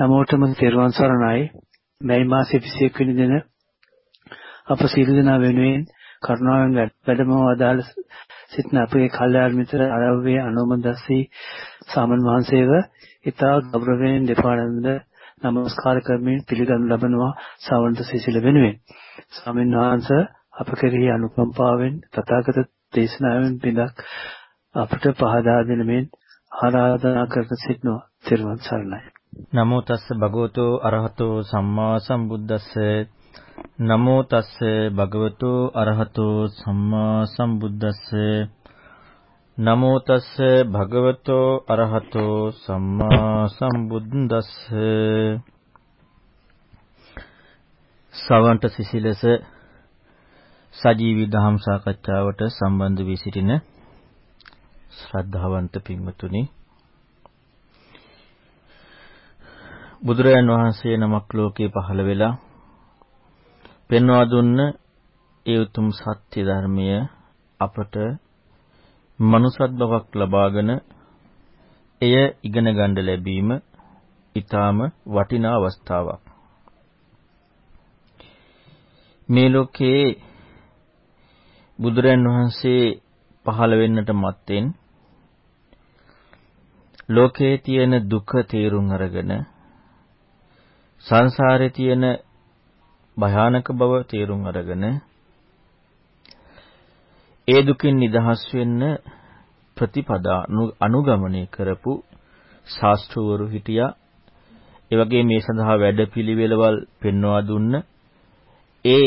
හැමෝටම තෙරුවන් සරණයි. මේ මාසේ 21 වෙනි දින අප සියලු දෙනා වෙනුවෙන් කරුණාවෙන් වැඩම වදාළ සිටින අපේ කල්යාණ මිත්‍ර අරව්වේ අනුමදස්සී සාමන් වහන්සේව ඊතා ගෞරවයෙන් දෙපාරඳ নমස්කාර කරමින් පිළිගනු ලබනවා සාවන්ත සිසිල වෙනුවෙන්. ස්වාමීන් වහන්සේ අප කෙරෙහි අනුකම්පාවෙන් තථාගත දේශනාවෙන් පිටක් අපට පහදා දෙන මෙන් ආරාධනා කර සිටිනවා. ත්වන් සරණයි. නමෝ තස්ස භගවතෝ අරහතෝ සම්මා සම්බුද්දස්ස. නමෝ තස්ස භගවතෝ අරහතෝ සම්මා සම්බුද්දස්ස. නමෝ තස්ස භගවතෝ අරහතෝ සම්මා සම්බුද්දස්ස. සවන්ත සිසිලස සජීවී දහම් සාකච්ඡාවට සම්බන්ධ වී සිටින ශ්‍රද්ධාවන්ත පින්වතුනි බුදුරයන් වහන්සේ නමක් ලෝකේ පහළ වෙලා පෙන්වා දුන්න ඒ උතුම් සත්‍ය ධර්මය අපට මනුසත් බවක් ලබාගෙන එය ඉගෙන ගන්න ලැබීම ඊටාම වටිනා අවස්ථාවක්. මේ ලෝකයේ බුදුරයන් වහන්සේ පහළ වෙන්නට මත්තෙන් ලෝකයේ තියෙන දුක තේරුම් අරගෙන සංසාරේ තියෙන භයානක බව තේරුම් අරගෙන ඒ දුකින් නිදහස් වෙන්න ප්‍රතිපදා අනුගමනය කරපු ශාස්ත්‍රවරු හිටියා. ඒ වගේ මේ සඳහා වැඩපිළිවෙළවල් පෙන්වා දුන්න ඒ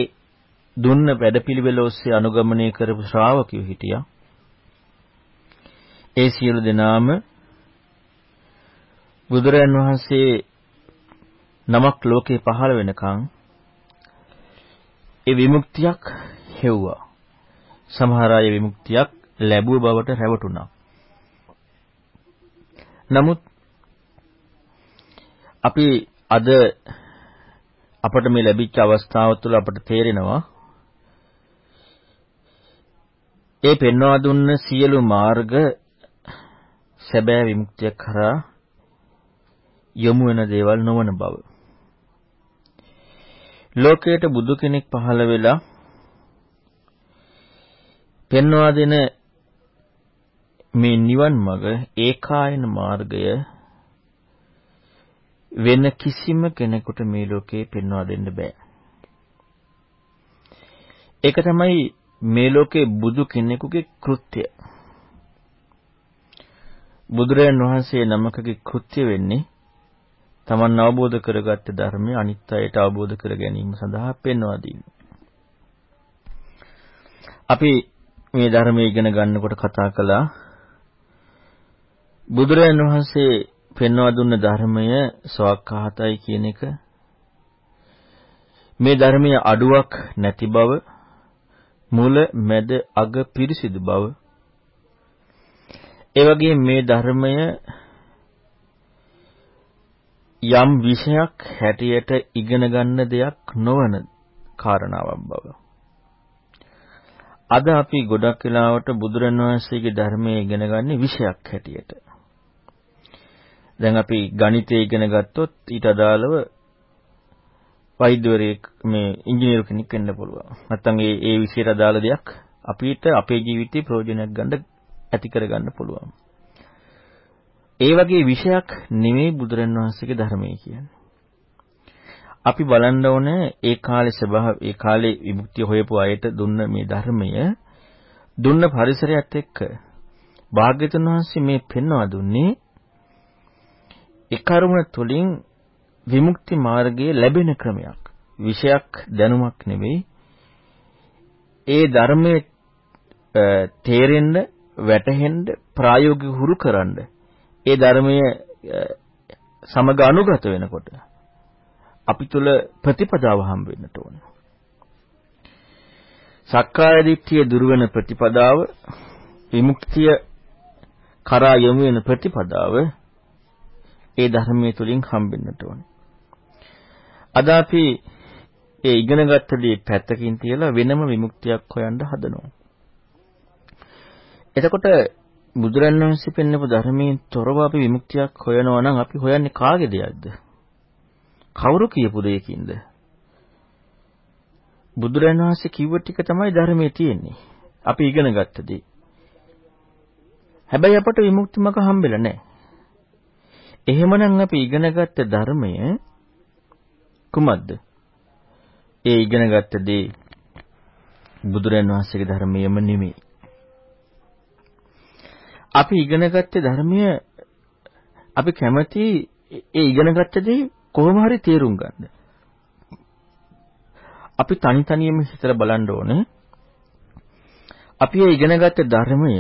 දුන්න වැඩපිළිවෙල ඔස්සේ අනුගමනය කරපු ශ්‍රාවකයෝ හිටියා. ඒ සියලු දෙනාම බුදුරයන් වහන්සේ නමක් ලෝකේ පහළ වෙනකන් ඒ විමුක්තියක් හෙව්වා. සමහර අය විමුක්තියක් ලැබුව බවට රැවටුණා. නමුත් අපි අද අපට මේ ලැබිච්ච අවස්ථාව තුළ අපට තේරෙනවා ඒ පෙන්වා දුන්න සියලු මාර්ග සැබෑ විමුක්තිය කරා යොමු වෙන දේවල් නොවන බව. ලෝකයට බුදු කෙනෙක් පහළ වෙලා පෙන්වා දෙන මේ නිවන් මඟ ඒකායන මාර්ගය වෙන කිසිම කෙනෙකුට මේ ලෝකේ පෙන්වා දෙන්න බෑ. ඒක තමයි මේ ලෝකේ බුදු කෙනෙකුගේ කෘත්‍ය. බුදුරජාණන් වහන්සේ නමකගේ කෘත්‍ය වෙන්නේ තමන් අවබෝධ කරගත්ත ධර්මය අනිත් අයට අවබෝධ කර ගැනීම සඳහා පෙන්වා දීම. අපි මේ ධර්මය ඉගෙන ගන්නකොට කතා කළා. බුදුරජාණන් වහන්සේ පෙන්වා දුන්න ධර්මය සවක්ඛාතයි කියන එක. මේ ධර්මයේ අඩුවක් නැති බව මුල මැද අග පිරිසිදු බව. ඒ වගේ මේ ධර්මය යම් විෂයක් හැටියට ඉගෙන ගන්න දෙයක් නොවන කාරණාවක් බව. අද අපි ගොඩක් වෙලාවට බුදුරණවහන්සේගේ ධර්මයේ ඉගෙන ගන්න විෂයක් හැටියට. දැන් අපි ගණිතය ඉගෙන ගත්තොත් ඊට අදාළව වෛද්‍යවරයෙක් මේ ඉංජිනේරු කෙනෙක් වෙන්න පුළුවන්. නැත්නම් ඒ ඒ විෂයට අදාළ දෙයක් අපිට අපේ ජීවිතේ ප්‍රයෝජනයක් ගන්න ඇති කරගන්න පුළුවන්. ඒ වගේ විෂයක් නෙමෙයි බුදුරන් වහන්සේගේ ධර්මය කියන්නේ. අපි බලන්න ඕනේ ඒ කාලේ ස්වභාව ඒ කාලේ විමුක්තිය හොයපු අයට දුන්න මේ ධර්මය දුන්න පරිසරයත් එක්ක භාග්‍යතුන් වහන්සේ මේ පෙන්වා දුන්නේ ඒ කරුණ තුලින් විමුක්ති මාර්ගයේ ලැබෙන ක්‍රමයක්. විෂයක් දැනුමක් නෙවෙයි. ඒ ධර්මයේ තේරෙන්න වැටහෙන්න ප්‍රායෝගික හුරු කරන්න ඒ ධර්මය සමග අනුගත වෙනකොට අපි තුල ප්‍රතිපදාව හම්බ වෙන්නට ඕන. සක්කාය දිට්ඨිය දුර වෙන ප්‍රතිපදාව විමුක්තිය කරා යොමු වෙන ප්‍රතිපදාව ඒ ධර්මයේ තුලින් හම්බෙන්නට ඕන. අද අපි ඒ ඉගෙනගත්ත දේ පැත්තකින් තියලා වෙනම විමුක්තියක් හොයන්න හදනවා. එතකොට බුදුරන් වහන්සේ පෙන්නපු ධර්මයෙන් තොරව අපි විමුක්තියක් හොයනවා නම් අපි හොයන්නේ කාගේ දෙයක්ද? කවුරු කියපු දෙයකින්ද? බුදුරජාණන් වහන්සේ කිව්ව ටික තමයි ධර්මයේ තියෙන්නේ. අපි ඉගෙන ගත්ත දේ. හැබැයි අපට විමුක්ති මඟ හම්බෙලා නැහැ. එහෙමනම් අපි ඉගෙනගත්ත ධර්මය කුමක්ද? ඒ ඉගෙනගත්ත දේ බුදුරන් වහන්සේගේ ධර්මයම නෙමෙයි. අපි ඉගෙනගත්ත ධර්මය අපි කැමති ඒ ඉගෙනගත්ත දේ කොහොම හරි තේරුම් ගන්න. අපි තනි තනියම හිතලා බලන්න ඕනේ. අපි ඒ ඉගෙනගත්ත ධර්මය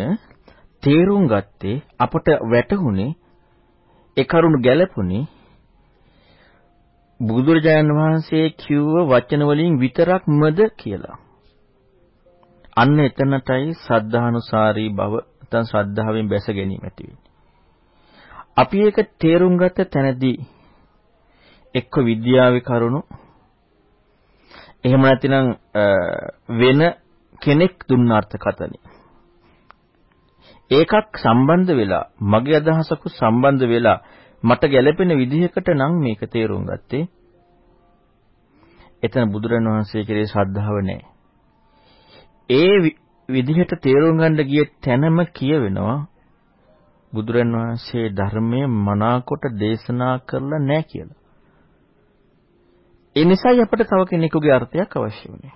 තේරුම් ගත්තේ අපට වැටහුනේ ඒ කරුණ ගැලපුණේ බුදුරජාණන් වහන්සේ කිව්ව වචන වලින් විතරක්මද කියලා. අන්න එතනටයි සද්ධානුසාරී බව නැත්නම් ශ්‍රද්ධාවෙන් බැස ගැනීම ඇති වෙන්නේ. අපි ඒක තේරුම් ගත්ත තැනදී එක්ක විද්‍යාවේ කරුණු එහෙම නැතිනම් වෙන කෙනෙක් දුන්න අර්ථකථනය. ඒකක් සම්බන්ධ වෙලා මගේ අදහසක සම්බන්ධ වෙලා මට ගැළපෙන විදිහකට නම් මේක තේරුම් ගත්තේ. එතන බුදුරන් වහන්සේ කෙරේ ශ්‍රද්ධාව නැහැ. ඒ විදිහට තේරුම් ගන්න ගිය තැනම කියවෙනවා බුදුරන් වහන්සේ ධර්මයේ මනාකොට දේශනා කරලා නැහැ කියලා. ඒ නිසායි අපිට තව කෙනෙකුගේ අර්ථයක් අවශ්‍ය වුනේ.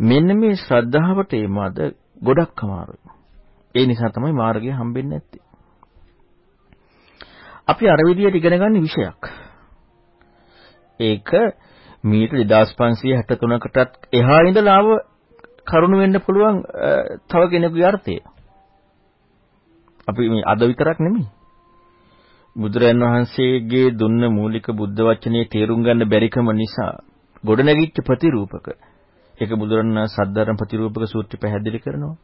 මෙන්න මේ ශ්‍රද්ධාවට එමාද ගොඩක් අමාරුයි. ඒ නිසා තමයි මාර්ගය හම්බෙන්නේ නැත්තේ. අපි අර විදියට ඉගෙන ගන්න විෂයක්. ඒක මීටර් 2563කටත් එහා ඉඳලා ආව කරුණ වෙන්න පුළුවන් තව කෙනෙකුගේ අර්ථය. අපි මේ අද විතරක් නෙමෙයි. බුදුරන් වහන්සේගේ දුන්න මූලික බුද්ධ වචනේ තේරුම් ගන්න බැරිකම නිසා ගොඩනැගිච්ච ප්‍රතිරූපක ඒක බුදුරන් සද්ධර්ම ප්‍රතිරූපක සූත්‍රය පැහැදිලි කරනවා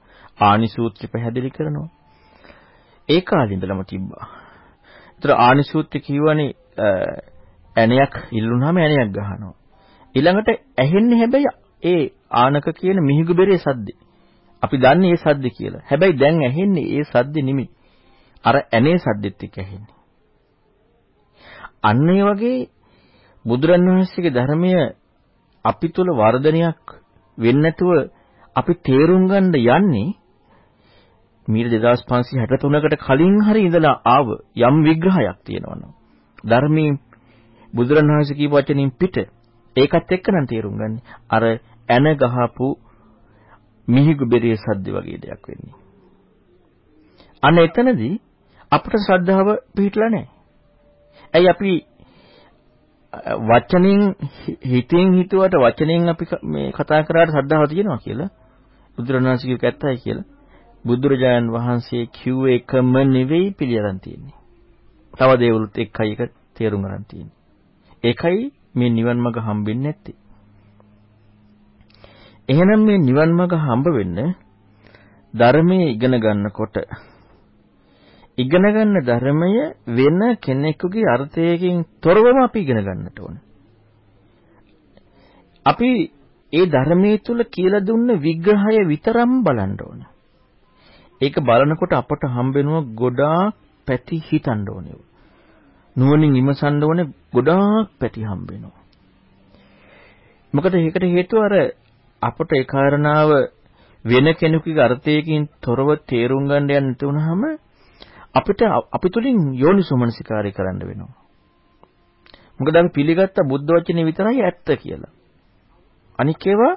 ආනි සූත්‍රය පැහැදිලි කරනවා ඒ කාලේ ඉඳලම තිබ්බා. ඒතර ආනි සූත්‍රය කියවනේ ඇණයක් ඉල්ලුනහම ඇණයක් ගහනවා. ඊළඟට ඇහෙන්නේ හැබැයි ඒ ආනක කියන මිහිගු බෙරේ සද්දේ. අපි දන්නේ ඒ සද්ද කියලා. හැබැයි දැන් ඇහෙන්නේ ඒ සද්ද නෙමෙයි. අර ඇනේ සද්දෙත් එක්ක ඇහෙන්නේ. අන්න ඒ වගේ බුදුරණවහන්සේගේ ධර්මය අපි තුල වර්ධනයක් වෙන්නේ නැතුව අපි තේරුම් ගන්න යන්නේ මීට 2563කට කලින් හරි ඉඳලා ආව යම් විග්‍රහයක් තියෙනවනම් ධර්මයේ බුදුරණවහන්සේ කියපු වචනින් පිට ඒකත් එක්ක නම් තේරුම් ගන්න. අර ඇන ගහපු මිහිගු බෙරේ සද්ද වගේ දෙයක් වෙන්නේ. අන්න එතනදී අපට ශ්‍රද්ධාව පිහිටලා නැහැ. ඇයි අපි වචනෙන් හිතෙන් හිතුවට වචනෙන් අපි මේ කතා කරාට ශ්‍රද්ධාව තියෙනවා කියලා බුදුරණවහන්සේ කිව්ව ඇත්තයි කියලා බුදුරජාණන් වහන්සේ කිව්ව එකම නෙවෙයි පිළියරන් තියෙන්නේ. තව දේවලුත් එක්කයි එක තේරුම් ගන්න තියෙන්නේ. ඒකයි මේ නිවන් මඟ හම්බෙන්නේ නැත්තේ. එහෙනම් මේ නිවන් මඟ හම්බ වෙන්න ධර්මයේ ඉගෙන ගන්නකොට ඉගෙන ගන්න ධර්මය වෙන කෙනෙකුගේ අර්ථයකින් තොරවම අපි ඉගෙන ගන්නට ඕනේ. අපි ඒ ධර්මයේ තුල කියලා දුන්න විග්‍රහය විතරම් බලන්න ඕනේ. ඒක බලනකොට අපට හම්බෙනවා ගොඩාක් පැති හිතන්න ඕනේ. නුවණින් විමසන්න ඕනේ ගොඩාක් පැති හම්බෙනවා. මොකද ඒකට හේතුව අර අපට ඒ කාරණාව වෙන කෙනෙකුගේ අර්ථයකින් තොරව තේරුම් ගන්න යන්න තුනහම අපිට අපි තුලින් යෝනිසෝමනසිකාරය කරන්න වෙනවා. මොකද අපි පිළිගත්ත බුද්ධ වචනේ විතරයි ඇත්ත කියලා. අනික ඒවා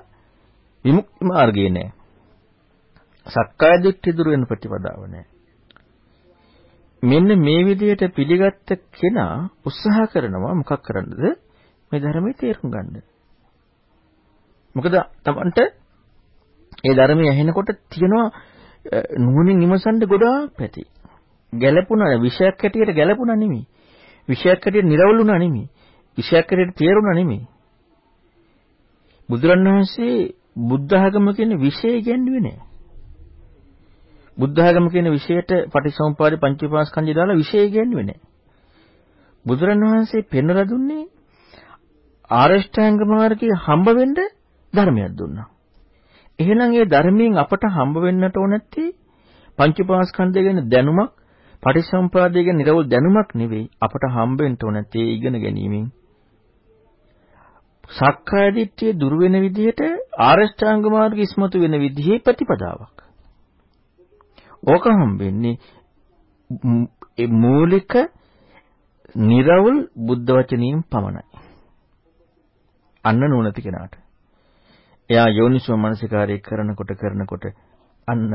විමුක්ති මාර්ගේ නෑ. සක්කාය දිට්ඨිය දුර වෙන ප්‍රතිපදාව නෑ. මෙන්න මේ විදිහට පිළිගත්ත කෙනා උත්සාහ කරනවා මොකක් කරන්නද? මේ ධර්මයේ තේරුම් ගන්න. මොකද තමන්ට ඒ ධර්මය ඇහෙනකොට තියෙනවා නුවණින් විමසන්න ගොඩාක් පැති. ගැළපුණා විෂයක් හැටියට ගැළපුණා නෙමෙයි. විෂයක් හැටියට නිරවුලුණා නෙමෙයි. විෂයක් හැටියට තේරුණා නෙමෙයි. බුදුරණවහන්සේ බුද්ධ ආගම කියන විෂය ඉගෙනුවේ නැහැ. බුද්ධ ආගම කියන විෂයට පටිසමුපාද පංචපාස්කන්ධය දාලා විෂය ඉගෙනුවේ නැහැ. බුදුරණවහන්සේ පෙන්වලා දුන්නේ ආරෂ්ඨාංග මාර්ගයේ හම්බ වෙන්න ධර්මයක් දුන්නා. එහෙනම් ඒ ධර්මයෙන් අපට හම්බ වෙන්නට ඕන නැත්තේ පංචපාස්කන්ධය ගැන දැනුමක් පටිච්චසමුපාදය ගැන නිරවුල් දැනුමක් නෙවෙයි අපට හම්බෙන්න ඕන තේ ඉගෙන ගැනීමෙන් සක්කාය දිට්ඨිය දුර වෙන විදිහට ආරෂ්ඨාංග මාර්ග ඉස්මතු වෙන විදිහේ ප්‍රතිපදාවක්. ඕක හම්බෙන්නේ ඒ මූලික නිර්වුල් බුද්ධ වචනයෙන් පමණයි. අන්න නුනති කෙනාට. එයා යෝනිසෝ මනසිකාරය කරනකොට කරනකොට අන්න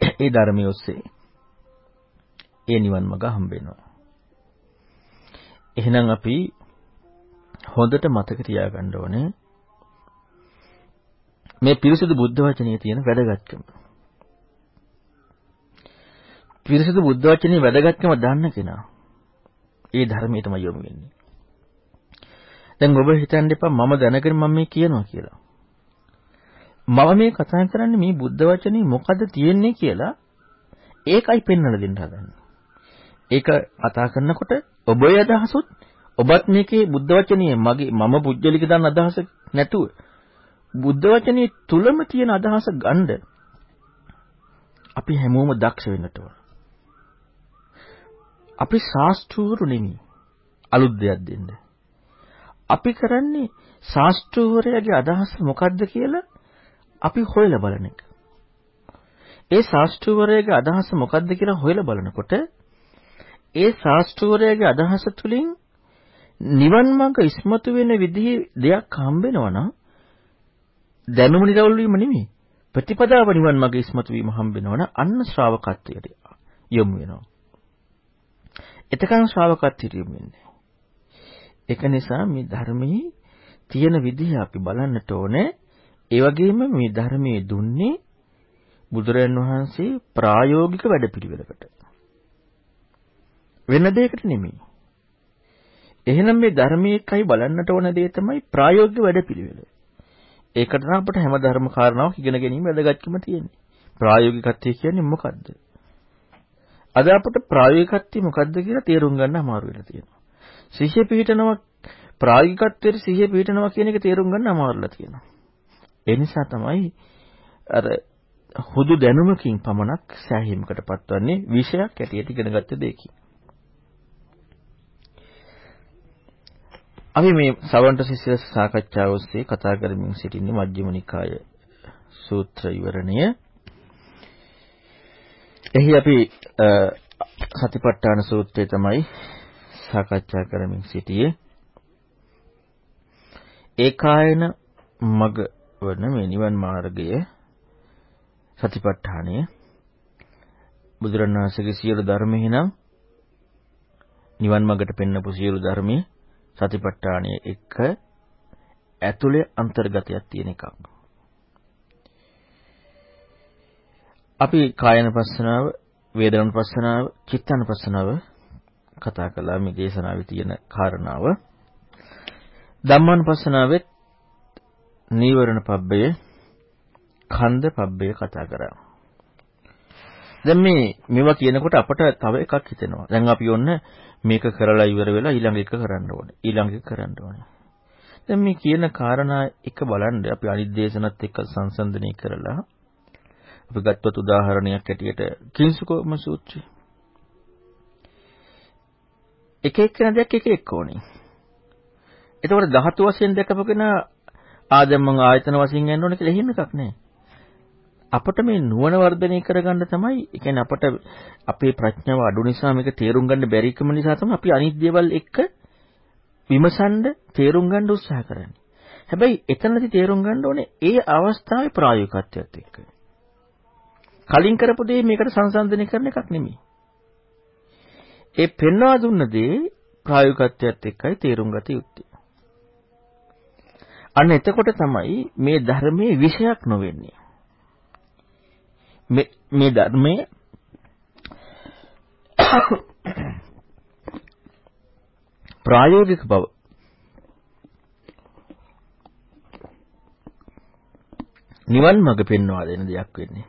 ඒ ධර්මයේ ඔස්සේ ඒ නිවන් මඟ හම්බ වෙනවා. එහෙනම් අපි හොඳට මතක තියාගන්න ඕනේ මේ පිරිසුදු බුද්ධ වචනේ තියෙන වැදගත්කම. පිරිසුදු බුද්ධ වචනේ වැදගත්කම දන්න කෙනා ඒ ධර්මයටම යොමු වෙන්නේ. දැන් ඔබ හිතන්න එපා මම දැනගෙන මම මේ කියනවා කියලා. මම මේ කතා කරන්නේ මේ බුද්ධ වචනේ මොකද තියෙන්නේ කියලා ඒකයි පෙන්වලා දෙන්න හදන්නේ. ඒක කතා කරනකොට ඔබේ අදහසුත් ඔබත් මේකේ බුද්ධ වචනේ මගේ මම පුජ්‍යලික දන්න අදහස නැතුව බුද්ධ වචනේ තුලම තියෙන අදහස ගන්න අපි හැමෝම දක්ෂ වෙන්නට ඕන. අපි ශාස්ත්‍රූරු නෙමෙයි අලුත් දෙයක් දෙන්න. අපි කරන්නේ ශාස්ත්‍රූරයාගේ අදහස මොකද්ද කියලා අපි හොයලා බලන එක. ඒ ශාස්ත්‍රූරයාගේ අදහස මොකද්ද කියලා හොයලා බලනකොට ඒ ශාස්ත්‍රූරයාගේ අදහස තුලින් නිවන් මඟ ඉස්මතු වෙන විදිහේ දෙයක් හම්බ වෙනවා දැනුම නිරවුල් වීම නෙමෙයි. ප්‍රතිපදාව නිවන් මඟ ඉස්මතු වීම හම්බ වෙනවා අන්න ශ්‍රාවකත්වයට යොමු වෙනවා. එතකන් ශ්‍රාවකත්වයට යොමු වෙන්නේ. ඒක නිසා මේ ධර්මයේ තියෙන විදිහ අපි බලන්නට ඕනේ ඒ වගේම මේ ධර්මයේ දුන්නේ බුදුරයන් වහන්සේ ප්‍රායෝගික වැඩපිළිවෙලකට වෙන දෙයකට නෙමෙයි එහෙනම් මේ ධර්මයේකයි බලන්නට ඕන දේ තමයි ප්‍රායෝගික වැඩපිළිවෙල. ඒකට නම් අපිට හැම ධර්ම කාරණාවක් ඉගෙන ගැනීම වැදගත්කම තියෙන්නේ. ප්‍රායෝගිකත්වය කියන්නේ මොකද්ද? අද අපිට ප්‍රායෝගිකත්වය මොකද්ද කියලා තේරුම් ගන්න අමාරු වෙලා තියෙනවා. සිහිය පිහිටනවා ප්‍රායෝගිකත්වයේ සිහිය පිහිටනවා කියන එක තේරුම් ගන්න අමාරුලා තියෙනවා. ඒ නිසා තමයි අර හුදු දැනුමකින් පමණක් සෑහීමකට පත්වන්නේ විෂයක් ඇටියට ඉගෙන ගත්ත දෙයකින්. අපි මේ සවන්ත සිසිල සාකච්ඡාව ඔස්සේ කතා කරමින් සිටින්නේ මජ්ක්‍ධිම නිකාය සූත්‍ර විවරණය. එහි අපි සතිපට්ඨාන සූත්‍රය තමයි සාකච්ඡා කරමින් සිටියේ. ඒකායන මග වන මේ නිවන් මාර්ගය සතිපට්ඨානය බුදුරණවහන්සේගේ සියලු ධර්මෙහිනම් නිවන් මඟට පෙන්වපු සියලු ධර්මයේ සතිපට්ඨානයේ එක ඇතුලේ අන්තර්ගතයක් තියෙන එකක්. අපි කායනපස්සනාව, වේදනානුපස්සනාව, චිත්තානුපස්සනාව කතා කළා මේ දේශනාවේ තියෙන කාරණාව. ධම්මානුපස්සනාවෙත් නීවරණ පබ්බය, ඛණ්ඩ පබ්බය කතා කරා. දැන් මේ මේවා කියනකොට අපට තව එකක් හිතෙනවා. දැන් අපි ඔන්න මේක කරලා ඉවර වෙලා ඊළඟ එක කරන්න ඕනේ. ඊළඟ එක කරන්න ඕනේ. දැන් මේ කියන කාරණා එක බලන්න අපි අනිත් දේශනත් එක්ක සංසන්දනය කරලා අපි ගත්තොත් උදාහරණයක් ඇටියට කිංසුකෝම සූත්‍රය. එක එක්කෙනා දැක්ක එක එක්ක ඕනේ. එතකොට ධාතු වශයෙන් දැකපගෙන ආදම් මං ආයතන වශයෙන් යන්න ඕනේ කියලා එහෙම එකක් නැහැ. අපට මේ නුවණ වර්ධනය කරගන්න තමයි, ඒ කියන්නේ අපට අපේ ප්‍රඥාව අඩු නිසා මේක තේරුම් ගන්න බැරිකම නිසා තමයි අපි අනිත් දේවල් එක්ක විමසන්න තේරුම් ගන්න උත්සාහ කරන්නේ. හැබැයි එතනදී තේරුම් ගන්න ඕනේ ඒ අවස්ථාවේ ප්‍රායෝගිකත්වයත් එක්ක. කලින් කරපු දේ මේකට සංසන්දනය කරන එකක් නෙමෙයි. ඒ පෙන්වා දුන්න දේ ප්‍රායෝගිකත්වයත් එක්කයි තේරුම් ගත යුත්තේ. අන්න එතකොට තමයි මේ ධර්මයේ විෂයක් නොවෙන්නේ. මේ ධර්මයේ ප්‍රායෝගික බව නිවන් මඟ පෙන්වා දෙන දෙයක් වෙන්නේ.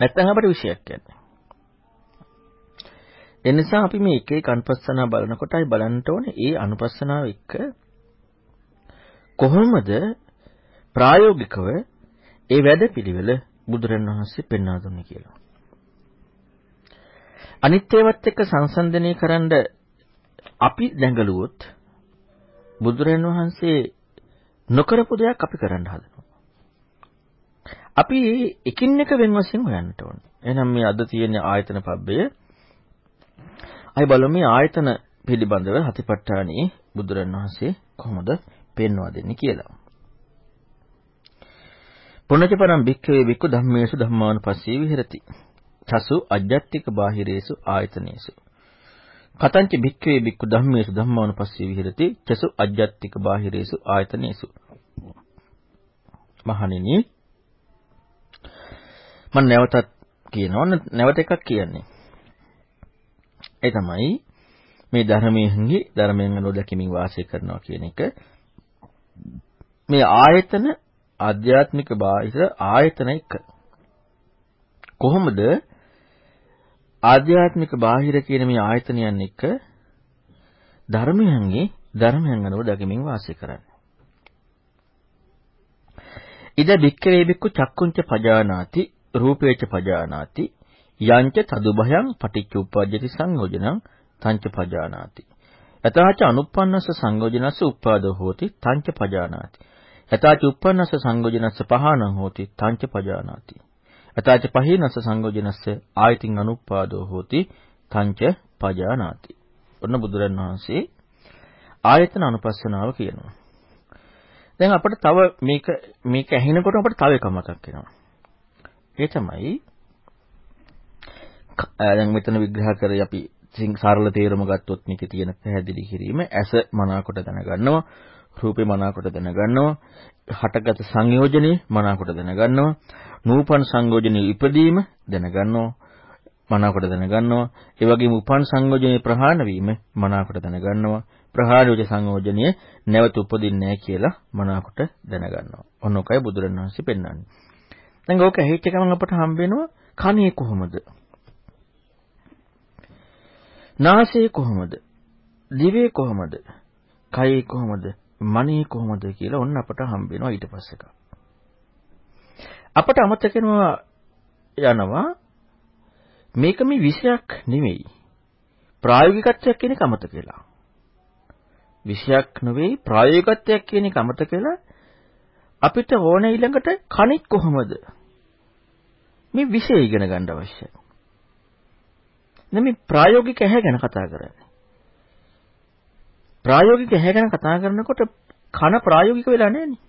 නැත්නම් අපිට විශයක් යන්නේ. ඒ නිසා අපි මේ එක එක අනුපස්සනාව බලනකොටයි බලන්න ඕනේ ඒ අනුපස්සනාව එක්ක කොහොමද ප්‍රායෝගිකව ඒ වැඩ පිළිවෙල බුදුරන් වහන්සේ පෙන්වා දුන්නේ කියලා. අනිත් ඒවත් එක්ක සංසන්දනය කරන්න අපි දැඟලුවොත් බුදුරන් වහන්සේ නොකරපු දෙයක් අපි කරන්න හදනවා. අපි එකින් එක වෙන වශයෙන් හොයන්නට ඕන. එහෙනම් මේ අද තියෙන ආයතන පබ්බය අය බලමු මේ ආයතන පිළිබඳව හතිපට්ඨානයේ බුදුරන් වහන්සේ කොහොමද පෙන්වා දෙන්නේ කියලා. පුණජපරම් භික්ඛවේ භික්ඛු ධම්මේසු ධම්මානුපස්සී විහෙරති. චසු අජ්ජත්තික බාහිරේසු ආයතනේසු. කතංච භික්ඛවේ භික්ඛු ධම්මේසු ධම්මානුපස්සී විහෙරති. චසු අජ්ජත්තික බාහිරේසු ආයතනේසු. මහණෙනි මම නැවතත් කියනවා නැවත එකක් කියන්නේ. ඒ තමයි මේ ධර්මයෙන්හි ධර්මයෙන් අනුදැකීමින් වාසය කරනවා කියන එක මේ ආයතන ආධ්‍යාත්මික බාහිර ආයතන එක කොහොමද ආධ්‍යාත්මික බාහිර කියන මේ ආයතනයන් එක්ක ධර්මයන්ගේ ධර්මයන් අනුව දකිමින් වාසය කරන්නේ. ඉද බික්කවේ බික්කු චක්කුංච පජානාති රූපේච පජානාති යංච තදුභයං පටිච්චුප්පජ්ජති සංයෝජනං තංච පජානාති. යතාච අනුප්පන්නස්ස සංයෝජනස්ස උප්පාදෝ හෝති තංච පජානාති. යතාච උප්පන්නස්ස සංයෝජනස්ස පහානං හෝති තංච පජානාති. යතාච පහීනස්ස සංයෝජනස්ස ආයතින් අනුප්පාදෝ හෝති තංච පජානාති. ඔන්න බුදුරන් වහන්සේ ආයතන අනුපස්සනාව කියනවා. දැන් අපිට තව මේක මේක ඇහෙනකොට අපිට තව එකක් මතක් වෙනවා. ඒ තමයි දැන් මෙතන විග්‍රහ කරේ අපි සරල තේරුම ගත්තොත් මේකේ තියෙන පැහැදිලි කිරීම ඇස මනාකොට දැනගන්නවා රූපේ මනාකොට දැනගන්නවා හටගත සංයෝජනේ මනාකොට දැනගන්නවා නූපන් සංයෝජනේ ඉපදීම දැනගන්නවා මනාකොට දැනගන්නවා ඒ වගේම උපන් සංයෝජනේ ප්‍රහාණ වීම මනාකොට දැනගන්නවා ප්‍රහාණෝජ සංයෝජනය නැවත උපදින්නේ නැහැ කියලා මනාකොට දැනගන්නවා. ඔන්න ඔකයි බුදුරණවහන්සේ පෙන්වන්නේ. දැන් ඕක ඇහිච්ච ගමන් අපට හම්බ වෙනවා කනේ කොහොමද? නාසය කොහොමද? දිවේ කොහොමද? කයේ කොහොමද? මනේ කොහොමද කියලා ඔන්න අපට හම්බ වෙනවා ඊට පස්සේ එකක්. අපට අමතක වෙනවා යනවා මේක මේ විෂයක් නෙවෙයි. ප්‍රායෝගිකත්වයක් කියන එක අමතක වෙලා. විෂයක් නෙවෙයි ප්‍රායෝගිකත්වයක් කියන එක අමතක වෙලා අපිට ඕන ඊළඟට කණික් කොහොමද? මේ විෂය ඉගෙන ගන්න අවශ්‍යයි. නෙමෙයි ප්‍රායෝගික ඇහැ ගැන කතා කරන්නේ. ප්‍රායෝගික ඇහැ ගැන කතා කරනකොට කන ප්‍රායෝගික වෙලා නැහැනේ.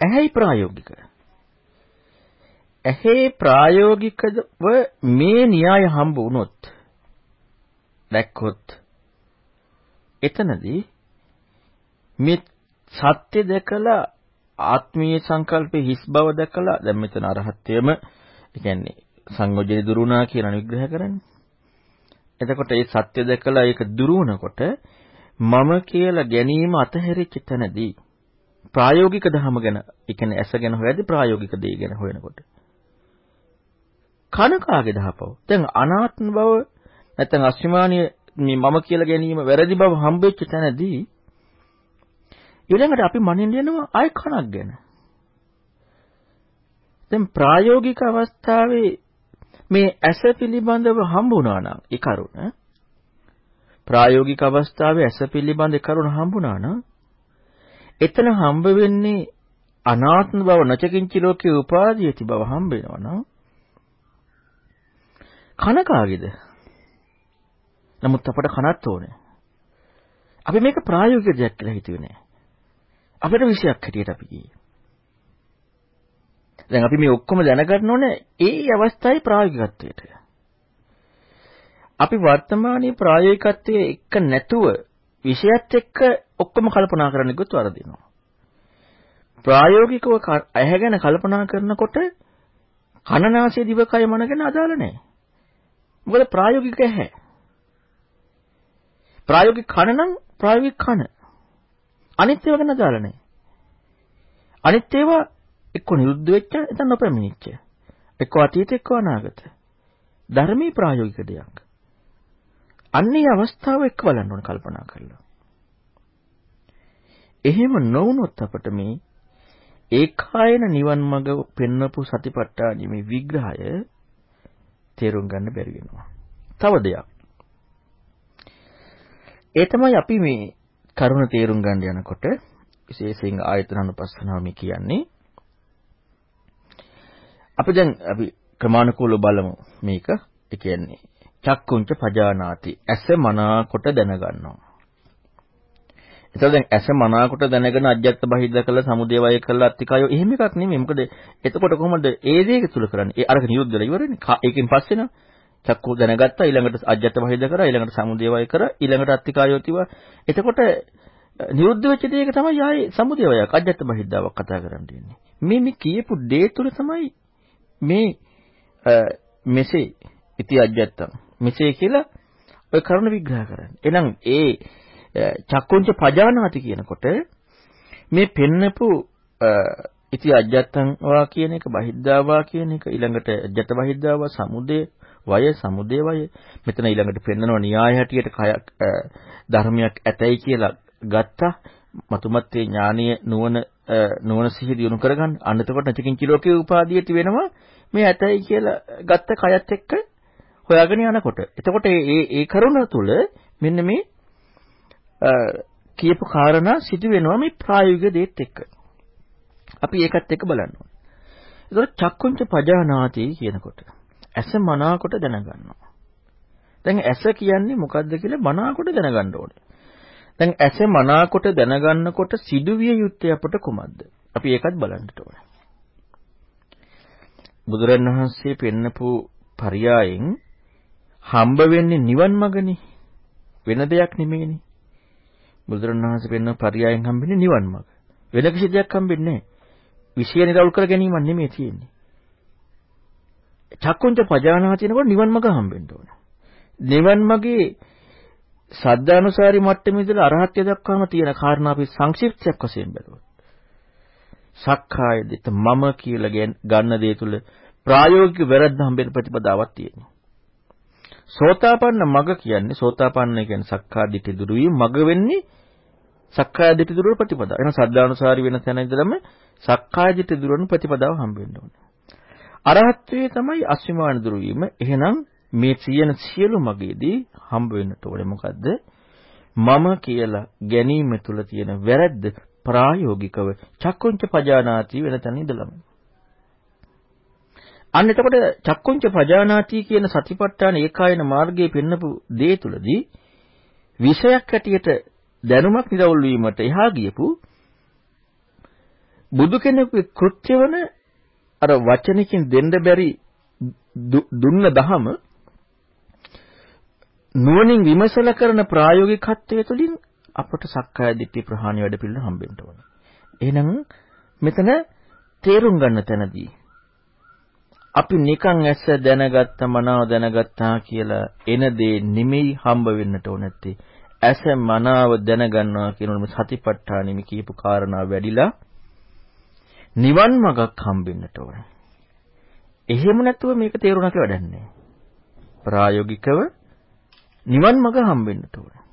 ඇහැයි ප්‍රායෝගික. ඇහි ප්‍රායෝගිකව මේ න්‍යාය හම්බ වුණොත් දැක්කොත් එතනදී මේ සත්‍ය දැකලා ආත්මීය සංකල්පේ හිස් බව දැකලා දැන් මෙතන අරහත්ත්වයම ඒ කියන්නේ සංයෝජන දුරුණා කියන විග්‍රහ කරන්නේ. එතකොට ඒ සත්‍ය දැකලා ඒක දුරුවනකොට මම කියලා ගැනීම අතහැරිච්ච තැනදී ප්‍රායෝගික ධර්ම ගැන, ඒ කියන්නේ ඇස ගැන හොයද්දී ප්‍රායෝගික දේ ගැන හොයනකොට කන කාගේ දහපව. දැන් අනාත්ම බව නැත්නම් අස්මිමානීය මේ මම කියලා ගැනීම වැරදි බව හම්බෙච්ච තැනදී ඊළඟට අපි මනින්න යනවා ආය කනක් ගැන. දැන් ප්‍රායෝගික අවස්ථාවේ මේ ඇස පිළිබඳව හම්බුණා නම් ඒ කරුණ ප්‍රායෝගික අවස්ථාවේ ඇස පිළිබඳ කරුණ හම්බුණා නම් එතන හම්බ වෙන්නේ අනාත්ම බව නැචකින්චි ලෝකේ උපාදීයති බව හම්බ වෙනවා නම් කන කාගේද? නමුත් අපට කනත් ඕනේ. අපි මේක ප්‍රායෝගික දෙයක් කියලා හිතුවේ නෑ. අපිට විශයක් හැටියට අපි කියේ. දැන් අපි මේ ඔක්කොම දැනගන්න ඕනේ ඒ අවස්ථාවේ ප්‍රායෝගිකත්වයට. අපි වර්තමානයේ ප්‍රායෝගිකත්වයේ එක්ක නැතුව විෂයත් එක්ක ඔක්කොම කල්පනා කරන්න ගියොත් වරදිනවා. ප්‍රායෝගිකව ඇහැ ගැන කල්පනා කරනකොට කනනාසය දිවකය මන ගැන අදාළ නැහැ. මොකද ප්‍රායෝගික ඇහැ. ප්‍රායෝගික කන නම් ප්‍රායෝගික කන. අනිත් ඒවා ගැන අදාළ නැහැ. අනිත් ඒවා එක්ක නිරුද්ධ වෙච්ච නැත්නම් නොපැමිණිච්ච. එක්ක අතීත එක්ක අනාගත. ධර්මී ප්‍රායෝගික දෙයක්. අන්නේ අවස්ථාව එක්ක බලන්න ඕන කල්පනා කරලා. එහෙම නොවුනොත් අපට මේ ඒකායන නිවන් මඟ පෙන්වපු සතිපට්ඨාන මේ විග්‍රහය තේරුම් ගන්න බැරි වෙනවා. තව දෙයක්. ඒ තමයි අපි මේ කරුණ තේරුම් ගන්න යනකොට විශේෂයෙන් ආයතන අනුපස්සනාව මේ කියන්නේ අපි දැන් අපි ක්‍රමානුකූලව බලමු මේක. ඒ කියන්නේ චක්කුංච පජානාති ඇස මනාකොට දැනගන්නවා. එතකොට දැන් ඇස මනාකොට දැනගෙන අජ්ජත් බහිද්ද කළ සමුදේ වය කළ අත්තිකයෝ එහෙම එකක් නෙමෙයි. මොකද එතකොට කොහොමද ඒ දේ තුල කරන්නේ? ඒ අරක නිරුද්ධ වෙලා ඉවරනේ. ඒකෙන් පස්සේ න චක්කු දැනගත්තා ඊළඟට අජ්ජත් බහිද්ද කරා ඊළඟට සමුදේ වය කරා ඊළඟට අත්තිකයෝ තිබා. එතකොට නිරුද්ධ වෙච්ච දේ තමයි ආයේ සමුදේ වයක් අජ්ජත් බහිද්දාවක් කතා කරන්න ඉන්නේ. මේ මේ කියපු දේ තුල තමයි මේ මෙසේ ඉති අජ්ජත්තම් මෙසේ කියලා ඔය කරුණ විග්‍රහ කරන්නේ. එහෙනම් ඒ චක්කුංච පජානාති කියනකොට මේ පෙන්නපු ඉති අජ්ජත්තං වා කියන එක බහිද්ධාවා කියන එක ඊළඟට අජ්ජත බහිද්ධාවා සමුදේ වය සමුදේ වය. මෙතන ඊළඟට පෙන්නනවා න්‍යාය හැටියට කයක් ධර්මයක් ඇතයි කියලා ගත්තා. මතුමත්තේ ඥානීය නුවණ නුවණ සිහි දිනු කරගන්න. අන්න එතකොට නැචකින් කිලෝකේ උපාදීයති වෙනවා. මේ ඇතයි කියලා ගත්ත කයත් එක්ක හොයාගෙන යනකොට. එතකොට මේ ඒ කරුණ තුල මෙන්න මේ කියපු කාරණා සිදු වෙනවා මේ ප්‍රායෝගික දේත් එක්ක. අපි ඒකත් එක්ක බලන්න ඕනේ. ඒතකොට චක්කුංච පජානාති කියනකොට ඇස මනාකොට දැනගන්නවා. දැන් ඇස කියන්නේ මොකද්ද කියලා මනාකොට දැනගන්න ඕනේ. දැන් ඇස මනාකොට දැනගන්නකොට සිදුවිය යුත්තේ අපට කුමක්ද? අපි ඒකත් බලන්න ඕනේ. බුදුරණවහන්සේ පෙන්නපු පරයයන් හම්බ වෙන්නේ නිවන් මගනේ. වෙන දෙයක් නෙමෙයිනේ. බුදුරණවහන්සේ පෙන්න පරයයන් හම්බෙන්නේ නිවන් මඟ. වෙන කිසි දෙයක් හම්බෙන්නේ නැහැ. විෂය නිරවුල් කර ගැනීමක් නෙමෙයි තියෙන්නේ. චක්කුංච පජානාතිනකොට නිවන් මඟ හම්බෙන්න ඕන. නිවන් මගේ සද්ධානුසාරි මට්ටමේ ඉඳලා අරහත්ත්‍ය දක්වාම තියෙන කාරණා අපි සංක්ෂිප්තයක් වශයෙන් බැලුවොත්. සක්කාය දිට මම කියලා ගන්න දේ තුල ප්‍රායෝගික වැරද්ද හම්බෙන ප්‍රතිපදාවක් තියෙනවා. සෝතාපන්න මග කියන්නේ සෝතාපන්න කියන්නේ සක්කාය දිට දුරු වීම මග වෙන්නේ සක්කාය දිට දුරු ප්‍රතිපදාව. එහෙනම් සද්ධානුසාරි වෙන තැන ඉඳලම සක්කාය දිට දුරන ප්‍රතිපදාව හම්බ වෙන්න ඕනේ. අරහත්ත්වයේ තමයි අස්විමාන දුරු වීම. එහෙනම් මේ සියන සියලු මගේදී හම්බ වෙන්නට ඕනේ මොකද්ද? මම කියලා ගැනීම තුල තියෙන වැරද්ද ප්‍රායෝගිකව චක්කුංච පජානාති වෙන තැන ඉඳලම. අන්න එතකොට චක්කුංච පජානාති කියන සතිපට්ඨාන ඒකායන මාර්ගයේ පෙන්නපු දේ තුලදී විෂයක් හැටියට දැනුමක් නිරවුල් වීමට එහා ගියපු බුදු කෙනෙකුගේ කෘත්‍යවන අර වචනකින් දෙන්න බැරි දුන්න දහම නුවණින් විමසලා කරන ප්‍රායෝගිකත්වය තුළින් අපට සක්කාය දිට්ඨි ප්‍රහාණය වැඩ පිළිවෙල හම්බෙන්න ඕනේ. එහෙනම් මෙතන තේරුම් ගන්න තැනදී අපි නිකන් ඇස්ස දැනගත්ත මනාව දැනගත්තා කියලා එන දේ නිමෙයි හම්බ වෙන්නට ඕන නැත්තේ. ඇස මනාව දැනගන්නවා කියනොත් සතිපට්ඨානෙම කියපු කාරණා වැඩිලා නිවන් මගක් හම්බෙන්නට ඕන. එහෙම නැතුව මේක තේරුණා කියලා වැඩක් නැහැ. ප්‍රායෝගිකව නිවන් මඟ හම්බෙන්නට ඕන.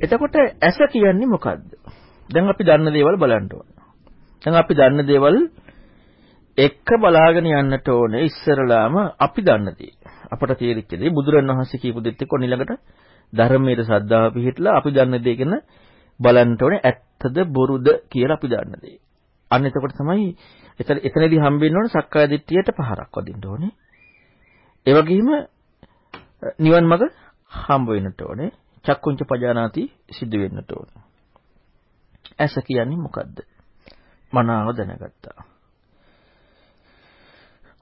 එතකොට ඇස කියන්නේ මොකද්ද? දැන් අපි දන්න දේවල් බලන්න ඕන. දැන් අපි දන්න දේවල් එක්ක බලාගෙන යන්නට ඕනේ ඉස්සරලාම අපි දන්න දේ. අපට තේරිච්ච දේ බුදුරණවහන්සේ කියපු දෙත් එක්ක ඊළඟට ධර්මයේ ශ්‍රද්ධාව පිහිටලා අපි දන්න දේ ගැන බලන්න ඕනේ ඇත්තද බොරුද කියලා අපි දන්න දේ. අන්න එතකොට තමයි එතන එතනදී හම්බෙන්න ඕනේ සක්කාය දිට්ඨියට පහරක් වදින්න ඕනේ. ඒ වගේම නිවන් මඟ හම්බ වෙන්නට ඕනේ. චක්කුංච පජානාති සිද්ධ වෙන්නට ඕනේ. ඇස කියන්නේ මොකද්ද? මනාව දැනගත්තා.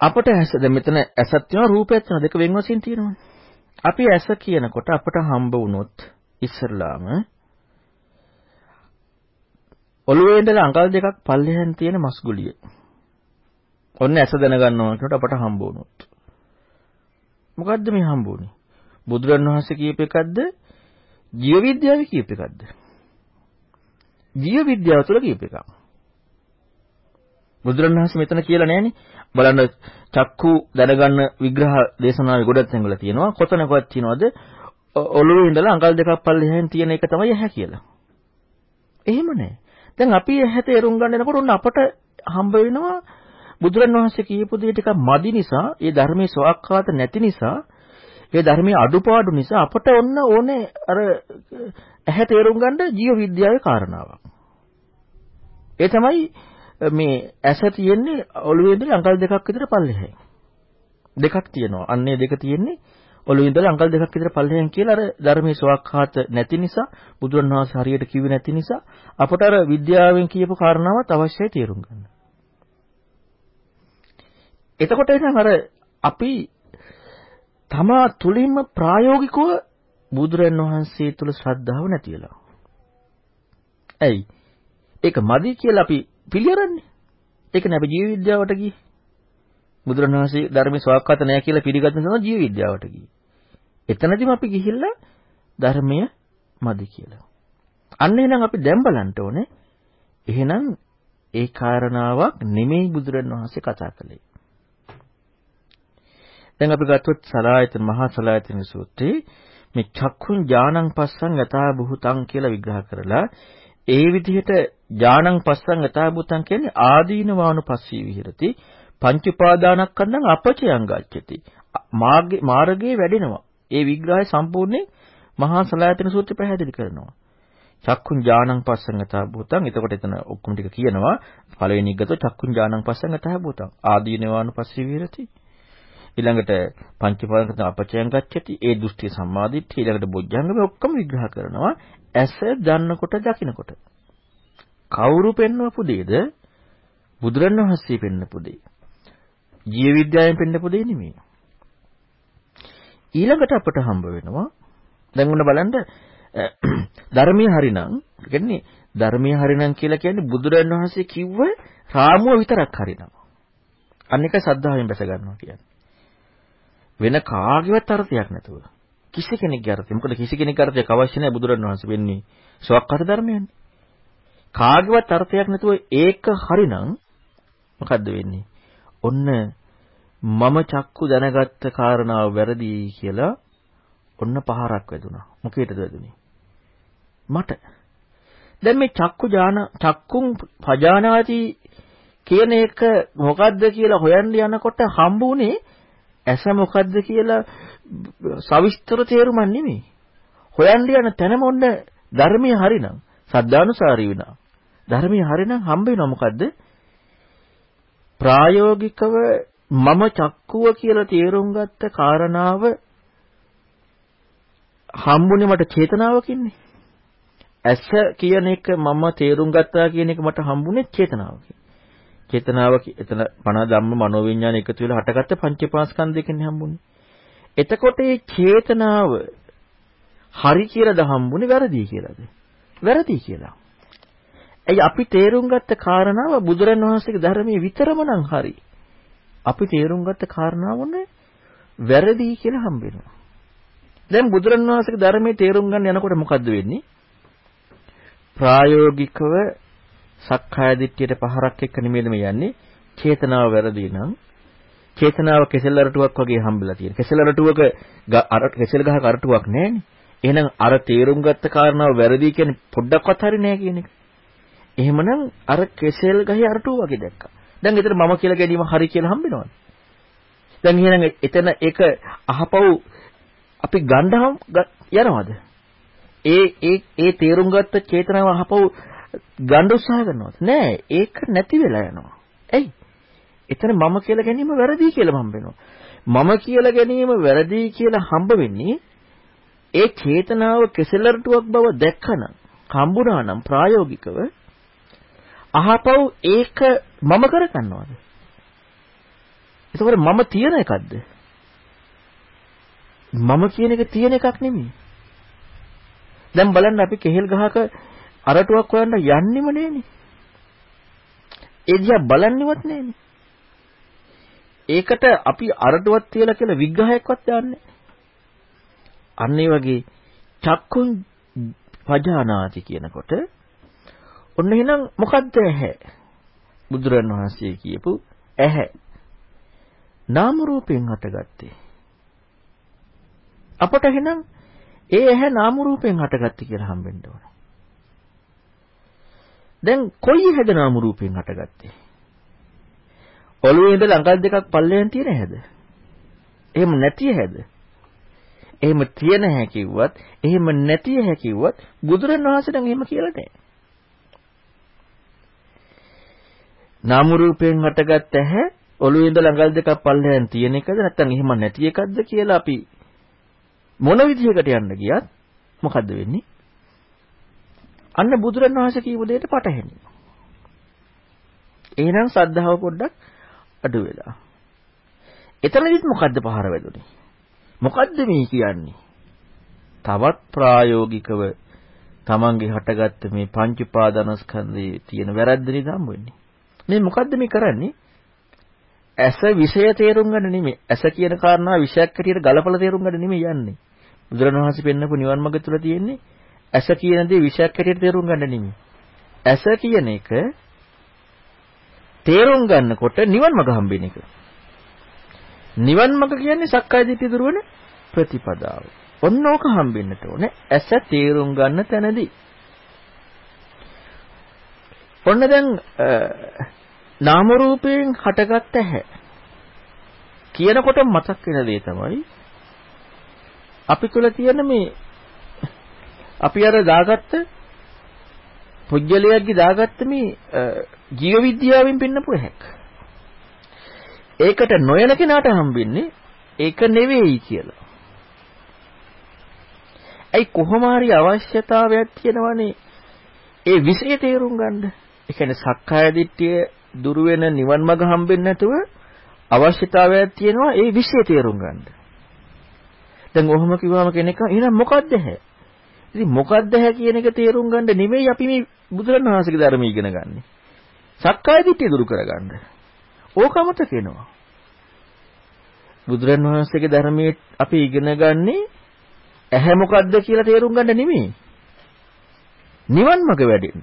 අපට ඇස දැන් මෙතන ඇසත් තියෙනවා රූපයත් තියෙනවා දෙක වෙන වශයෙන් තියෙනවානේ. අපි ඇස කියනකොට අපට හම්බ වුණොත් ඉස්සරලාම ඔළුවේ ඉඳලා අඟල් දෙකක් පල්ලෙහෙන් තියෙන මස්ගුලිය. ඔන්න ඇස දැනගන්නවා කියනකොට අපට හම්බ වුණොත්. මොකද්ද මේ හම්බ වුනේ? බුදුරණවහන්සේ කියප එකක්ද? ජීව විද්‍යාවේ කියප එකක්ද? ජීව විද්‍යාව තුළ කියප එකක්. බුදුරණවහන්සේ මෙතන කියලා නෑනේ. බලන්න චක්කු දැනගන්න විග්‍රහ දේශනාවේ ගොඩක් තැන්වල තියෙනවා. කොතනකවත් තියෙනවද? ඔළුවේ ඉඳලා අඟල් දෙකක් පල්ලෙහෙන් තියෙන එක තමයි ඇහැ කියලා. එහෙම නෑ. දැන් අපි ඇහැ තේරුම් ගන්න යනකොට ඔන්න අපට හම්බ වෙනවා බුදුරණවහන්සේ කියපු දේ ටිකක් මදි නිසා, ඒ ධර්මයේ සවක්කාත නැති නිසා, ඒ ධර්මයේ අඩුපාඩු නිසා අපට ඔන්න ඕනේ අර ඇහැ තේරුම් ගන්න ජීව විද්‍යාවේ කාරණාවක්. ඒ තමයි මේ ඇස තියෙන්නේ ඔළුවේ ඉඳලා අඟල් දෙකක් විතර පල්ලෙහායි. දෙකක් තියෙනවා. අන්නේ දෙක තියෙන්නේ ඔළුවේ ඉඳලා අඟල් දෙකක් විතර පල්ලෙහෙන් කියලා අර ධර්මයේ සවක්හාත නැති නිසා බුදුරණවහන්සේ හරියට කිව්වේ නැති නිසා අපට අර විද්‍යාවෙන් කියපු කාරණාවත් අවශ්‍යයි තේරුම් ගන්න. එතකොට එහෙනම් අර අපි තමා තුලින්ම ප්‍රායෝගිකව බුදුරණවහන්සේ තුල ශ්‍රද්ධාව නැති වෙලා. ඇයි? ඒක මදි කියලා අපි පිළිගන්නේ. ඒකනේ අපි ජීව විද්‍යාවට ගියේ. බුදුරණවහන්සේ ධර්මයේ ස්වාක්කාත නැහැ කියලා පිළිගන්න තමයි ජීව විද්‍යාවට ගියේ. එතනදිම අපි ගිහිල්ලා ධර්මය මදි කියලා. අන්න එහෙනම් අපි දැන් බලන්න ඕනේ. එහෙනම් ඒ කාරණාවක් නෙමෙයි බුදුරණවහන්සේ කතා කළේ. දැන් අපි ගත්තොත් සලායතන මහා සලායතන සූත්‍රයේ මේ චක්කුන් ඥානං පස්සං යථා බුතං කියලා විග්‍රහ කරලා ඒ විදිහට ඥානං පස්සං යථා බුතං කියන්නේ ආදීනවානුපස්සී විහෙරති. පංච උපාදානස්කන්ධං අපචයං ගච්ඡති. මාර්ගේ මාර්ගයේ වැඩෙනවා. ඒ විග්‍රහය සම්පූර්ණයෙන් මහා සලායතන සූත්‍රය පැහැදිලි කරනවා. චක්කුං ඥානං පස්සං යථා භූතං එතකොට එතන ඔක්කොම ටික කියනවා. පළවෙනි එක ගත්තොත් චක්කුං ඥානං පස්සං යථා භූතං ආදීනවානුපස්සී විහෙරති. ඊළඟට පංචපාදක අපචයන් ගච්ඡති. ඒ දෘෂ්ටි සම්මාදිට්ඨි ඊළඟට බොජ්ජංගම ඔක්කොම විග්‍රහ කරනවා. ඇස දන්නකොට දකින්නකොට කවුරු පෙන්වපු දෙයද? බුදුරණවහන්සේ පෙන්වපු දෙය. ජීව විද්‍යාවෙන් පෙන්වපු දෙය නෙමෙයි. ඊළඟට අපට හම්බ වෙනවා. දැන් උන්න බලන්න ධර්මයේ හරිනම් කියන්නේ ධර්මයේ හරිනම් කියලා කියන්නේ බුදුරණවහන්සේ කිව්ව රාමුව විතරක් හරිනම් අන්න එකයි සද්ධාවෙන් බැස ගන්නවා කියන්නේ. වෙන කාගේවත් අර්ථයක් නැතුව කිසි කෙනෙක්ගේ අර්ථය. මොකද කිසි කෙනෙක්ගේ අර්ථයක් අවශ්‍ය නැහැ බුදුරණවහන්සේ වෙන්නේ සවක්කාත ධර්මයන්නේ. කාගේවත් අර්ථයක් නැතුව ඒක හරිනම් මොකද්ද වෙන්නේ? ඔන්න මම චක්කු දැනගත්ත කාරණාව වැරදි කියලා ඔන්න පහරක් වැදුනා. මොකේද වැදුනේ? මට. දැන් මේ චක්කු ඥාන චක්කුම් පජානාති කියන එක මොකද්ද කියලා හොයන්න යනකොට හම්බුනේ ඇස මොකද්ද කියලා සවිස්තර තේරුමක් නෙමෙයි. හොයන්න යන තැනම ඔන්න ධර්මයේ හරිනම් සද්ධානුසාරී වෙනවා. ධර්මයේ හරිනම් හම්බ වෙනවා මොකද්ද? ප්‍රායෝගිකව මම චක්කුව කියලා තේරුම් ගත්ත කාරණාව හම්බුනේ මට චේතනාවකින්නේ. ඇස කියන එක මම තේරුම් ගත්තා කියන එක මට හම්බුනේ චේතනාවකින්. චේතනාව එතන පණ ධම්ම මනෝවිඤ්ඤාණ එකතු වෙලා හටගත්ත පංචපාස්කන්ධයකින් හම්බුනේ. එතකොට මේ චේතනාව හරි කියලාද හම්බුනේ වැරදි කියලාද? වැරදි කියලා. ඇයි අපි තේරුම් ගත්ත කාරණාව බුදුරන් වහන්සේගේ ධර්මයේ විතරම නම් හරි. අපි තේරුම් ගත්ත කාරණාවනේ වැරදි කියලා හම්බ වෙනවා. දැන් බුදුරන් වහන්සේගේ ධර්මයේ තේරුම් ගන්න යනකොට මොකද්ද වෙන්නේ? ප්‍රායෝගිකව සක්කාය දිට්ඨියට පහරක් එක්ක නෙමෙයිද මේ යන්නේ. චේතනාව වැරදි නම් චේතනාව කෙසෙල් අරටුවක් වගේ හම්බෙලා තියෙන. කෙසෙල් අරටුවක අර කෙසෙල් ගහක අරටුවක් නැහැනේ. එහෙනම් අර තේරුම් ගත්ත කාරණාව වැරදි කියන්නේ පොඩ්ඩක්වත් හරි නෑ කියන එක. එහෙමනම් අර කෙසෙල් ගහේ අරටුව වගේ දැක්කා. දැන් ඊතර මම කියලා ගැනීම හරි කියලා හම්බෙනවද? දැන් එහෙනම් එතන ඒක අහපව් අපි ගණ්ඩහම් යනවද? ඒ ඒ ඒ තේරුම් ගත්ත චේතනාව අහපව් ගන්න උත්සාහ කරනවද? නෑ. ඒක නැති වෙලා යනවා. එයි. එතන මම කියලා ගැනීම වැරදි කියලා හම්බ වෙනවා. මම කියලා ගැනීම වැරදි කියලා හම්බ වෙන්නේ ඒ චේතනාව කෙසලරටුවක් බව දැක්කනම් හම්බුණා නම් ප්‍රායෝගිකව අහපව් ඒක මම කරගන්නවද? එතකොට මම තියෙන එකක්ද? මම කියන එක තියෙන එකක් නෙමෙයි. දැන් බලන්න අපි කෙහෙල් ගහක අරටුවක් හොයන්න යන්නෙම නෑනේ. ඒ දිහා බලන්නේවත් නෑනේ. ඒකට අපි අරටුවක් තියලා කියලා විග්‍රහයක්වත් දාන්නේ අන්න ඒ වගේ චක්කුන් පජානාති කියනකොට ඔන්න එහෙනම් මොකද්ද ඇහැ? බුදුරන් වහන්සේ කියපු ඇහැ. නාම රූපෙන් හටගත්තේ. අපට එහෙනම් ඒ ඇහැ නාම රූපෙන් හටගත්තේ කියලා හම්බෙන්න ඕන. දැන් කොයි හැද නාම රූපෙන් හටගත්තේ? ඔළුවේ ඉඳලා අඟල් දෙකක් පල්ලෙන් තියෙන හැද? එහෙම නැති හැද? එහෙම තියෙන හැ කිව්වත්, එහෙම නැති හැ කිව්වත් බුදුරණවහන්සේ නම් එහෙම කියලා නැහැ. නාම රූපයෙන් හටගත් ඇහැ ඔළුවේ ඉඳලා ළඟල් දෙකක් පල්ලෙහාන් තියෙන එකද නැත්නම් එහෙම නැති එකක්ද කියලා අපි මොන විදිහකට යන්න ගියත් මොකද්ද වෙන්නේ? අන්න බුදුරණවහන්සේ කියපු දෙයට පටහැනියි. එහෙනම් සද්ධාව පොඩ්ඩක් අඩු වෙලා. එතනදිත් මොකද්ද පහර වැදුනේ? මොකද්ද මේ කියන්නේ? තවත් ප්‍රායෝගිකව තමන්ගේ හටගත්ත මේ පංච උපාදානස්කන්ධයේ තියෙන වැරද්ද නේද හම්බ වෙන්නේ. මේ මොකද්ද මේ කරන්නේ? ඇස විෂය තේරුම් ගන්න නෙමෙයි. ඇස කියන කාරණා විෂයක් හැටියට ගලපලා තේරුම් ගන්න නෙමෙයි යන්නේ. බුදුරණවහන්සේ පෙන්නපු නිවන් මඟ තුල තියෙන්නේ ඇස කියන දේ විෂයක් හැටියට තේරුම් ගන්න නෙමෙයි. ඇස කියන එක තේරුම් ගන්නකොට නිවන් මඟ හම්බෙන එක. නිවන් මඟ කියන්නේ සක්කාය දිට්ඨිය දුරවන ප්‍රතිපදාව. ඔන්න ඕක හම්බෙන්නට ඕනේ. ඇස තේරුම් ගන්න තැනදී. ඔන්න දැන් නාම රූපයෙන් හටගත්ත හැ කියනකොට මතක් වෙන දේ තමයි අපි තුල තියෙන මේ අපි අර දාගත්ත පුජ්‍යලයක්ගේ දාගත්ත මේ ජීව විද්‍යාවෙන් පෙන්නපු හැක්. ඒකට නොයන කෙනාට හම්බෙන්නේ ඒක නෙවෙයි කියලා. ඇයි කොහොම හරි අවශ්‍යතාවයක් තියෙනවනේ ඒ විෂය තේරුම් ගන්න. ඒ කියන්නේ සක්කාය දිට්ඨිය දුරු වෙන නිවන් මඟ හම්බෙන්නේ නැතුව අවශ්‍යතාවයක් තියෙනවා ඒ විෂය තේරුම් ගන්න. දැන් ඔහොම කිව්වම කෙනෙක් එහෙනම් මොකද්ද හැ? ඉතින් මොකද්ද හැ කියන එක තේරුම් ගන්න නෙමෙයි අපි මේ බුදුරණවහන්සේගේ ධර්මය ඉගෙන ගන්නේ. සක්කාය දිට්ඨිය දුරු කරගන්න. ඕකමත කියනවා. බුදුරණවහන්සේගේ ධර්මයේ අපි ඉගෙන ගන්නේ ඇහැ මොකද්ද කියලා තේරුම් ගන්න නෙමෙයි. නිවන් මඟ වැඩෙන්න.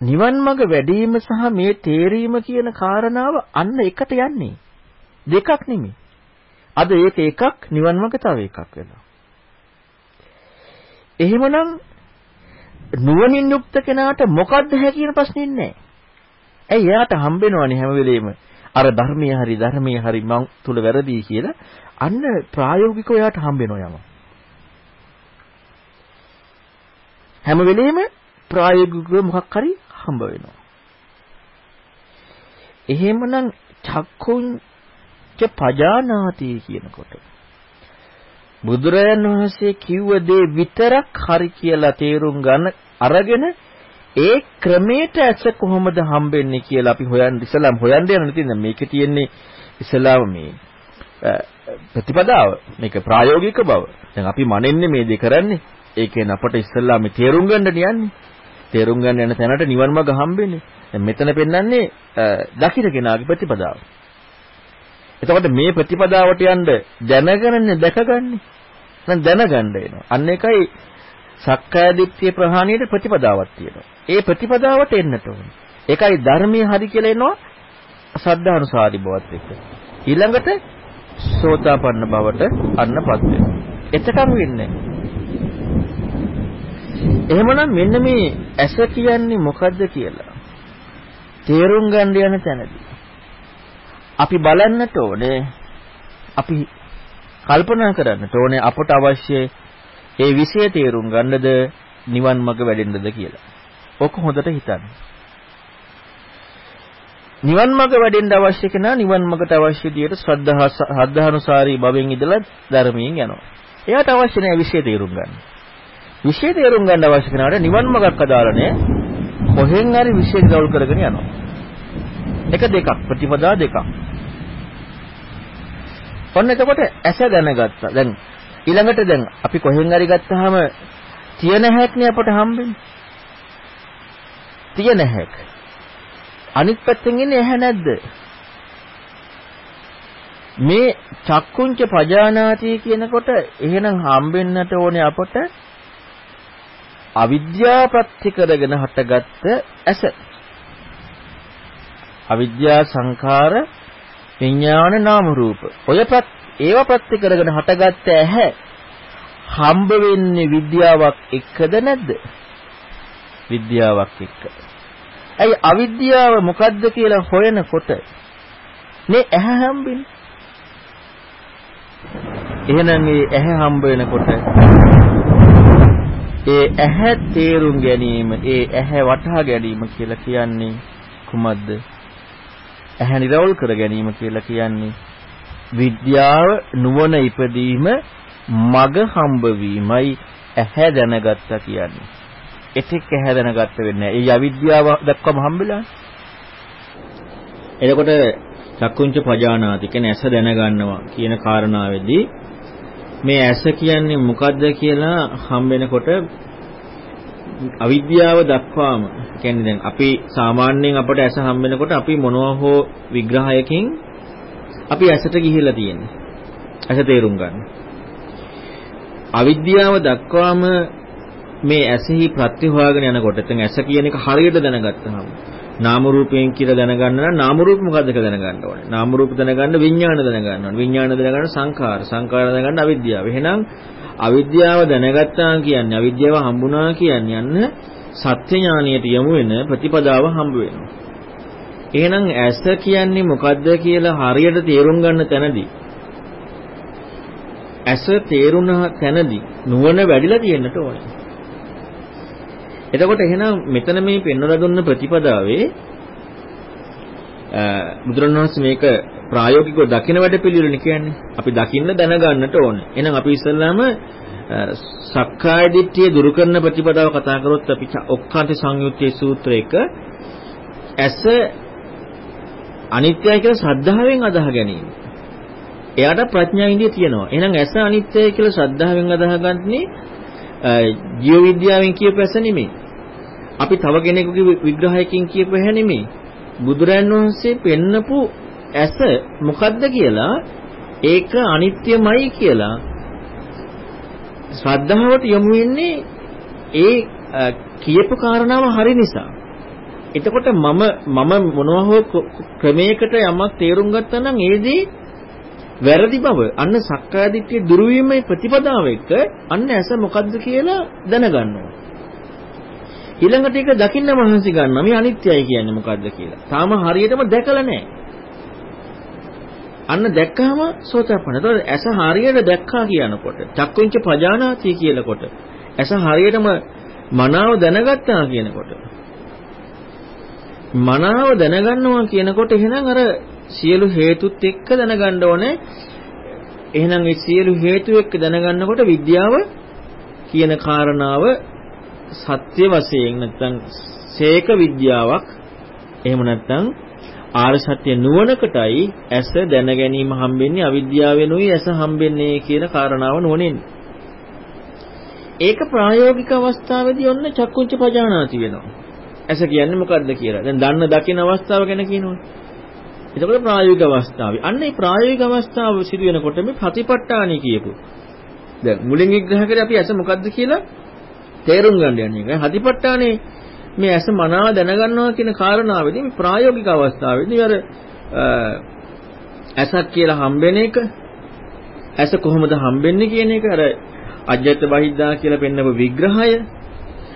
නිවන් මඟ වැඩිම සහ මේ තේරීම කියන කාරණාව අන්න එකට යන්නේ. දෙකක් නෙමෙයි. අද ඒක එකක් නිවන් මඟ තව එකක් වෙනවා. එහෙමනම් නුවණින් යුක්ත කෙනාට මොකද්ද හැ කියන ප්‍රශ්නේ නැහැ. ඇයි එයාට හම්බෙනවනේ හැම වෙලෙම අර ධර්මයේ හරි ධර්මයේ හරි මං තුල වැරදි කියලා අන්න ප්‍රායෝගිකව එයාට හම්බෙනවා යම. හැම වෙලෙම ප්‍රායෝගිකව මොකක් හරි හම්බ වෙනවා. එහෙමනම් චක්කුංච පජානාති කියනකොට බුදුරයන් වහන්සේ කිව්ව දේ විතරක් හරි කියලා තේරුම් ගන්න අරගෙන ඒ ක්‍රමයට ඇස කොහොමද හම්බෙන්නේ කියලා අපි හොයන්න ඉස්සලාම් හොයන්න යන ඉතින් මේකේ තියෙන්නේ ඉස්සලාම මේ ප්‍රතිපදාව මේක ප්‍රායෝගික බව. දැන් අපි මනෙන්නේ මේ දේ කරන්නේ. ඒ කියන්නේ අපට ඉස්සල්ලා මේ තේරුම් ගන්න යන්නේ. තේරුම් ගන්න යන තැනට නිවන් මඟ හම්බෙන්නේ. දැන් මෙතන පෙන්වන්නේ දකින්න කෙනාගේ ප්‍රතිපදාව. එතකොට මේ ප්‍රතිපදාවට යන්න දැනගන්නේ දැකගන්නේ. දැන් දැනගන්න එනවා. අන්න එකයි සක්කාය දිට්ඨිය ප්‍රහාණයට ප්‍රතිපදාවක් තියෙනවා. ඒ ප්‍රතිපදාවට එන්නට ඕනේ. ඒකයි ධර්මයේ හරි කියලා එනවා සද්ධානුසාරි බවත් එක්ක. ඊළඟට සෝතාපන්න බවට අන්නපත් වෙනවා. එතකම වෙන්නේ එහෙමනම් මෙන්න මේ ඇස කියන්නේ මොකද්ද කියලා තේරුම් ගන්න යන තැනදී අපි බලන්නට ඕනේ අපි කල්පනා කරන්නට ඕනේ අපට අවශ්‍ය ඒ විෂය තේරුම් ගන්නද නිවන් මඟ වැඩෙන්නද කියලා. ඔක හොඳට හිතන්න. නිවන් මඟ වැඩෙන්න අවශ්‍ය කෙනා නිවන් මඟට අවශ්‍ය විදියට ශ්‍රද්ධා ශ්‍රද්ධානුසාරී භවෙන් ඉඳලා ධර්මයෙන් යනවා. එයාට අවශ්‍ය නැහැ විෂය තේරුම් ගන්න. විෂය තේරුම් ගන්න අවශ්‍ය කෙනාට නිවන් මඟක් අදාළ නැහැ. කොහෙන් හරි විෂය දවල් කරගෙන යනවා. එක දෙකක් ප්‍රතිපදා දෙකක්. ඔන්න එතකොට ඇස දැනගත්තා. දැන් ඊළඟට දැන් අපි කොහෙන් හරි ගත්තාම තියෙන හැක්නේ අපට හම්බෙන්නේ. තියෙන හැක්. අනිත් පැත්තෙන් ඉන්නේ ඇහැ නැද්ද? මේ චක්කුංච පජානාති කියනකොට එහෙනම් හම්බෙන්නට ඕනේ අපට අවිද්‍යා ප්‍රත්‍ය කරගෙන හටගත්ත ඇස. අවිද්‍යා සංඛාර විඥාන නාම රූප. ඔය ඒව ප්‍රත්‍ය කරගෙන හටගත්ත ඇහැ හම්බ වෙන්නේ විද්‍යාවක් එක්කද නැද්ද? විද්‍යාවක් එක්ක. ඇයි අවිද්‍යාව මොකද්ද කියලා හොයනකොට මේ ඇහැ හම්බෙන්නේ. එහෙනම් මේ ඇහැ හම්බ වෙනකොට ඒ ඇහැ තේරුම් ගැනීම, ඒ ඇහැ වටහා ගැනීම කියලා කියන්නේ කුමක්ද? ඇහැ නිරවුල් කර ගැනීම කියලා කියන්නේ විද්‍යාව නුවණ ඉපදීම මග හම්බ වීමයි ඇහැ දැනගත්තා කියන්නේ. එතෙක් ඇහැ දැනගත්ත වෙන්නේ නැහැ. ඒ අවිද්‍යාව දක්වම හම්බෙලානේ. එතකොට චක්කුංච පජානාති කියන්නේ ඇස දැනගන්නවා කියන කාරණාවේදී මේ ඇස කියන්නේ මොකද්ද කියලා හම්බෙනකොට අවිද්‍යාව දක්වාම කියන්නේ දැන් අපි සාමාන්‍යයෙන් අපට ඇස හම්බෙනකොට අපි මොනවා හෝ විග්‍රහයකින් අපි ඇසට ගිහිල්ලා තියෙන්නේ. ඇස තේරුම් ගන්න. අවිද්‍යාව දක්වාම මේ ඇසෙහි ප්‍රත්‍ය හොයාගෙන යනකොට එතෙන් ඇස කියන එක හරියට දැනගත්තාම නාම රූපයෙන් කියලා දැනගන්න නම් නාම රූප මොකද්ද කියලා දැනගන්න ඕනේ. නාම රූප දැනගන්න විඥාන දැනගන්න ඕනේ. විඥාන දැනගන්න සංඛාර. සංඛාර දැනගන්න අවිද්‍යාව. එහෙනම් අවිද්‍යාව දැනගත්තා කියන්නේ අවිද්‍යාව හම්බුණා කියන්නේ යන්න සත්‍ය ඥානියට යමු වෙන ප්‍රතිපදාව හම්බ වෙනවා. එහෙනම් ඇස කියන්නේ මොකද්ද කියලා හරියට තේරුම් ගන්න තැනදී ඇස තේරුණ තැනදී නුවණ වැඩිලා තියෙන්නට ඕනේ. එතකොට එහෙනම් මෙතන මේ පෙන්වලා දුන්න ප්‍රතිපදාවේ බුදුරණවහන්සේ මේක ප්‍රායෝගිකව දකින වැඩ පිළිවෙලනේ කියන්නේ. අපි දකින්න දැනගන්නට ඕනේ. එහෙනම් අපි ඉස්සල්ලාම සක්කාය දිට්ඨිය දුරු කරන ප්‍රතිපදාව කතා කරොත් අපි ඔක්කාන්ත සංයුත්තේ සූත්‍රයක ඇස අනිත්‍යයි කියලා ශ්‍රද්ධාවෙන් අදහ ගැනීම. එයාට ප්‍රඥා ඉන්දිය තියෙනවා. එහෙනම් ඇස අනිත්‍යයි කියලා ශ්‍රද්ධාවෙන් අදහගන්නේ ජීව විද්‍යාවෙන් කියපු ඇස නෙමෙයි. අපි තව කෙනෙකුගේ විග්‍රහයකින් කියපු ඇහැ නෙමෙයි. බුදුරයන් වහන්සේ පෙන්නපු ඇස මොකද්ද කියලා ඒක අනිත්‍යමයි කියලා ශ්‍රද්ධාවට යොමු වෙන්නේ ඒ කියපු කාරණාව හරි නිසා. එතකොට මම මම මොනවා හෝ ක්‍රමයකට යමක් තේරුම් ගත්තා නම් ඒදී වැරදි බව අන්න සක්කාය දිට්ඨිය දුරු වීමේ ප්‍රතිපදාව එක්ක අන්න ඇස මොකද්ද කියලා දැනගන්නවා. ඊළඟට ඒක දකින්න මහන්සි ගන්නවා මේ අනිත්‍යයි කියන්නේ මොකද්ද කියලා. තාම හරියටම දැකලා නැහැ. අන්න දැක්කහම සෝතපන්න. ඒතකොට ඇස හරියට දැක්කා කියනකොට චක්කුංච පජානාති කියනකොට ඇස හරියටම මනාව දැනගත්තා කියනකොට මනාව දැනගන්නවා කියනකොට එහෙනම් අර සියලු හේතුත් එක්ක දැනගන්න ඕනේ. එහෙනම් මේ සියලු හේතු එක්ක දැනගන්නකොට විද්‍යාව කියන කාරණාව සත්‍ය වශයෙන් නැත්නම් සේක විද්‍යාවක් එහෙම නැත්නම් ආර්ය සත්‍ය නුවණකටයි ඇස දැන ගැනීම හම්බෙන්නේ අවිද්‍යාවෙනුයි ඇස හම්බෙන්නේ කියන කාරණාව නුවණින්. ඒක ප්‍රායෝගික අවස්ථාවේදී ඔන්න චක්කුංච පජානාති වෙනවා. ඇස කියන්නේ මොකද්ද කියලා. දැන් දන්න දකින අවස්ථාව ගැන කියනවනේ. එතකොට ප්‍රායෝගික අවස්ථාවේ. අන්න ඒ ප්‍රායෝගික අවස්ථාව සිදු වෙනකොට මේ ප්‍රතිපට්ඨානිය කියපු. දැන් මුලින් විග්‍රහ කරේ අපි ඇස මොකද්ද කියලා තේරුම් ගන්න යන්නේ. ඒක හතිපට්ඨානේ මේ ඇස මනාව දැනගන්නවා කියන කාරණාවෙදී මේ ප්‍රායෝගික අවස්ථාවේදී අර ඇසක් කියලා හම්බෙන එක ඇස කොහොමද හම්බෙන්නේ කියන එක අර අජ්‍යත් බහිද්දා කියලා පෙන්නපු විග්‍රහය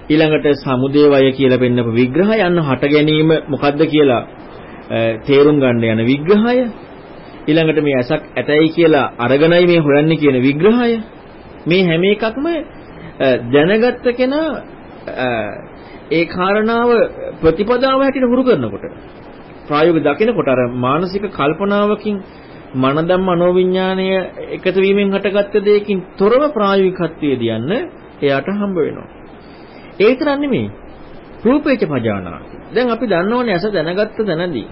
ඊළඟට සමුදේ වය කියලා පෙන්නපු විග්‍රහය අන්න හට ගැනීම මොකද්ද කියලා තේරුම් ගන්න යන විග්‍රහය ඊළඟට මේ ඇසක් ඇතයි කියලා අරගෙනයි මේ හොයන්නේ කියන විග්‍රහය මේ හැම එකක්ම දැනගත්ත කෙනා ඒ කාරණාව ප්‍රතිපදාව හැටියට හුරු කරනකොට ප්‍රායෝගික දකිනකොට අර මානසික කල්පනාවකින් මනදම් මනෝවිඤ්ඤාණය එකතු වීමෙන් හටගත්ත දෙයකින් තොරව ප්‍රායෝගිකත්වයේදී යන්න එයාට හම්බ වෙනවා. ඒ විතරක් නෙමෙයි. රූපේච පජානාති. දැන් අපි දන්නෝනේ ඇස දැනගත්ත තැනදී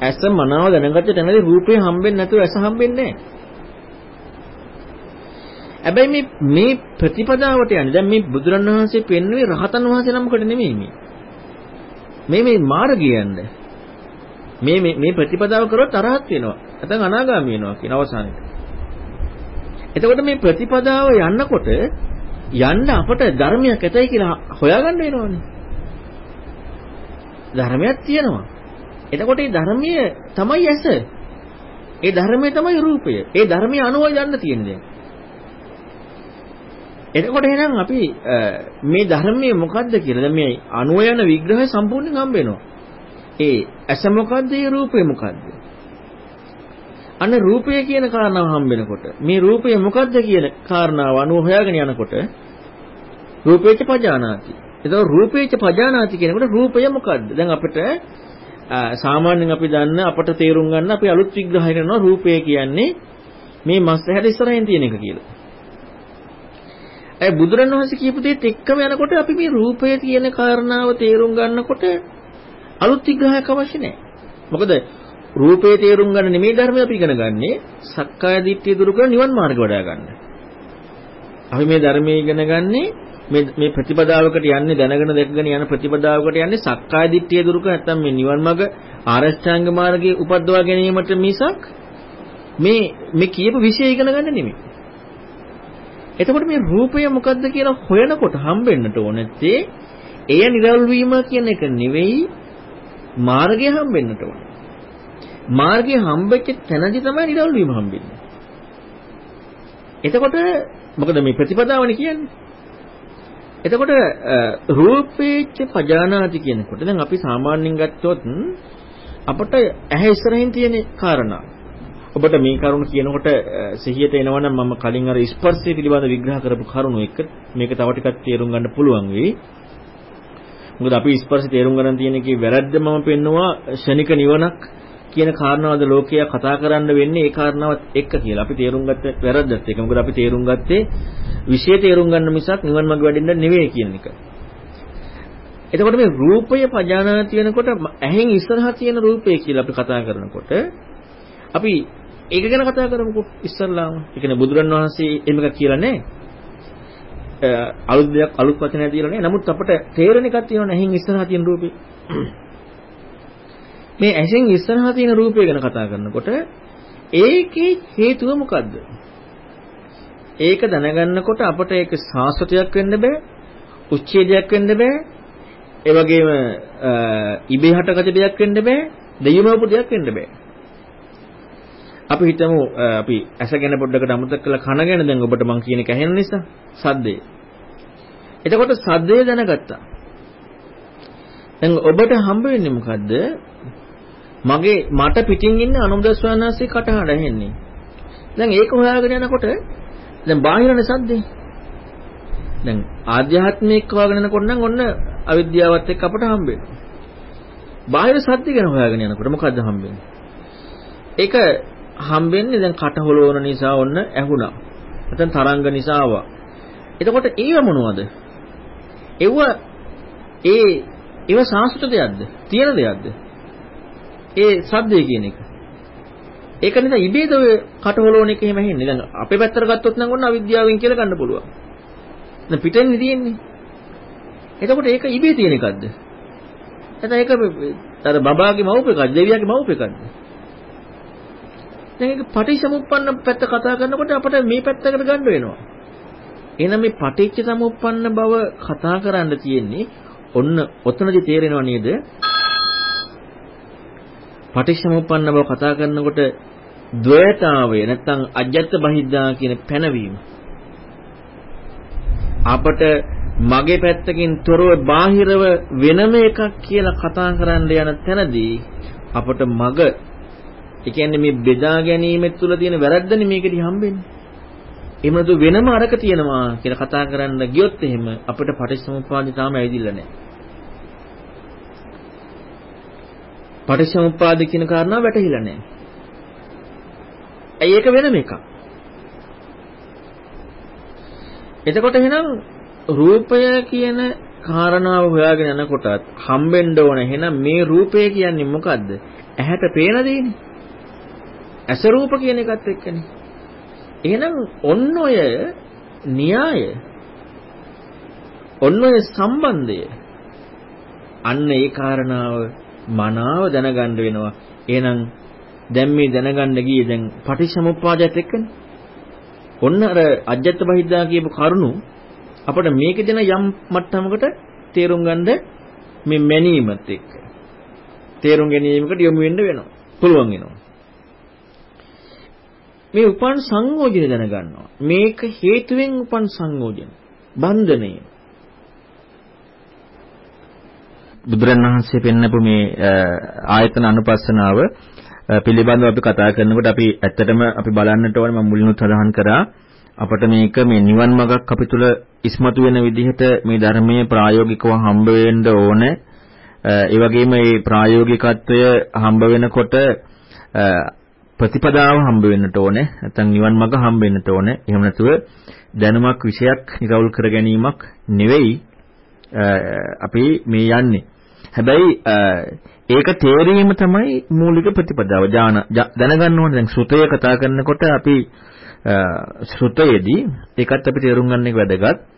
ඇස මනාව දැනගත්ත තැනදී රූපේ හම්බෙන්නේ නැතුව ඇස හම්බෙන්නේ නැහැ. හැබැයි මේ මේ ප්‍රතිපදාවට යන්නේ දැන් මේ බුදුරණවහන්සේ පෙන්වුවේ රහතන් වහන්සේ නමකට නෙමෙයි මේ. මේ මේ මාර්ගය යන්නේ. මේ මේ මේ ප්‍රතිපදාව කරොත් අරහත් වෙනවා. නැත්නම් අනාගාමී වෙනවා කියන අවසානයේ. එතකොට මේ ප්‍රතිපදාව යන්නකොට යන්න අපට ධර්මයක් ඇතයි කියලා හොයාගන්න වෙනවනේ. ධර්මයක් තියෙනවා. එතකොට මේ ධර්මයේ තමයි ඇස. ඒ ධර්මයේ තමයි රූපය. ඒ ධර්මයේ අනුව යන්න තියෙන දැන්. එතකොට එහෙනම් අපි මේ ධර්මයේ මොකද්ද කියලා දැන් මේ අනුව යන විග්‍රහය සම්පූර්ණයෙන් හම්බ වෙනවා. ඒ ඇස මොකද්ද? ඒ රූපය මොකද්ද? අන්න රූපය කියන කාරණාව හම්බ වෙනකොට මේ රූපය මොකද්ද කියන කාරණාව අනුව හොයාගෙන යනකොට රූපේච පජානාති. එතකොට රූපේච පජානාති කියනකොට රූපය මොකද්ද? දැන් අපිට සාමාන්‍යයෙන් අපි දන්න අපට තේරුම් ගන්න අපි අලුත් විග්‍රහය කරනවා රූපය කියන්නේ මේ මස් ඇහැට ඉස්සරහින් තියෙන එක කියලා. ඒ බුදුරණවහන්සේ කියපු දේත් එක්කම යනකොට අපි මේ රූපය කියන කාරණාව තේරුම් ගන්නකොට අලුත් විග්‍රහයක් අවශ්‍ය නැහැ. මොකද රූපේ තේරුම් ගන්න නෙමෙයි ධර්මය අපි ඉගෙන ගන්නේ සක්කාය දිට්ඨිය දුරු කරලා නිවන් මාර්ග වඩා ගන්න. අපි මේ ධර්මයේ ඉගෙන ගන්නේ මේ මේ ප්‍රතිපදාවකට යන්නේ දැනගෙන දැකගෙන යන ප්‍රතිපදාවකට යන්නේ සක්කාය දිට්ඨිය දුරු කර නැත්නම් මේ නිවන් මාර්ග ආරෂ්ඨාංග මාර්ගයේ උපද්දවා ගැනීමට මිසක් මේ මේ කියපු විෂය ඉගෙන ගන්න නෙමෙයි. එතකොට මේ රූපය මොකද්ද කියලා හොයනකොට හම්බෙන්නට ඕනත්තේ එය නිරවුල් වීම කියන එක නෙවෙයි මාර්ගය හම්බෙන්නට ඕන. මාර්ගය හම්බෙච්ච තැනදී තමයි නිරවුල් වීම හම්බෙන්නේ. එතකොට මොකද මේ ප්‍රතිපදාවනේ කියන්නේ? එතකොට රූපේච්ච පජානාති කියනකොට දැන් අපි සාමාන්‍යයෙන් ගත්තොත් අපට ඇහැ ඉස්සරහින් තියෙන කාරණා ඔබට මේ කරුණ කියනකොට සිහියට එනවනම් මම කලින් අර ස්පර්ශය පිළිබඳ විග්‍රහ කරපු කරුණු එක්ක මේක තව ටිකක් තේරුම් ගන්න පුළුවන් වෙයි. මොකද අපි ස්පර්ශය තේරුම් ගන්න තියෙන එකේ වැරද්ද මම පෙන්නවා ෂණික නිවනක් කියන කාරණාවද ලෝකයා කතා කරන්න වෙන්නේ ඒ කාරණාවත් එක්ක කියලා. අපි තේරුම් ගත්ත වැරද්දත් ඒක. මොකද අපි තේරුම් ගත්තේ විශේෂ තේරුම් ගන්න මිසක් නිවන් මඟ වැඩෙන්න නෙවෙයි කියන එක. එතකොට මේ රූපය පජානාති වෙනකොට ඇහෙන් ඉස්සරහා තියෙන රූපය කියලා අපි කතා කරනකොට අපි ඒක ගැන කතා කරමුකෝ ඉස්සල්ලාම. ඒ කියන්නේ බුදුරන් වහන්සේ එහෙම එකක් කියලා නැහැ. අලුත් දෙයක් අලුත් වචනයක් දීලා නැහැ. නමුත් අපිට තේරෙන එකක් තියෙනවා ඇහෙන් ඉස්සරහා තියෙන රූපේ. මේ ඇහෙන් ඉස්සරහා තියෙන රූපය ගැන කතා කරනකොට ඒකේ හේතුව මොකද්ද? ඒක දැනගන්නකොට අපට ඒක සාස්වතයක් වෙන්න බෑ. උච්ඡේදයක් වෙන්න බෑ. ඒ වගේම ඉබේ හටගත දෙයක් වෙන්න බෑ. දෙයමවපු දෙයක් වෙන්න බෑ. අපි හිතමු අපි ඇස ගැන පොඩ්ඩකට අමතක කළා කන ගැන දැන් ඔබට මම කියන එක ඇහෙන නිසා සද්දේ. එතකොට සද්දේ දැනගත්තා. දැන් ඔබට හම්බ වෙන්නේ මොකද්ද? මගේ මට පිටින් ඉන්න අනුමුදස්වානාසේ කටහඬ ඇහෙන්නේ. දැන් ඒක හොයාගෙන යනකොට දැන් බාහිරනේ සද්දේ. දැන් ආධ්‍යාත්මික හොයාගෙන යනකොට නම් ඔන්න අවිද්‍යාවත් එක්ක අපට හම්බෙන්නේ. බාහිර සද්ද ගැන හොයාගෙන යනකොට මොකද්ද හම්බෙන්නේ? ඒක හම්බෙන්නේ දැන් කට හොලවන නිසා ඔන්න ඇහුණා. නැත්නම් තරංග නිසා ආවා. එතකොට ඒව මොනවද? ඒව ඒ ඒව සාස්ෘත දෙයක්ද? තියෙන දෙයක්ද? ඒ සද්දේ කියන එක. ඒක නිසා ඉබේද ඔය කට හොලවන එක එහෙම හෙන්නේ. දැන් අපේ පැත්තට ගත්තොත් නම් ඔන්න අවිද්‍යාවෙන් කියලා ගන්න පුළුවන්. දැන් පිටෙන්නේ තියෙන්නේ. එතකොට ඒක ඉබේ තියෙන එකක්ද? නැත්නම් ඒක අර බබාගේ මවුප එකක්ද? දෙවියන්ගේ මවුප එකක්ද? දැන් ඒක පටිච්චසමුප්පන්න පැත්ත කතා කරනකොට අපිට මේ පැත්තකට ගන්න වෙනවා. එහෙනම් මේ පටිච්ච සමුප්පන්න බව කතා කරන්න තියෙන්නේ ඔන්න ඔතනදි තේරෙනව නේද? පටිච්චසමුප්පන්න බව කතා කරනකොට ද්වයතාවය නැත්නම් අජ්ජත් බහිද්දා කියන පැනවීම අපට මගේ පැත්තකින් තොරව බාහිරව වෙනම එකක් කියලා කතා කරන්න යන තැනදී අපට මග ඒ කියන්නේ මේ බෙදා ගැනීම තුළ තියෙන වැරද්දනේ මේකදී හම්බෙන්නේ. එහෙම නැතු වෙනම අරක තියෙනවා කියලා කතා කරන්න ගියොත් එහෙම අපිට පටිච්චසමුප්පාදේ තාම ඇවිදින්න නැහැ. පටිච්චසමුප්පාද කියන කාරණාව වැටහිලා නැහැ. ඇයි ඒක වෙනම එකක්? එතකොට එහෙනම් රූපය කියන කාරණාව හොයාගෙන යනකොටත් හම්බෙන්න ඕන එහෙනම් මේ රූපය කියන්නේ මොකද්ද? ඇහැට පේන දෙන්නේ. ඇස රූප කියන එකත් එක්කනේ. එහෙනම් ඔන්න ඔය න්‍යාය ඔන්න ඔය සම්බන්ධය අන්න ඒ කාරණාව මනාව දැනගන්න වෙනවා. එහෙනම් දැන් මේ දැනගන්න ගියේ දැන් පටිච්චසමුප්පාදයට එක්කනේ. ඔන්න අර අජ්ජත් බහිද්දා කියපු කරුණු අපිට මේක දෙන යම් මට්ටමකට තේරුම් ගන්න මේ මැනීමත් එක්ක තේරුම් ගැනීමකට යොමු වෙන්න වෙනවා. පුළුවන් වෙනවා. මේ උපන් සංයෝජන දැනගන්නවා. මේක හේතුවෙන් උපන් සංයෝජන. බන්ධනය. බුදුරණවහන්සේ පෙන්නපු මේ ආයතන අනුපස්සනාව පිළිබඳව අපි කතා කරනකොට අපි ඇත්තටම අපි බලන්නට ඕනේ මම මුලින්ම සඳහන් කරා අපිට මේක මේ නිවන් මාර්ගක් අපි තුල ඉස්මතු වෙන විදිහට මේ ධර්මයේ ප්‍රායෝගිකව හම්බ වෙන්න ඕනේ. ඒ වගේම මේ ප්‍රායෝගිකත්වය හම්බ වෙනකොට ප්‍රතිපදාව හම්බ වෙන්නට ඕනේ. නැත්නම් නිවන් මාර්ග හම්බ වෙන්නට ඕනේ. එහෙම නැතුව දැනුමක් විෂයක් නිරවුල් කර ගැනීමක් නෙවෙයි අපි මේ යන්නේ. හැබැයි ඒක තේරීම තමයි මූලික ප්‍රතිපදාව. ඥාන දැනගන්න ඕනේ. දැන් සුතය කතා කරනකොට අපි ශ්‍රුතයේදී ඒකත් අපි තේරුම් ගන්න එක වැදගත්.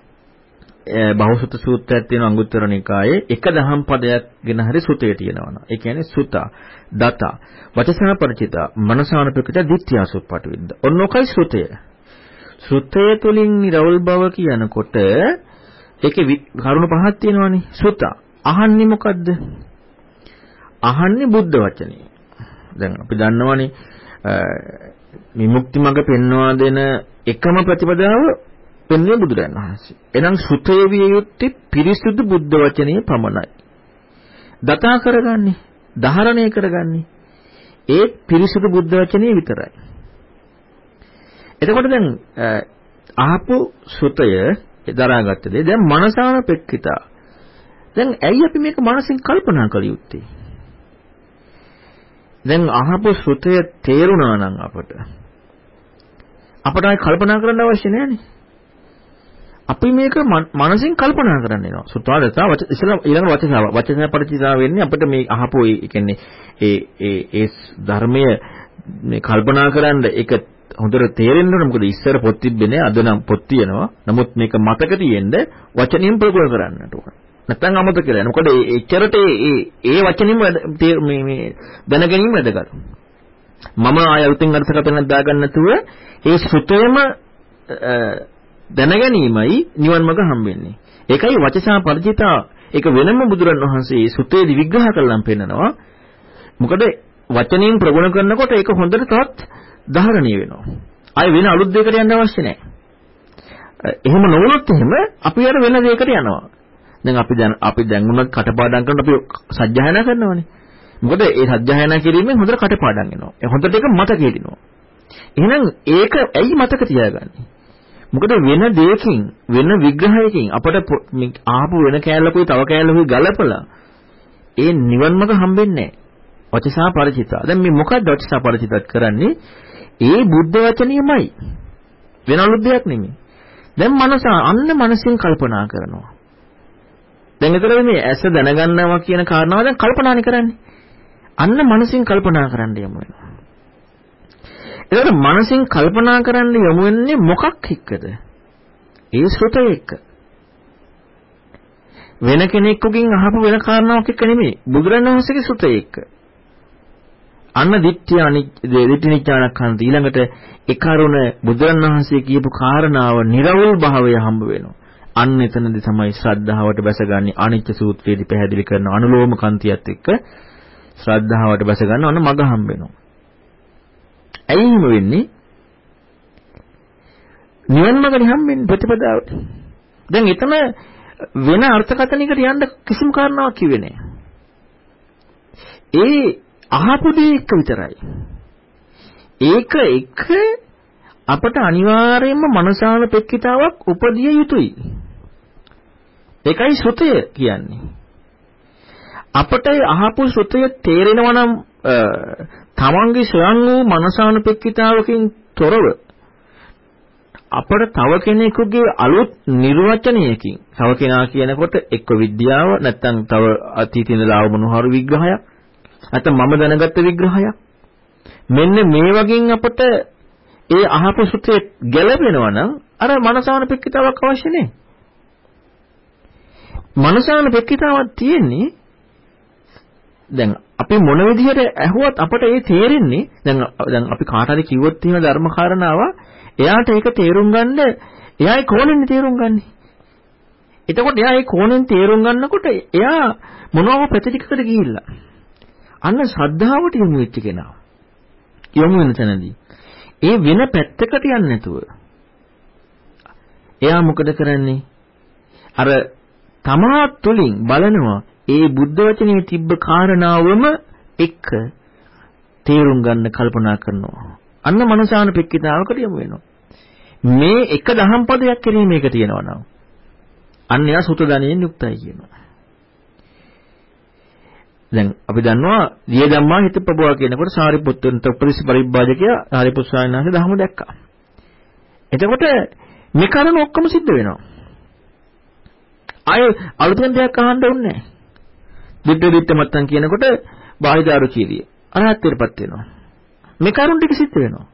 බහුසුත සූත්‍රයක් තියෙන අංගුත්තර නිකායේ එක දහම් පදයක් ගැන හරි සුතය තියෙනවා. ඒ කියන්නේ සුතා, දතා, වචසන ಪರಿචිතා, මනසානුපිකත, ditthiyasuppatu ඔන්න ඔකයි සුතය. සුතය තුලින් නිරවුල් බව කියනකොට ඒකේ කරුණු පහක් තියෙනවානේ. සුතා. අහන්නේ මොකද්ද? අහන්නේ බුද්ධ වචනේ. දැන් අපි දන්නවනේ විමුක්ති මඟ පෙන්වා දෙන එකම ප්‍රතිපදාව පෙන්වන්නේ බුදුරජාණන් වහන්සේ. එහෙනම් සුතේ විය යුත්තේ පිරිසුදු බුද්ධ වචනේ පමණයි. දතා කරගන්නේ, ධාරණය කරගන්නේ ඒ පිරිසුදු බුද්ධ වචනේ විතරයි. එතකොට දැන් ආපු සුතය දරාගත්ත දේ දැන් මනසාන පෙක්කිතා. දැන් ඇයි අපි මේක මනසින් කල්පනා කළ යුත්තේ? දැන් අහපු ශ්‍රුතය තේරුණා නම් අපට අපට ආයි කල්පනා කරන්න අවශ්‍ය නැහැනේ. අපි මේක මනසින් කල්පනා කරන්න වෙනවා. සුත්වාදතා ඉස්සලා ඊළඟ වචනාව වචන පරිචිතා වෙන්නේ අපිට මේ අහපු ඒ කියන්නේ ඒ ඒ ඒ ධර්මය මේ කල්පනා කරන්න ඒක හොඳට තේරෙන්න ඕන මොකද ඉස්සර පොත් තිබ්බේ අද නම් පොත් තියෙනවා. නමුත් මේක මතක තියෙන්න වචනින් ප්‍රගුණ කරන්නට ඕන. නැත්නම් අමතක කියලා. මොකද එච්චරට ඒ ඒ වචනින්ම මේ මේ දැන ගැනීම වැදගත්. මම ආය අලුතෙන් අර්ථකථනයක් දාගන්න නැතුව ඒ සුතේම දැන ගැනීමයි නිවන් මඟ හම්බෙන්නේ. ඒකයි වචසා පරිචිතා ඒක වෙනම බුදුරන් වහන්සේ සුතේදි විග්‍රහ කළාම් පෙන්නනවා. මොකද වචනයෙන් ප්‍රගුණ කරනකොට ඒක හොඳට තවත් ධාරණීය වෙනවා. ආය වෙන අලුත් දෙයකට යන්න අවශ්‍ය නැහැ. එහෙම නොවුනොත් එහෙම අපි අර වෙන දෙයකට යනවා. දැන් අපි දැන් අපි දැන් උනත් කටපාඩම් කරනකොට අපි සජ්ජායනා කරනවානේ. මොකද ඒ සජ්ජායනා කිරීමෙන් හොඳට කටපාඩම් වෙනවා. ඒ හොඳට ඒක මතක හිටිනවා. එහෙනම් ඒක ඇයි මතක තියාගන්නේ? මොකද වෙන දෙයකින් වෙන විග්‍රහයකින් අපට ආපු වෙන කෑල්ලකුයි තව කෑල්ලකුයි ගලපලා ඒ නිවන්මක හම්බෙන්නේ වචසා ಪರಿචිතා. දැන් මේ මොකක්ද වචසා ಪರಿචිතත් කරන්නේ? ඒ බුද්ධ වචනියමයි. වෙන අලුත් දෙයක් නෙමෙයි. දැන් මනස අන්න මනසින් කල්පනා කරනවා. දැන් ඒතර මේ ඇස දැනගන්නවා කියන කාරණාව දැන් කල්පනානේ කරන්නේ. අන්න මනසින් කල්පනා කරන්න යමු වෙනවා. එතකොට මනසින් කල්පනා කරන්න යමු වෙන්නේ මොකක් එක්කද? ඒ සුතය එක්ක. වෙන කෙනෙකුගෙන් අහපු වෙන කාරණාවක් එක්ක නෙමෙයි. බුදුරණවහන්සේගේ සුතය එක්ක. අන්න දිට්ඨිය දිට්ඨි නිඥානකන්ත ඊළඟට ඒ කරුණ බුදුරණවහන්සේ කියපු කාරණාව නිර්වෘල් භාවය හම්බ වෙනවා. අන්න එතනදී තමයි ශ්‍රද්ධාවට බැසගන්නේ අනිත්‍ය සූත්‍රයේදී පැහැදිලි කරන අනුලෝම කන්තියත් එක්ක ශ්‍රද්ධාවට බැස ගන්න ඔන්න මග හම්බ වෙනවා. ඇයි එහෙම වෙන්නේ? නිවන් මාර්ගනේ හම්බෙන්නේ ප්‍රතිපදාවට. දැන් එතන වෙන අර්ථකථනයකට යන්න කිසිම කාරණාවක් කිව්වේ නැහැ. ඒ අහපු දේ එක විතරයි. ඒක එක අපට අනිවාර්යයෙන්ම මනසාන පෙක්කිතාවක් උපදිය යුතුයි. ඒකයි සුතය කියන්නේ. අපට අහපු සුතය තේරෙනවා නම් තමන්ගේ ස්වයං වූ මනසානුපෙක්කිතාවකින් තොරව අපට තව කෙනෙකුගේ අලුත් නිර්වචනයකින් තව කෙනා කියනකොට එක්ක විද්‍යාව නැත්නම් තව අතීතේ ඉඳලා ආව මොනවාරු විග්‍රහයක් නැත්නම් මම දැනගත්ත විග්‍රහයක්. මෙන්න මේ වගේ අපට ඒ අහපු සුතේ ගැළපෙනවා නම් අර මනසානුපෙක්කිතාවක් අවශ්‍ය නැහැ. මනසානුපෙක්කිතාවක් තියෙන්නේ දැන් අපි මොන විදිහට ඇහුවත් අපට ඒ තේරෙන්නේ දැන් දැන් අපි කාට හරි කිව්වොත් එහෙම ධර්ම කාරණාව එයාට ඒක තේරුම් ගන්න එයා ඒ කෝණයෙන් තේරුම් ගන්නෙ. එතකොට එයා ඒ කෝණයෙන් තේරුම් ගන්නකොට එයා මොනවාම ප්‍රතිටිකකට ගිහිල්ලා අන්න ශ්‍රද්ධාවට යොමු වෙච්ච කෙනා. යොමු වෙන තැනදී ඒ වෙන පැත්තකට යන්නේ නැතුව එයා මොකද කරන්නේ? අර තමා තුලින් බලනවා ඒ බුද්ධ වචනේ තිබ්බ කාරණාවම එක්ක තේරුම් ගන්න කල්පනා කරනවා. අන්න මනසාන පෙක්කිතාවකට යමු වෙනවා. මේ එක දහම් පදයක් කිරීමේක තියෙනවා නම් අන්න එයා සුත දණයෙන් යුක්තයි කියනවා. දැන් අපි දන්නවා දිය ධම්මා හිත ප්‍රබෝව කියනකොට සාරිපුත්තන්ට උපරිස පරිබ්බාජකයා සාරිපුත් ස්වාමීන් වහන්සේ ධහම දැක්කා. එතකොට මේ කරුණ ඔක්කොම සිද්ධ වෙනවා. ආය අලුතෙන් දෙයක් අහන්න ඕනේ නැහැ. දිට්ඨ දිට්ඨ මත්තන් කියනකොට බාහිදාරුචීරිය අරහත්ත්වයටපත් වෙනවා. මේ කරුණ ටික සිද්ධ වෙනවා.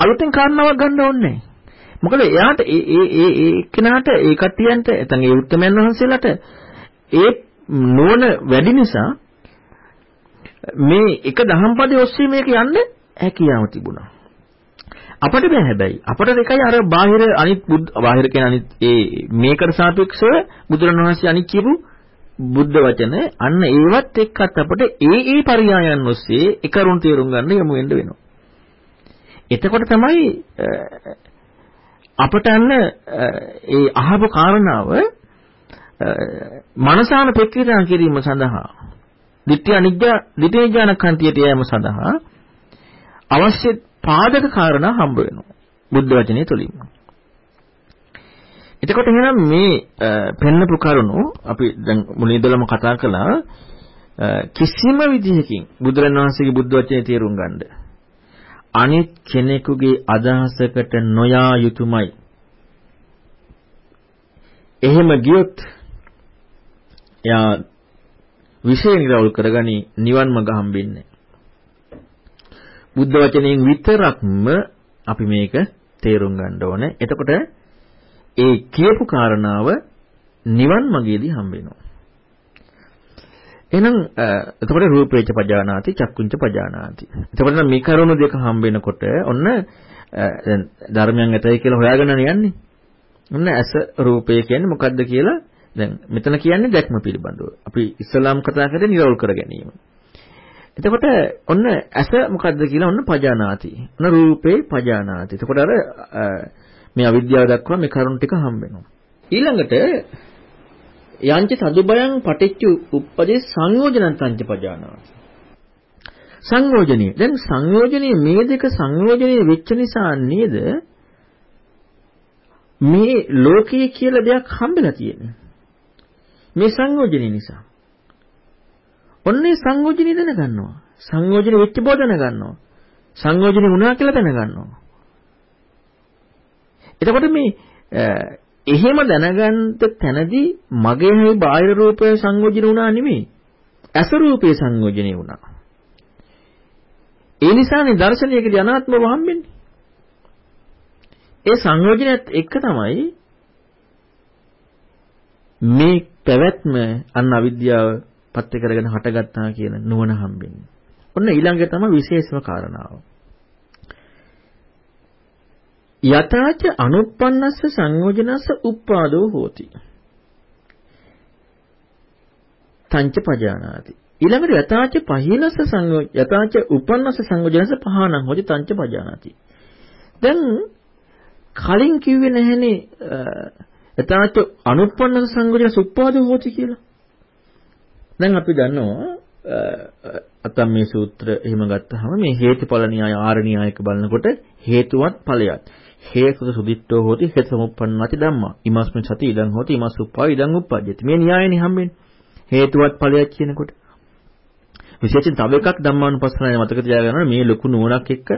අලුතෙන් කාරණාවක් ගන්න ඕනේ නැහැ. මොකද එයාට ඒ ඒ ඒ ඒ කෙනාට ඒ කට්ටියන්ට නැත්නම් ඒ උත්තරමයන් වහන්සේලාට ඒ නෝන වැඩි නිසා මේ එක දහම් පදේ ඔස්සේ මේක යන්න හැකියාව තිබුණා. අපිට බෑ හැබැයි. අපිට එකයි අර බාහිර අනිත් බාහිර කියන අනිත් ඒ මේකට සාපේක්ෂව බුදුරණවහන්සේ අනිත් කියපු බුද්ධ වචන අන්න ඒවත් එක්කත් අපිට ඒ ඒ පරියායන් ඔස්සේ එකරුණ තේරුම් ගන්න යමු වෙන්න වෙනවා. එතකොට තමයි අපට අන්න ඒ අහපු කාරණාව මනසාන ප්‍රක්‍රියා කිරීම සඳහා ditthya අනිජ්ජ ditthya ඥානකන්තියට යෑම සඳහා අවශ්‍ය පාදක කාරණා හම්බ වෙනවා බුද්ධ වචනේ තුලින්. එතකොට එහෙනම් මේ පෙන්නපු කරුණු අපි දැන් මුලින්දලම කතා කළා කිසිම විදිහකින් බුදුරණවහන්සේගේ බුද්ධ වචනේ තේරුම් ගන්න අනිත් කෙනෙකුගේ අදහසකට නොයා යුතුයමයි. එහෙම ගියොත් එයා විශේෂ නිරවුල් කරගනි නිවන් මඟ හම්බෙන්නේ. බුද්ධ වචනයෙන් විතරක්ම අපි මේක තේරුම් ගන්න ඕනේ. එතකොට ඒ කියපු කාරණාව නිවන් මගේදී හම්බ වෙනවා. එහෙනම් එතකොට රූපේච පජානාති චක්කුංච පජානාති. එතකොට මේ කරුණු දෙක හම්බ වෙනකොට ඔන්න දැන් ධර්මයන් ඇතයි කියලා හොයාගෙන යන්නේ. ඔන්න ඇස රූපය කියන්නේ මොකද්ද කියලා දැන් මෙතන කියන්නේ දැක්ම පිළිබඳව. අපි ඉස්ලාම් කතා කරේ නිරවුල් කර ගැනීම. එතකොට ඔන්න ඇස මොකද්ද කියලා ඔන්න පජානාති. ඔන්න රූපේ පජානාති. එතකොට අර මේ අවිද්‍යාව දක්වා මේ කරුණු ටික හම්බ වෙනවා. ඊළඟට යංච සදුබයං පටිච්ච උප්පදේ සංයෝජනං තංච පජානාති. සංයෝජනීය. දැන් සංයෝජනීය මේ දෙක සංයෝජනීය වෙච්ච නිසා නේද මේ ලෝකයේ කියලා දෙයක් හම්බෙලා තියෙන්නේ. මේ සංයෝජනීය නිසා. ඔන්නේ සංයෝජනීය දැනගන්නවා. සංයෝජන වෙච්ච බව දැනගන්නවා. සංයෝජනීය වුණා කියලා දැනගන්නවා. එතකොට මේ එහෙම දැනගන්න තැනදී මගේ මේ බාහිර රූපය සංයෝජන වුණා නෙමෙයි. ඇස රූපේ සංයෝජනය වුණා. ඒ නිසානේ දර්ශනයකදී අනාත්මව හම්බෙන්නේ. ඒ සංයෝජනයත් එක්ක තමයි මේ පැවැත්ම අන්න අවිද්‍යාව පත්‍ය කරගෙන හටගත්තා කියන නුවණ හම්බෙන්නේ. ඔන්න ඊළඟ තමයි විශේෂම කාරණාව. යතාච අනුප්පන්නස්ස සංයෝජනස්ස උප්පාදෝ හෝති. තංච පජානාති. ඊළඟට යතාච පහිනස්ස සංයෝජ යතාච උපන්නස්ස සංයෝජනස්ස පහනං හෝති තංච පජානාති. දැන් කලින් කිව්වේ නැහනේ යතාච අනුප්පන්නස්ස සංයෝජනස්ස උප්පාදෝ හෝති කියලා. දැන් අපි දන්නවා අතම් මේ සූත්‍ර එහෙම ගත්තාම මේ හේතුඵල න්‍යාය ආර න්‍යායක බලනකොට හේතුවත් ඵලයක් හේතුත සුදිත්තෝ හෝති හේත සමුප්පන්නති ධම්මා. ඉමස්මින් සති ඉදං හෝති ඉමස් උප්පා ඉදං උප්පජ්ජති. මේ න්‍යායනේ හම්බෙන්නේ. හේතුවත් ඵලයක් කියනකොට. විශේෂයෙන් තව එකක් ධම්මානුපස්සනාවේ මතක තියාගන්න මේ ලොකු නුවණක් එක්ක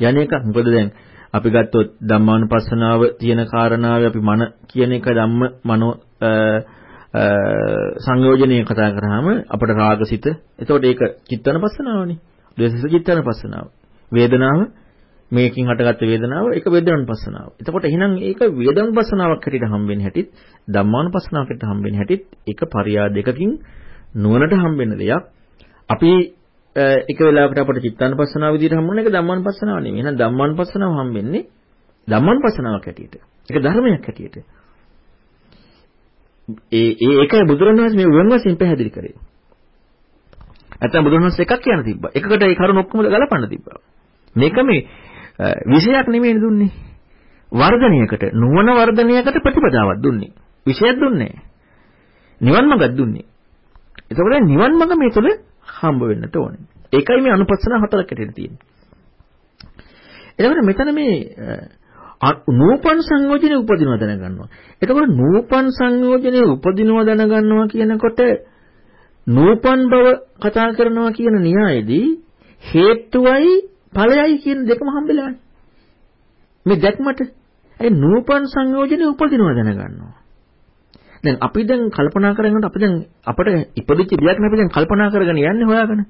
යන එකක්. මොකද දැන් අපි ගත්තොත් ධම්මානුපස්සනාව තියෙන කාරණාවේ අපි මන කියන එක ධම්ම මනෝ සංයෝජනීය කතා කරාම අපට රාගසිත එතකොට ඒක චිත්තනපස්සනාවනේ. ද්වේෂසිත චිත්තනපස්සනාව. වේදනාව මේකින් හටගත්ත වේදනාව ඒක වේදනානුපස්සනාව. එතකොට එහෙනම් ඒක වේදනානුපස්සනාවක් හැටියට හම්බෙන්නේ හැටිත් ධම්මානුපස්සනාවක් හැටියට හම්බෙන්නේ හැටිත් ඒක පරියා දෙකකින් නුවණට හම්බෙන දෙයක්. අපි එක වෙලාවකට අපට චිත්තානුපස්සනාව විදිහට හම්බුන එක ධම්මානුපස්සනාව නෙමෙයි. එහෙනම් ධම්මානුපස්සනාව හම්බෙන්නේ ධම්මානුපස්සනාවක් හැටියට. ඒක ධර්මයක් හැටියට. ඒ ඒ ඒකයි බුදුරණවහන්සේ මේ වෙන වශයෙන් පැහැදිලි කරේ. නැත්නම් බුදුරණවහන්සේ එකක් කියන තිබ්බා. එකකට ඒ කරුණ ඔක්කොම ගලපන්න තිබ්බා. මේක මේ විෂයක් නෙමෙයි දුන්නේ. වර්ධනයකට නුවණ වර්ධනයකට ප්‍රතිපදාවක් දුන්නේ. විශේෂයක් දුන්නේ නිවන් මඟක් දුන්නේ. එතකොට නිවන් මඟ මේ තුළ හම්බ වෙන්නට ඕනේ. ඒකයි මේ අනුපස්සන හතරකට තියෙන්නේ. එතකොට මෙතන මේ නූපන් සංයෝජනේ උපදිනවා දැනගන්නවා. එතකොට නූපන් සංයෝජනේ උපදිනවා දැනගන්නවා කියනකොට නූපන් බව කතා කරනවා කියන න්‍යායේදී හේතුවයි ඵලයයි කියන දෙකම හම්බෙලානේ. මේ දැක්මට ඒ නූපන් සංයෝජනේ උපදිනවා දැනගන්නවා. දැන් අපි දැන් කල්පනා කරගෙන අපි දැන් අපිට ඉපදිච්ච දෙයක් නේ අපි දැන් කල්පනා කරගෙන යන්නේ හොයාගෙන.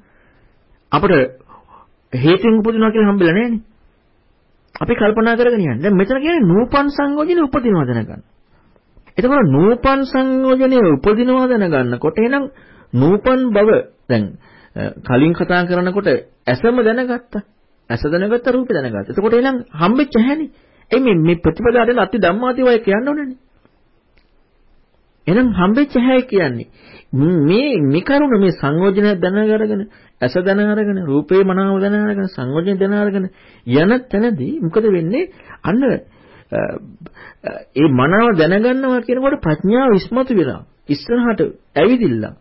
අපිට හේතුන් උපදිනවා කියලා හම්බෙලා නැහැනේ. අපි කල්පනා කරගෙන යන්නේ. දැන් මෙතන කියන්නේ නූපන් සංයෝජනේ උපදිනවා දැනගන්න. එතකොට නූපන් සංයෝජනේ උපදිනවා දැනගන්නකොට එහෙනම් නූපන් බව දැන් කලින් කතා කරනකොට ඇසම දැනගත්තා. ඇස දැනගත්ත රූපේ දැනගත්තා. එතකොට එහෙනම් හම්බෙච්ච හැනේ. එයි මේ මේ ප්‍රතිපදාවට අති ධම්මාති වය කියන්න ඕනනේ. එහෙනම් හම්බෙච්ච හැය කියන්නේ මේ මේ කරුණ මේ සංයෝජනය දැනගරගෙන ඇස දැනගරගෙන රූපේ මනාව දැනගරගෙන සංයෝජනය දැනගරගෙන යන තැනදී මොකද වෙන්නේ අන්න ඒ මනාව දැනගන්නවා කියනකොට ප්‍රඥාව ඉස්මතු වෙනවා ඉස්සරහට ඇවිදිලා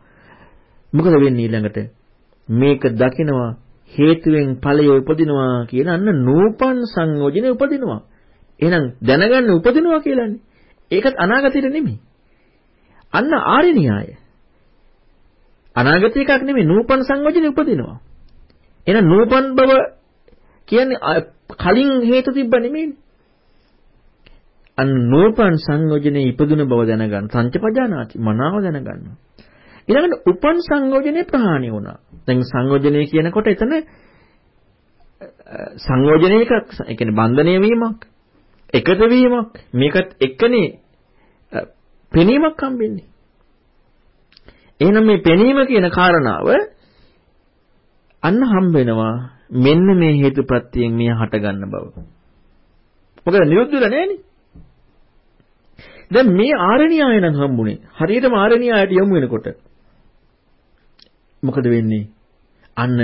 මොකද වෙන්නේ ඊළඟට මේක දකිනවා හේතුවෙන් ඵලය උපදිනවා කියන අන්න නූපන් සංයෝජනේ උපදිනවා එහෙනම් දැනගන්න උපදිනවා කියලානේ ඒකත් අනාගතේට නෙමෙයි අන්න ආර්ය න්‍යාය. අනාගත එකක් නෙමෙයි නූපන් සංයෝජනේ උපදිනවා. එහෙනම් නූපන් බව කියන්නේ කලින් හේතු තිබ්බ නෙමෙයිනේ. අන්න නූපන් සංයෝජනේ ඉපදුන බව දැනගන්න සංචපජානාති මනාව දැනගන්නවා. ඊළඟට උපන් සංයෝජනේ ප්‍රහාණය වුණා. දැන් සංයෝජනේ කියනකොට එතන සංයෝජනේ එකක් ඒ කියන්නේ බන්ධනය වීමක් එකතු වීමක් මේකත් එක්කනේ පෙනීමක් හම්බෙන්නේ. එහෙනම් මේ පෙනීම කියන කාරණාව අන්න හම්බ වෙනවා මෙන්න මේ හේතුප්‍රත්‍යයෙන් මේ හටගන්න බව. මොකද නිරුද්ධ වෙලා නැහෙනේ. දැන් මේ ආරණ්‍යය නම් හම්බුනේ. හරියටම ආරණ්‍යයට යමු වෙනකොට මොකද වෙන්නේ? අන්න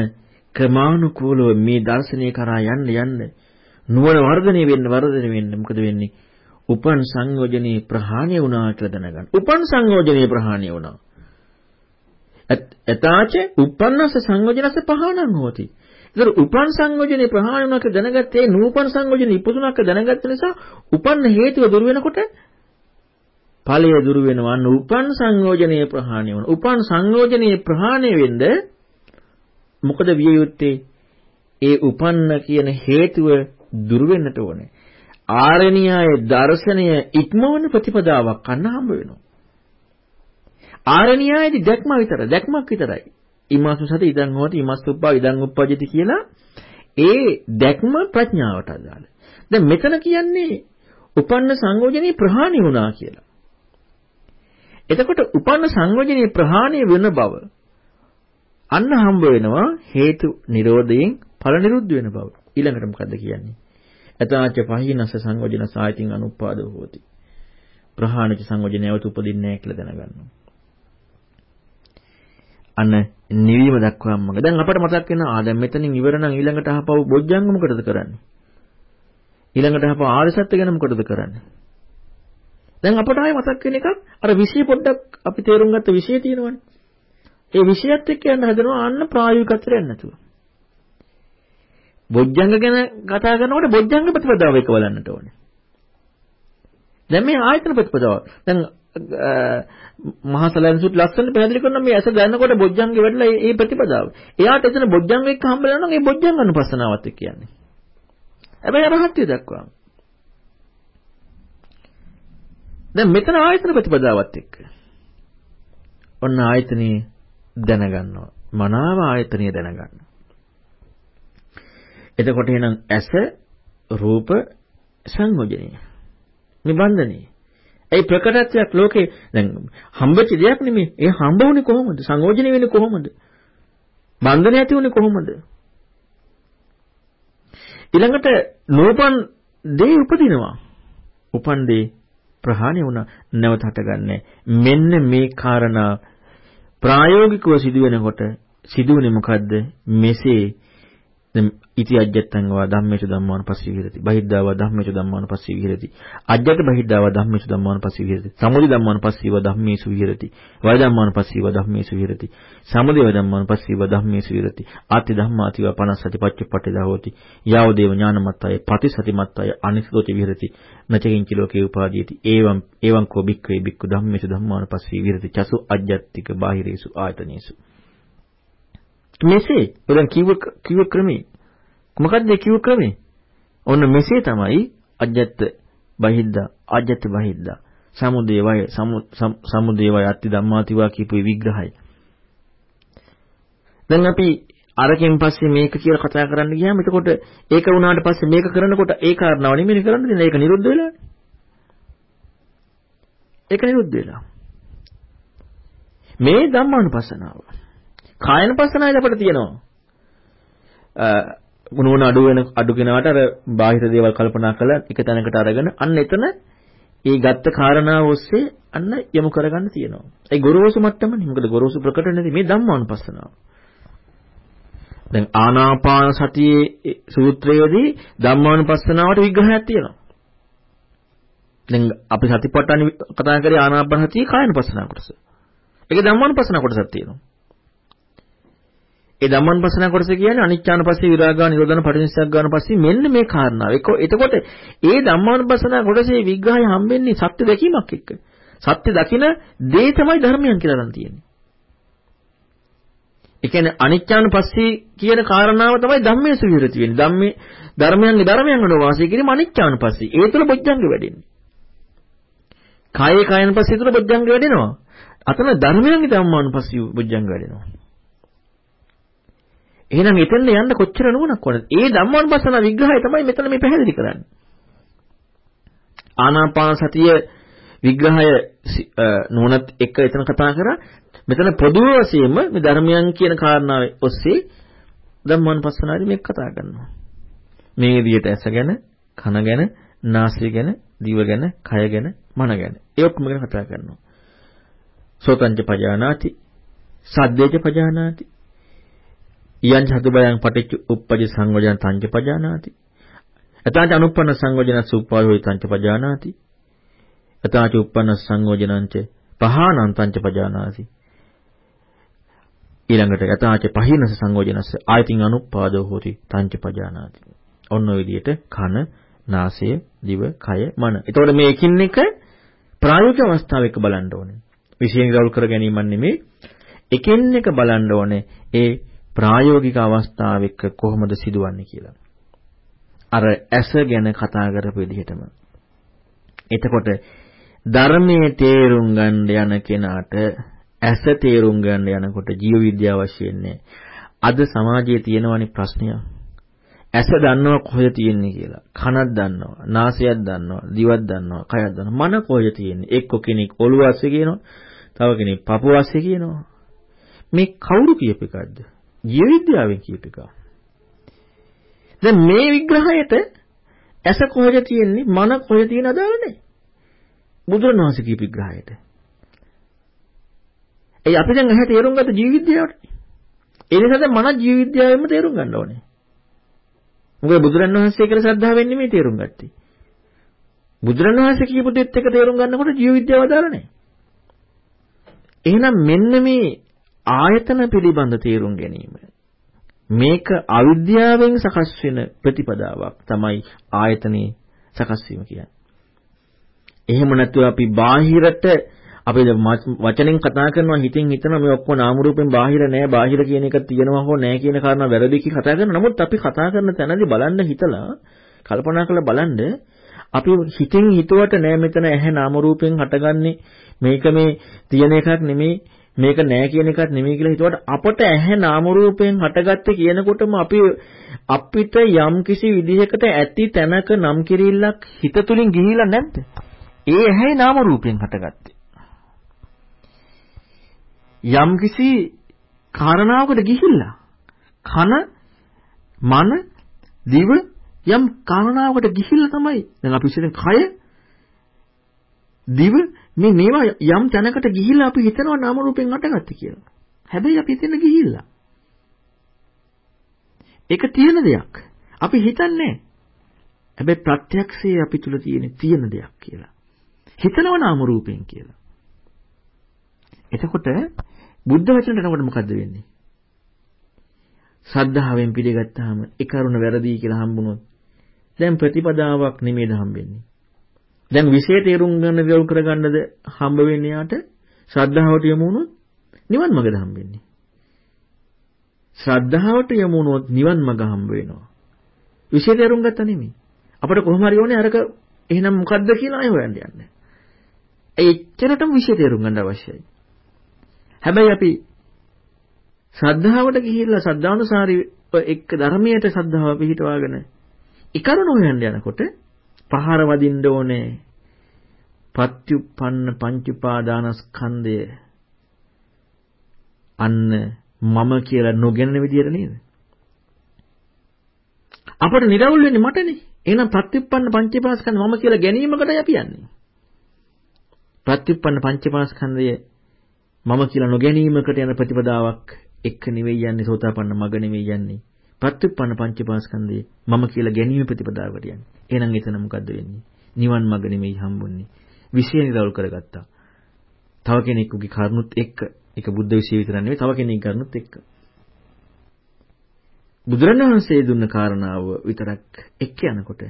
ක්‍රමානුකූලව මේ දර්ශනය කරා යන්න යන්න නුවණ වර්ධනය වෙන්න වර්ධනය වෙන්න මොකද වෙන්නේ? උපන් සංයෝජනේ ප්‍රහාණය වුණා කියලා දැනගන්න. උපන් සංයෝජනේ ප්‍රහාණය වුණා. එතාච උපන්නස සංයෝජනස පහණං හෝති. ඒතර උපන් සංයෝජනේ ප්‍රහාණය වුණා කියලා දැනගත්තේ නූපන් සංයෝජනේ ඉපදුණා කියලා දැනගත්ත නිසා උපන්න හේතුව දුර වෙනකොට ඵලය දුර වෙනවා. නූපන් සංයෝජනේ ප්‍රහාණය වුණා. උපන් සංයෝජනේ ප්‍රහාණය වෙන්න මොකද විය යුත්තේ? ඒ උපන්න කියන හේතුව දුර වෙන්නට ඕනේ. ආරණ්‍යයේ දර්ශනය ඉක්මවන ප්‍රතිපදාවක් අන්න හම්බ වෙනවා. ආරණ්‍යයේදී දැක්ම විතර දැක්මක් විතරයි. ඉමස්සු සති ඉදන් හොති ඉමස්සුප්පා ඉදන් උප්පජිති කියලා ඒ දැක්ම ප්‍රඥාවට අදාළ. දැන් මෙතන කියන්නේ උපන්න සංයෝජනේ ප්‍රහාණය වුණා කියලා. එතකොට උපන්න සංයෝජනේ ප්‍රහාණය වෙන බව අන්න හම්බ වෙනවා හේතු නිරෝධයෙන් ඵල නිරුද්ධ වෙන බව. ඊළඟට මොකද්ද කියන්නේ? යතාච පහිනස සංයෝජන සායතින් අනුපාදෝ හෝති. ප්‍රහාණච සංයෝජන නැවත උපදින්නේ නැහැ කියලා දැනගන්නවා. අන්න නිවීම දක්වාම මග. දැන් අපට මතක් වෙනවා ආ දැන් මෙතනින් ඉවර නම් ඊළඟට අහපව බොජ්ජංග මොකටද කරන්නේ? ඊළඟට අහපව ආර්ය සත්‍ය ගැන මොකටද කරන්නේ? දැන් අපට ආයේ මතක් වෙන එකක් අර විෂය පොඩ්ඩක් අපි තේරුම් ගත්ත විෂය තියෙනවනේ. ඒ විෂයත් එක්ක යන්න හදනවා අන්න ප්‍රායෝගිකත්වයට යන්න නැතුව. බොජ්ජංග ගැන කතා කරනකොට බොජ්ජංග ප්‍රතිපදාව එක බලන්නට ඕනේ. දැන් මේ ආයතන ප්‍රතිපදාව. දැන් මහා සලයන්සුත් ලස්සනට පැහැදිලි කරනවා මේ ඇස ගන්නකොට බොජ්ජංගෙ වැඩිලා මේ ප්‍රතිපදාව. එයාට එතන බොජ්ජංග එක්ක හම්බෙලා නම් ඒ බොජ්ජංග අනුපස්සනාවත් එක්ක කියන්නේ. හැබැයි අරහත්ත්වයට දක්වා. දැන් මෙතන ආයතන ප්‍රතිපදාවත් එක්ක. ඔන්න ආයතනේ දැනගන්නවා. මනාව ආයතනය දැනගන්නවා. එතකොට එහෙනම් ඇස රූප සංයෝජනය. මේ බන්ධනේ. ඒ ප්‍රකටත්වයක් ලෝකේ දැන් හම්බෙච්ච දෙයක් නෙමෙයි. ඒ හම්බ වුනේ කොහොමද? සංයෝජනය වෙන්නේ කොහොමද? බන්ධනය ඇති වුනේ කොහොමද? ඊළඟට නෝපන් දේ උපදිනවා. උපන් දේ ප්‍රහාණය වුණා නැවත හටගන්නේ. මෙන්න මේ කාරණා ප්‍රායෝගිකව සිදුවෙනකොට සිදුවන්නේ මොකද්ද? මෙසේ දැන් ඉති අජ්ජත්තං වා ධම්මේච ධම්මානුපස්සී විහෙරති. බහිද්ධා වා ධම්මේච ධම්මානුපස්සී විහෙරති. අජ්ජත බහිද්ධා වා ධම්මේච ධම්මානුපස්සී විහෙරති. සමුදි ධම්මානුපස්සී වා ධම්මේසු විහෙරති. වය ධම්මානුපස්සී වා ධම්මේසු විහෙරති. සමුදය ධම්මානුපස්සී වා ධම්මේසු විහෙරති. ආති ධම්මාති වා පනස්සති පච්චපට්ඨිදා හෝති. යාව දේව ඥානමත්තය පටිසතිමත්තය අනිසෝති විහෙරති. නචකින්චි ලෝකේ උපාදීති. ඒවම් ඒවං කෝ බික්ඛවේ බික්ඛු ධම්මේසු ධම්මානුපස්සී විහෙරති. චසු අජ්ජත්තික බාහිරේසු ආයතනේසු මෙසේ ඔයන් කිව්ව කිව්ව ක්‍රමේ මොකක්ද මේ කිව්ව ක්‍රමේ? ඔන්න මෙසේ තමයි අජ්ජත් බහිද්දා අජ්ජත් බහිද්දා සමුදේ වය සමුදේ වය අත්ති ධම්මාතිවා කියපු විග්‍රහය. දැන් අපි අරකින් පස්සේ මේක කියලා කතා කරන්න ගියාම එතකොට ඒක වුණාට පස්සේ මේක කරනකොට ඒ කාරණාව නෙමෙයි කරන්න දෙන්නේ ඒක නිරුද්ධ වෙලානේ. ඒක නිරුද්ධ වෙලා. මේ ධම්මානුපස්සනාව. කායනුපස්සනාවද අපිට තියෙනවා. නුවණ අඩු වෙන අඩු කෙනාට අර බාහිර දේවල් කල්පනා කරලා එක තැනකට අරගෙන අන්න එතන ඒ ගත්ත කාරණාව ඔස්සේ අන්න යොමු කරගන්න තියෙනවා. ඒ ගොරෝසු මට්ටමනේ. මොකද ගොරෝසු ප්‍රකට නැති මේ ධම්මානුපස්සනාව. දැන් ආනාපාන සතියේ සූත්‍රයේදී ධම්මානුපස්සනාවට විග්‍රහයක් තියෙනවා. දැන් අපි සතිපට්ඨාන කතා කරේ ආනාපාන සතියේ කායනුපස්සනාව කොටස. ඒක ධම්මානුපස්සනාව කොටසක් තියෙනවා. ඒ ධම්මංපස්සන කොටස කියන්නේ අනිච්චානුපස්සී විරාගා නිරෝධන පටිනිස්සග්ගාන පස්සේ මෙන්න මේ කාරණාව. එතකොට ඒ ධම්මානුපස්සන කොටසේ විග්‍රහය හම්බෙන්නේ සත්‍ය දැකීමක් එක්ක. සත්‍ය දකින දේ තමයි ධර්මයන් කියලා නම් තියෙන්නේ. ඒ කියන්නේ අනිච්චානුපස්සී කියන කාරණාව තමයි ධම්මේසු විරති වෙන්නේ. ධම්මේ ධර්මයන්ගේ ධර්මයන් වල වාසය කිරීම අනිච්චානුපස්සී. ඒ තුළ බොජ්ජංග වැඩෙන්නේ. කායේ කායනුපස්සී තුළ බොජ්ජංග වැඩෙනවා. අතන ධර්මයන්ගේ ධම්මානුපස්සී බොජ්ජංග වැඩෙනවා. එහෙනම් එතෙන්ද යන්න කොච්චර නුවණක් ඕනද? ඒ ධම්මානුපස්සන විග්‍රහය තමයි මෙතන මේ පැහැදිලි කරන්නේ. ආනාපාන සතිය විග්‍රහය නුවණත් එක්ක එතන කතා කරා. මෙතන පොදු වශයෙන්ම මේ ධර්මයන් කියන කාරණාව ඔස්සේ ධම්මානුපස්සනාවේ මේක කතා කරනවා. මේ විදිහට ඇස ගැන, කන ගැන, නාසය ගැන, දිව ගැන, කය ගැන, මන ගැන. ඒ ඔක්කොම ගැන කතා කරනවා. සෝතංච පජානාති, සද්දේච පජානාති, යං චතුබයං පටිච්ච උප්පජි සංවජන තංච පජානාති. එතාච අනුප්පන්න සංවජන සුප්පායෝයි තංච පජානාති. එතාච උප්පන්න සංවජනංච පහානං තංච පජානාති. ඊළඟට යතාච පහිනස සංයෝජනස්ස ආයතින් අනුපාදෝ හෝති තංච පජානාති. ඔන්න ඔය විදිහට කන, නාසය, දිව, කය, මන. එතකොට මේ එකින් එක ප්‍රායෝගික අවස්ථාව එක්ක බලන්න ඕනේ. විශේෂයෙන් ගෞරව කර ගැනීමක් නෙමෙයි. එකින් එක බලන්න ඕනේ. ඒ ප්‍රායෝගික අවස්ථාව එක්ක කොහොමද සිදුවන්නේ කියලා. අර ඇස ගැන කතා කරපු විදිහටම. එතකොට ධර්මයේ තේරුම් ගන්න යන කෙනාට ඇස තේරුම් ගන්න යනකොට ජීව විද්‍යාව අවශ්‍ය වෙන්නේ. අද සමාජයේ තියෙනවනේ ප්‍රශ්නය. ඇස දන්නව කොහෙද තියෙන්නේ කියලා. කනක් දන්නවා, නාසයක් දන්නවා, දිවක් දන්නවා, කයක් දන්නවා. මන කොහෙද තියෙන්නේ? එක්ක කෙනෙක් ඔළුව ඇස්සේ කියනවා, තව කෙනෙක් පපුව ඇස්සේ කියනවා. මේ කවුරු කියප එකක්ද? ජීව විද්‍යාවෙන් කියප එක. දැන් මේ විග්‍රහයට ඇස කොහෙද තියෙන්නේ මන කොහෙද තියෙන අදාළ නැහැ. බුදුරණවහන්සේ කියප විග්‍රහයට. ඒ අපි දැන් ඇහැ තේරුම් ගත්ත ජීව විද්‍යාවට. ඒ නිසා දැන් මන ජීව විද්‍යාවෙන්ම තේරුම් ගන්න ඕනේ. මොකද බුදුරණවහන්සේ කියලා ශ්‍රද්ධාවෙන් නෙමෙයි තේරුම් ගත්තේ. බුදුරණවහන්සේ කියපු දෙත් එක තේරුම් ගන්නකොට ජීව විද්‍යාව අදාළ නැහැ. එහෙනම් මෙන්න මේ ආයතන පිළිබඳ තේරුම් ගැනීම මේක අවිද්‍යාවෙන් සකස් වෙන ප්‍රතිපදාවක් තමයි ආයතනේ සකස් වීම කියන්නේ. එහෙම නැතුව අපි බාහිරට අපි වචනෙන් කතා කරනවා හිතින් හිතනවා මේ ඔක්කොම නාම රූපෙන් බාහිර නෑ බාහිර කියන එක තියෙනවා හෝ නෑ කියන කාරණා වැරදි කි කතා කරනවා. නමුත් අපි කතා කරන තැනදී බලන්න හිතලා කල්පනා කරලා බලන්න අපි හිතින් හිතුවට නෑ මෙතන ඇහැ නාම රූපෙන් හටගන්නේ මේක මේ තියෙන එකක් නෙමෙයි මේක නෑ කියන එකත් නෙමෙයි කියලා හිතුවට අපට ඇහැ නාම රූපයෙන් හටගත්තේ කියනකොටම අපි අපිට යම් කිසි විදිහකට ඇති තැනක නම් කිරිල්ලක් හිත තුලින් ගිහිලා නැද්ද? ඒ ඇහැයි නාම රූපයෙන් හටගත්තේ. යම් කිසි කාරණාවකට ගිහිල්ලා කන මන දිව යම් කාරණාවකට ගිහිල්ලා තමයි දැන් අපි ඉතින් කය දිව මේ මේවා යම් තැනකට ගිහිල්ලා අපි හිතනවා නාම රූපෙන් හටගත්තේ කියලා. හැබැයි අපි එතන ගිහිල්ලා. ඒක තියෙන දෙයක්. අපි හිතන්නේ හැබැයි ප්‍රත්‍යක්ෂයේ අපි තුල තියෙන තියෙන දෙයක් කියලා. හිතනව නාම රූපයෙන් කියලා. එතකොට බුද්ධ වචනට එනකොට මොකද්ද වෙන්නේ? සද්ධාවෙන් පිළිගත්තාම ඒ කරුණ වැරදි කියලා හම්බුනොත් දැන් ප්‍රතිපදාවක් නෙමෙයිද හම්බෙන්නේ. දැන් විශේෂ තේරුම් ගන්න විවල් කරගන්නද හම්බ වෙන්නේ යාට ශ්‍රද්ධාවට යමු වුණොත් නිවන් මඟද හම්බෙන්නේ. ශ්‍රද්ධාවට යමු වුණොත් නිවන් මඟ හම්බ වෙනවා. විශේෂ තේරුම් ගත්තා නෙමෙයි. අපිට කොහොම හරි ඕනේ අරක එහෙනම් මොකද්ද කියලා අය හොයන්න යන්නේ. ඒ එච්චරටම විශේෂ තේරුම් ගන්න අවශ්‍යයි. හැබැයි අපි ශ්‍රද්ධාවට ගිහිල්ලා ශ්‍රද්ධානුසාරී එක්ක ධර්මයට ශ්‍රද්ධාව පිහිටවාගෙන ඉකරණ හොයන්න යනකොට පහර වදින්න ඕනේ. පත්‍යුප්පන්න පංචඋපාදානස්කන්ධය අන්න මම කියලා නොගැනෙන විදියට නේද? අපට निराවුල් වෙන්නේ මටනේ. එහෙනම් පත්‍යුප්පන්න පංචපාස්කන්ධ මම කියලා ගැනීමකටයි අපි යන්නේ. පත්‍යුප්පන්න පංචපාස්කන්ධය මම කියලා නොගැනීමකට යන ප්‍රතිපදාවක් එක්ක නෙවෙයි යන්නේ සෝතාපන්න මග නෙවෙයි යන්නේ. පත්‍යුප්පන්න පංචපාස්කන්ධය මම කියලා ගැනීම ප්‍රතිපදාවකට යන්නේ. එහෙනම් එතන මොකද්ද වෙන්නේ? නිවන් මග නෙවෙයි හම්බුන්නේ. විෂය නිරවුල් කරගත්තා. තව කෙනෙකුගේ කරුණුත් එක්ක ඒක බුද්ධ විෂය විතර නෙවෙයි තව කෙනෙක්ගේ කරුණුත් එක්ක. බුදුරණවහන්සේ දුන්න කාරණාව විතරක් එක්ක යනකොට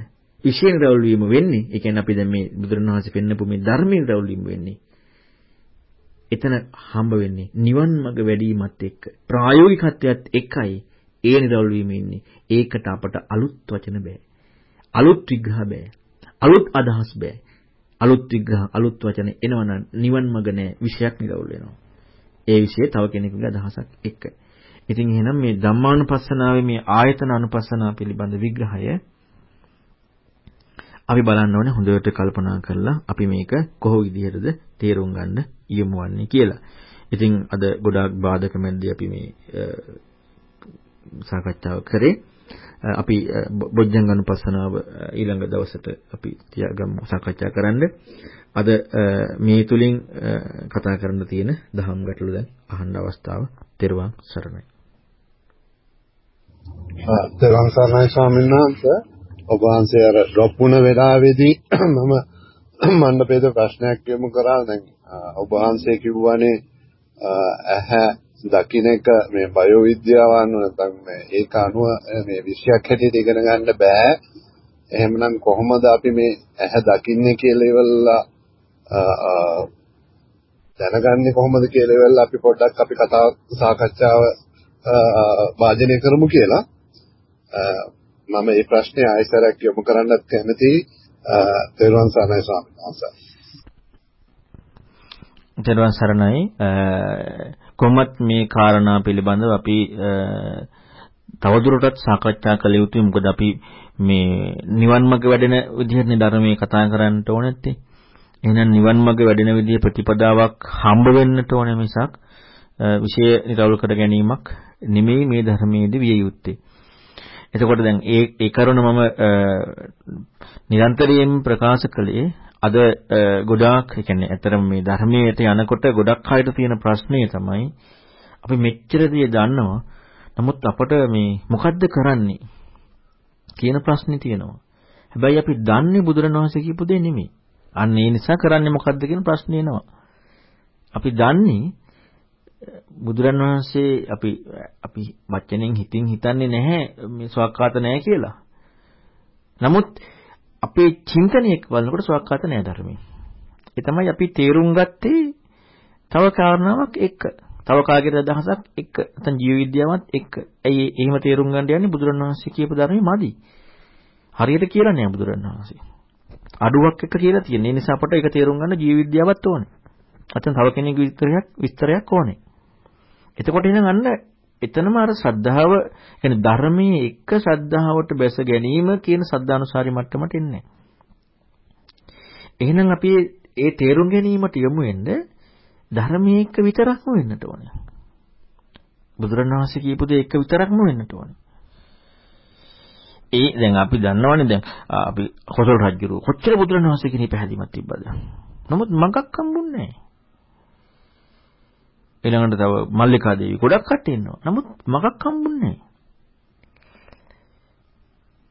විෂය නිරවුල් වීම වෙන්නේ. ඒ කියන්නේ අපි දැන් මේ බුදුරණවහන්සේ පෙන්නපු මේ ධර්මයේ නිරවුල් වීම වෙන්නේ. එතන හම්බ වෙන්නේ නිවන් මඟ වැඩිමත් එක්ක ප්‍රායෝගිකත්වයත් එකයි ඒ නිරවුල් වීම ඉන්නේ. ඒකට අපට අලුත් වචන බෑ. අලුත් විග්‍රහ බෑ. අලුත් අදහස් බෑ. අලුත් විග්‍රහ අලුත් වචන එනවනම් නිවන් මඟ නෑ විෂයක් නිරවුල් වෙනවා. ඒ විෂය තව කෙනෙකුගේ අදහසක් එක්ක. ඉතින් එහෙනම් මේ ධම්මානුපස්සනාවේ මේ ආයතන අනුපස්සනාව පිළිබඳ විග්‍රහය අපි බලන්න ඕනේ හොඳට කල්පනා කරලා අපි මේක කොහොම විදිහටද තේරුම් ගන්න යමු වන්නේ කියලා. ඉතින් අද ගොඩාක් බාධක මැද්දේ අපි මේ සාකච්ඡාව කරේ. අපි බොජ්ජංග අනුපස්සනාව ඊළඟ දවසට අපි තියාගමු සාකච්ඡා කරන්න. අද මේ තුලින් කතා කරන්න තියෙන දහම් ගැටලු දැන් අහන්න අවස්ථාව තෙරුවන් සරණයි. තෙරුවන් සරණයි ස්වාමීන් වහන්සේ ඔබ වහන්සේ අර ඩ්‍රොප් වුණ වෙලාවේදී මම මණ්ඩපේද ප්‍රශ්නයක් යොමු කරා දැන් ඔබ වහන්සේ කිව්වනේ ඇහැ දකින්න එක මේ බයෝ විද්‍යාව අනුව නැත්නම් මේ ඒක අනුව මේ විෂයක් හැටියට ඉගෙන ගන්න බෑ. එහෙමනම් කොහොමද අපි මේ ඇහැ දකින්නේ කියලා ඉවල්ලා දැනගන්නේ කොහොමද කියලා ඉවල්ලා අපි පොඩ්ඩක් අපි කතා සාකච්ඡාව වාදනය කරමු කියලා. මම මේ ප්‍රශ්නේ ආයතරක් යොමු කරන්නත් කැමතියි. තෙරුවන් සරණයි ස්වාමීන් වහන්සේ. තෙරුවන් සරණයි. කොහොමත් මේ කාරණා පිළිබඳව අපි තවදුරටත් සාකච්ඡා කළ යුතුයි. මොකද අපි මේ නිවන් මඟ වැඩෙන විදිහටනේ ධර්මයේ කතා කරන්න ඕනේ නැත්තේ. එහෙනම් නිවන් මඟ වැඩෙන විදිහ ප්‍රතිපදාවක් හම්බ වෙන්නට ඕනේ මිසක් විශේෂ නිරවුල් කර ගැනීමක් නෙමෙයි මේ ධර්මයේදී විය යුත්තේ. එතකොට දැන් ඒ ඒ කරුණ මම නිරන්තරයෙන් ප්‍රකාශ කළේ අද ගොඩාක් ඒ කියන්නේ ඇතරම මේ ධර්මයට යනකොට ගොඩක් අයට තියෙන ප්‍රශ්නේ තමයි අපි මෙච්චර දේ දන්නවා නමුත් අපට මේ මොකද්ද කරන්නේ කියන ප්‍රශ්නේ තියෙනවා. හැබැයි අපි දන්නේ බුදුරණවහන්සේ කියපු දේ නෙමෙයි. අන්න ඒ නිසා කරන්නේ මොකද්ද කියන ප්‍රශ්නේ එනවා. අපි දන්නේ බුදුරණවහන්සේ අපි අපි වචනෙන් හිතින් හිතන්නේ නැහැ මේ ස්වකහාත නැහැ කියලා. නමුත් අපේ චින්තනයක් වලනකොට සුවක්කාත නෑ ධර්මයේ. ඒ තමයි අපි තේරුම් ගත්තේ තව කාරණාවක් එක්ක. තව කාගේද අදහසක් එක්ක. නැත්නම් ජීව විද්‍යාවත් එක්ක. ඇයි එහෙම තේරුම් ගන්න යන්නේ බුදුරණවහන්සේ කියපු ධර්මයේ මදි. හරියට කියලා නෑ බුදුරණවහන්සේ. අඩුවක් එක කියලා තියෙන. ඒ නිසා අපට ඒක තේරුම් ගන්න ජීව විද්‍යාවත් ඕනේ. නැත්නම් තව කෙනෙකුගේ විස්තරයක් විස්තරයක් ඕනේ. එතකොට එහෙනම් අන්න එතනම අර ශ්‍රද්ධාව يعني ධර්මයේ එක ශ්‍රද්ධාවට බැස ගැනීම කියන සද්ධානුසාරි මට්ටමට එන්නේ එහෙනම් අපි ඒ තේරුම් ගැනීමට යමු වෙන්න ධර්මයේ එක විතරක්ම වෙන්නට ඕනේ. බුදුරණවහන්සේ කියපු දේ එක විතරක්ම වෙන්නට ඕනේ. ඒ දැන් අපි දන්නවනේ දැන් අපි කොසල් රජුරු කොච්චර බුදුරණවහන්සේ කෙනෙක් පැහැදිලිමත් තිබ්බද? නමුත් මගක් හම්බුන්නේ නැහැ. ඊළඟට තව මල්ලිකා දේවි ගොඩක් කට්ටිය ඉන්නවා. නමුත් මගක් හම්බුන්නේ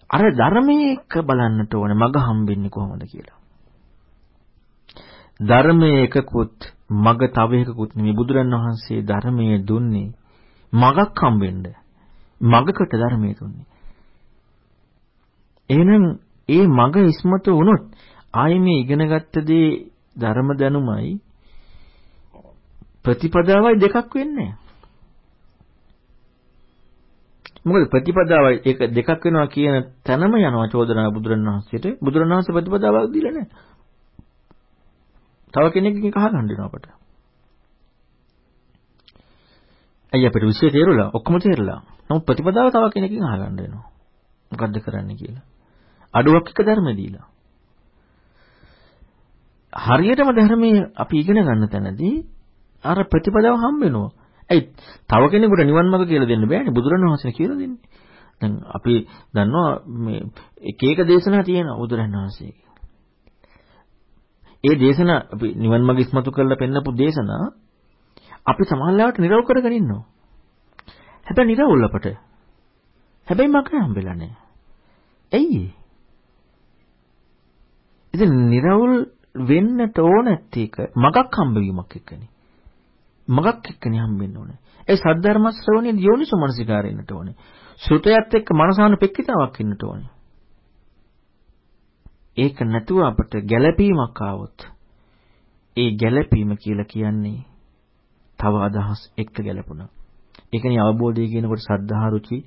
අර ධර්මයේ එක බලන්නට ඕනේ මග හම්බෙන්නේ කොහොමද කියලා. ධර්මයේ එකකුත් මග තව එකකුත් නෙමෙයි බුදුරන් වහන්සේ ධර්මයේ දුන්නේ මගක් හම්බෙන්න. මගකට ධර්මයේ දුන්නේ. එහෙනම් ඒ මග ඉස්මතු වුණොත් ආයේ මේ ඉගෙනගත්ත දේ ධර්ම දැනුමයි ප්‍රතිපදාවයි දෙකක් වෙන්නේ මොකද ප්‍රතිපදාවයි ඒක දෙකක් වෙනවා කියන තැනම යනවා චෝදනා බුදුරණවහන්සේට බුදුරණවහන්සේ ප්‍රතිපදාවක් දීලා නැහැ. තව කෙනෙක්ගෙන් අහගන්න වෙනවා අපට. අයියා අපිට විශ්ේ තේරුණා ඔක්කොම තේරලා. නමුත් ප්‍රතිපදාව තව කෙනෙක්ගෙන් අහගන්න වෙනවා. මොකද්ද කරන්න කියලා. අඩුවක් එක ධර්ම දීලා. හරියටම ධර්මයේ අපි ඉගෙන ගන්න තැනදී අර ප්‍රතිපදාව හම්බ වෙනවා. ඇයි තව කෙනෙකුට නිවන් මාර්ග කියලා දෙන්න බෑනේ බුදුරණවහන්සේ කියලා දෙන්නේ. දැන් අපි දන්නවා මේ එක එක දේශනා තියෙනවා බුදුරණවහන්සේගේ. ඒ දේශනා අපි නිවන් මාර්ග ඉස්මතු කරලා පෙන්නපු දේශනා අපි සමාජලාවට නිරවුල් කරගෙන ඉන්නවා. හැබැයි නිරවුල් අපට. හැබැයි මග හම්බෙලා නැහැ. ඇයි? ඉතින් නිරවුල් වෙන්නට ඕනත් එක මගක් හම්බවීමක් එක්කනේ. මගක් එක්කනේ හම්බෙන්න ඕනේ. ඒ සද්ධර්ම ශ්‍රවණයේ යෝනිසෝ මනසිකාරය ඉන්නට ඕනේ. සුතයත් එක්ක මනසාන පෙක්කිතාවක් ඉන්නට ඕනේ. ඒක නැතුව අපට ගැළපීමක් ආවොත් ඒ ගැළපීම කියලා කියන්නේ තව අදහස් එක්ක ගැළපුණා. ඒකනේ අවබෝධය කියනකොට සද්ධා රුචි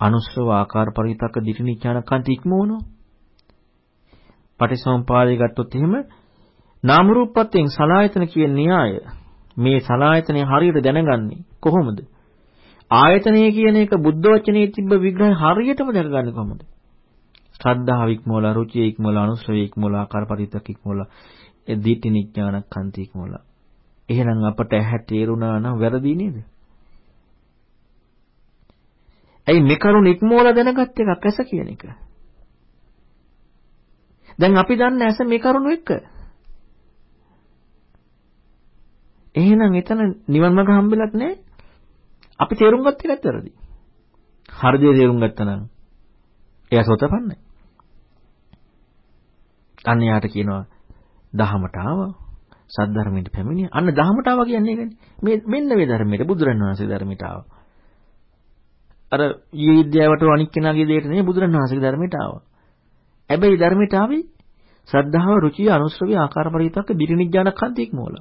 අනුස්සව ආකාර පරිවිතක දිටිනිඥාන කාන්ති ඉක්මවනවා. පටිසෝම්පාදේ ගත්තොත් එහෙම නාම රූපපත්යෙන් සලායතන කියන න්‍යාය මේ සලායතනය හරියට දැනගන්නේ කොහොමද? ආයතනය කියන එක බුද්ධ වචනේ තිබ්බ විග්‍රහය හරියටම දැනගන්නේ කොහොමද? ශ්‍රද්ධාව ඉක්මවලා, රුචිය ඉක්මවලා, අනුශ්‍රවය ඉක්මවලා, ආකාර පරිවිතක ඉක්මවලා, ඒ දීටි නිඥාන කාන්ති ඉක්මවලා. එහෙනම් අපට ඇහැ තේරුණා නම් වැරදි නේද? ඇයි මේ කරුණ ඉක්මවලා දැනගත් එකක් ඇස කියන එක? දැන් අපි දන්න ඇස මේ කරුණු එක්ක. එහෙනම් එතන නිවන් මාර්ග හම්බෙලත් නැහැ. අපි තේරුම් ගත්ත එකත් වැරදි. හරියට තේරුම් ගත්තා නම් එයා සෝතපන්නයි. අන්න යාට කියනවා දහමට ආවා. සද්ධර්මයට පැමිණිය. අන්න දහමට ආවා කියන්නේ ඒකනේ. මේ මෙන්න මේ ධර්මයට බුදුරණවහන්සේ ධර්මයට ආවා. අර විද්‍යාවට අනික් කෙනාගේ දෙයට නෙමෙයි බුදුරණවහන්සේගේ ධර්මයට ආවා. හැබැයි ධර්මයට ආවේ ශ්‍රද්ධාව, රුචිය, අනුශ්‍රවය, ආකාර පරිවිතක්ක, දිරිනිඥාන කන්තික් මූල.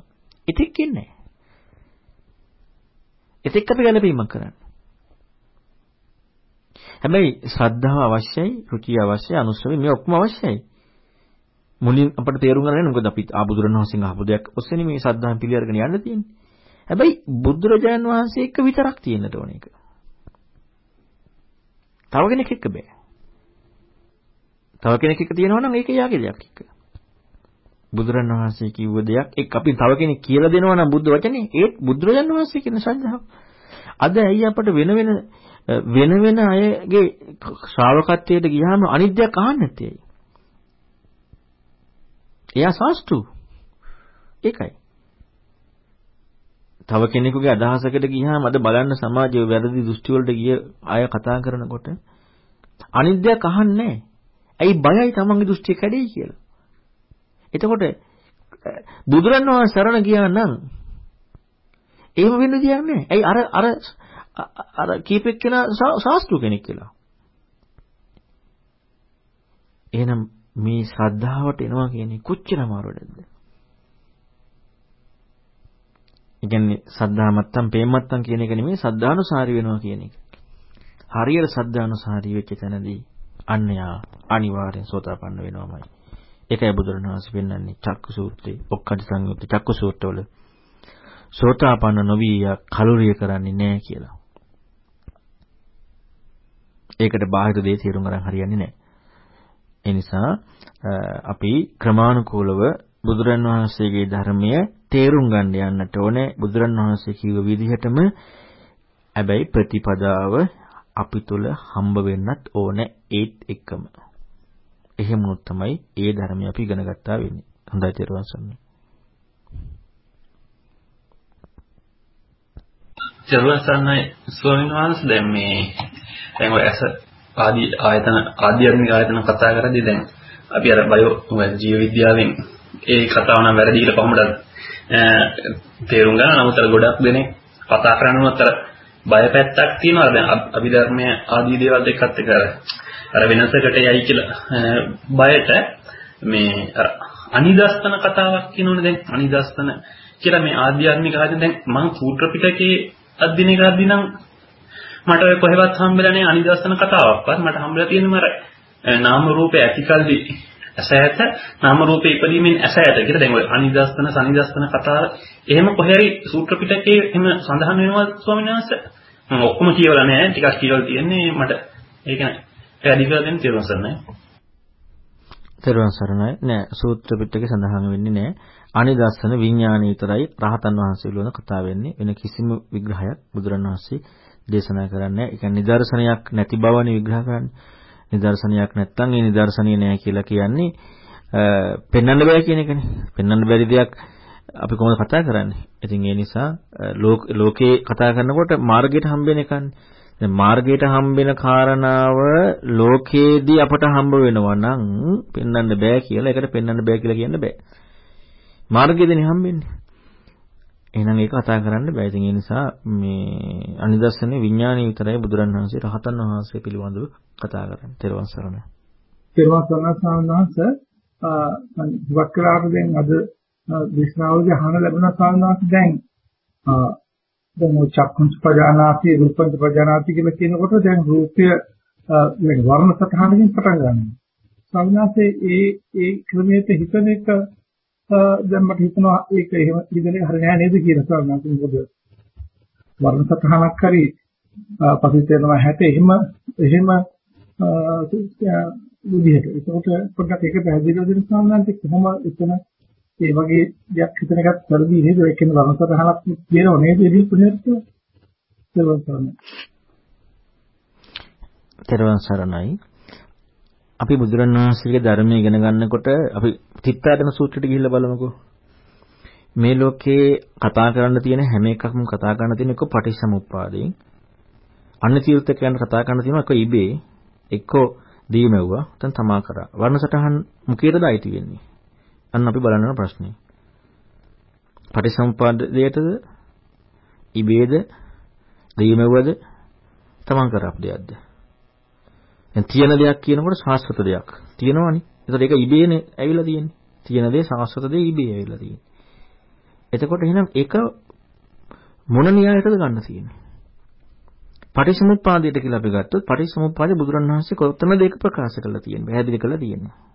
ඉතික් ඉන්නේ. ඉතික් අපි ගැලපීමක් කරන්නේ. හැබැයි ශ්‍රද්ධාව අවශ්‍යයි, රුචිය අවශ්‍යයි, අනුශ්‍රවය මේ ඔක්කොම අවශ්‍යයි. මුලින් අපිට තේරුම් ගන්න මොකද අපි ආබුදුරණවහන්සේගෙන් අහපු දෙයක් ඔස්සේනේ මේ ශ්‍රද්ධාවෙන් පිළිඅරගෙන යන්න තියෙන්නේ. හැබැයි බුදුරජාණන් වහන්සේ එක්ක විතරක් තියෙන්නට ඕන එක. තව කෙනෙක් එක්ක බෑ. තව කෙනෙක් එක්ක තියෙනවා නම් ඒක යාගේ දෙයක් එක්ක. බුදුරන් වහන්සේ කිව්ව දෙයක් එක් අපි තව කෙනෙක් කියලා දෙනවා නම් බුද්ධ වචනේ ඒත් බුදුරජාණන් වහන්සේ කියන ශ්‍රද්ධාව. අද ඇයි අපට වෙන වෙන වෙන වෙන අයගේ ශ්‍රාවකත්වයට ගියාම අනිත් දෙයක් අහන්නේ නැත්තේ ඇයි? එයා සාස්තු. ඒකයි. තව කෙනෙකුගේ අදහසකට ගියාම අද බලන්න සමාජයේ වැරදි දෘෂ්ටි වලට ගිය අය කතා කරනකොට අනිත් දෙයක් අහන්නේ ඇයි බයයි තමන්ගේ දෘෂ්ටිය කැඩෙයි කියලා. එතකොට බුදුරන් වහන්සේ සරණ ගියා නම් එහෙම වෙන්න දෙයක් නැහැ. ඇයි අර අර අර කීපෙක් කෙනා ශාස්ත්‍රු කෙනෙක් කියලා. එහෙනම් මේ ශ්‍රද්ධාවට එනවා කියන්නේ කොච්චර අමාරුවද? ඒ කියන්නේ සද්ධා මත්තම් පේමත්තම් කියන එක නෙමෙයි සද්ධානුසාරී වෙනවා කියන එක. හරියට සද්ධානුසාරී වෙච්ච තැනදී අන්‍යයා අනිවාර්යෙන් සෝතාපන්න වෙනවමයි. ඒකයි බුදුරණවහන්සේ පෙන්වන්නේ චක්කු සූත්‍රයේ, ඔක්කඩ සංයුත්ත චක්කු සූත්‍රවල සෝතාපන්න නොවී කලුරිය කරන්නේ නැහැ කියලා. ඒකට බාහිර දේ තේරුම් ගන්න හරියන්නේ නැහැ. ඒ නිසා අපි ක්‍රමානුකූලව බුදුරන් වහන්සේගේ ධර්මය තේරුම් ගන්න යන්නට ඕනේ බුදුරන් වහන්සේ කිව්ව විදිහටම හැබැයි ප්‍රතිපදාව අපි තුල හම්බ වෙන්නත් ඕනේ ඒත් එක්කම. එහෙම වුණොත් තමයි ඒ ධර්මය අපි ඉගෙන ගත්තා වෙන්නේ. හොඳයි තේරුවන් සම්මි. තේරුවන් සම්මයි ස්වාමීන් වහන්සේ දැන් මේ දැන් ඔය ඇස ආදී ආයතන ආධ්‍යාත්මික ආයතන කතා කරද්දී දැන් අපි අර බයෝ ජීව විද්‍යාවෙන් ඒ කතාව නම් වැරදි කියලා කොහොමද තේරුම් ගන්න නමුත් අර ගොඩක් දෙනෙක් කතා කරනවත් අර බය පැත්තක් තියෙනවා දැන් අභිධර්මයේ ආදී දේවල් දෙකත් එක අර අර වෙනසකට යයි කියලා බයට මේ අර අනිදස්සන කතාවක් කියනෝනේ දැන් අනිදස්සන කියලා මේ ආධ්‍යාත්මික ආදී දැන් මම සූත්‍ර පිටකේ අධ්‍යයනය කරද්දී නම් මට ඔය කොහෙවත් හම්බෙලා නැහැ අනිදස්සන කතාවක්වත්. මට හම්බෙලා තියෙන්නේ මර නාම රූපේ ඇතිකල්දි ඇසයට නාම රූපේ ඉදීමෙන් ඇසයට කියලා. දැන් ඔය අනිදස්සන සනිදස්සන කතාව එහෙම කොහේරි සූත්‍ර පිටකේ එහෙම සඳහන් වෙනවා ස්වාමීන් වහන්සේ? මම ඔක්කොම කියවලා නැහැ. ටිකක් කියවලා තියෙන්නේ මට. ඒක නෑ. පැහැදිලි කරලා දෙන්න තේරුම් ගන්න තෙරුවන් සරණයි. නෑ සූත්‍ර පිටකේ සඳහන් වෙන්නේ නෑ. අනිදස්සන විඥාන විතරයි රහතන් වහන්සේ පිළිබඳ කතා වෙන්නේ. වෙන කිසිම විග්‍රහයක් බුදුරණවහන්සේ දේශනා කරන්නේ ඒ කියන්නේ නිදර්ශනයක් නැති බවනේ විග්‍රහ කරන්නේ. නිදර්ශනයක් නැත්තම් ඒ නිදර්ශනිය නෑ කියලා කියන්නේ පෙන්වන්න බෑ කියන එකනේ. පෙන්වන්න බැරි දෙයක් අපි කොහොමද කතා කරන්නේ? ඉතින් ඒ නිසා ලෝකේ කතා කරනකොට මාර්ගයට හම්බෙන එකන්නේ. දැන් මාර්ගයට හම්බෙන කාරණාව ලෝකේදී අපට හම්බ වෙනවා නම් පෙන්වන්න බෑ කියලා ඒකට පෙන්වන්න බෑ කියලා කියන්න බෑ. මාර්ගයේදී හම්බෙන්නේ. එහෙනම් ඒක කතා කරන්න බෑ. ඉතින් ඒ නිසා මේ අනිදර්ශනේ විඥානීය විතරයි බුදුරණවහන්සේ රහතන් වහන්සේ පිළිබඳව කතා කරන්නේ. තෙරුවන් සරණයි. තෙරුවන් සරණයි සාමණේරයන්ස වක්‍රාට දැන් අද විශ්නාවලදී අහන ලැබෙන සාමණේරයන්ස දැන් දැන් ඔය චක්කුංච පජානාති රූපංච පජානාති කියලා කියනකොට දැන් රූපය මේ වර්ණ සතහනකින් පටන් ගන්නවා. සංඥාසේ ඒ ඒ ක්‍රමයට හිතන එක දැන් මට හිතෙනවා ඒක එහෙම ඉඳලා හරිය නෑ නේද කියලා සංඥාසින් මොකද වර්ණ සතහනක් හරි පසුතේනවා හැට එහෙම එහෙම විදිහට. ඒකට පොඩ්ඩක් ඒක පැහැදිලිව දෙන්න සාමාන්‍යයෙන් කොහොම එතන ඒ වගේ දෙයක් හිතන එකත් වැරදි නේද? ඒ කියන්නේ වරසතහනක් කියනව නේද? ඉතින් පුණ්‍යත් තෙරුවන් සරණයි. අපි බුදුරණවහන්සේගේ ධර්මය ඉගෙන ගන්නකොට අපි තිත්තාදන සූත්‍රයට ගිහිල්ලා බලමුකෝ. මේ ලෝකේ කතා කරන්න තියෙන හැම එකක්ම කතා කරන්න තියෙන එක පටිච්චසමුප්පාදයෙන්. අන්න තීර්ථකයන් කතා කරන්න තියෙන එක ඉබේ එක්ක දීමෙව්වා නැත්නම් තමා කරා. වර්ණ සටහන් මුකේටද අයිති වෙන්නේ? අන්න අපි බලන්න ප්‍රශ්නේ. පටිසම්පාදයටද ඉබේද දෙයමවද තමන් කරපු දෙයක්ද? දැන් තියෙන දෙයක් කියනකොට සාස්වත දෙයක්. තියෙනවනේ. ඒතකොට ඒක ඉබේනේ ඇවිල්ලා තියෙන්නේ. තියෙන දේ සාස්වත දේ ඉබේ ඇවිල්ලා තියෙන්නේ. එතකොට එහෙනම් ඒක මොන න්‍යායයටද ගන්න තියෙන්නේ? පටිසමුප්පාදයට කියලා අපි ගත්තොත් පටිසමුප්පාදේ බුදුරණවහන්සේ කොතනද ඒක ප්‍රකාශ කරලා තියෙන්නේ? පැහැදිලි කරලා තියෙන්නේ.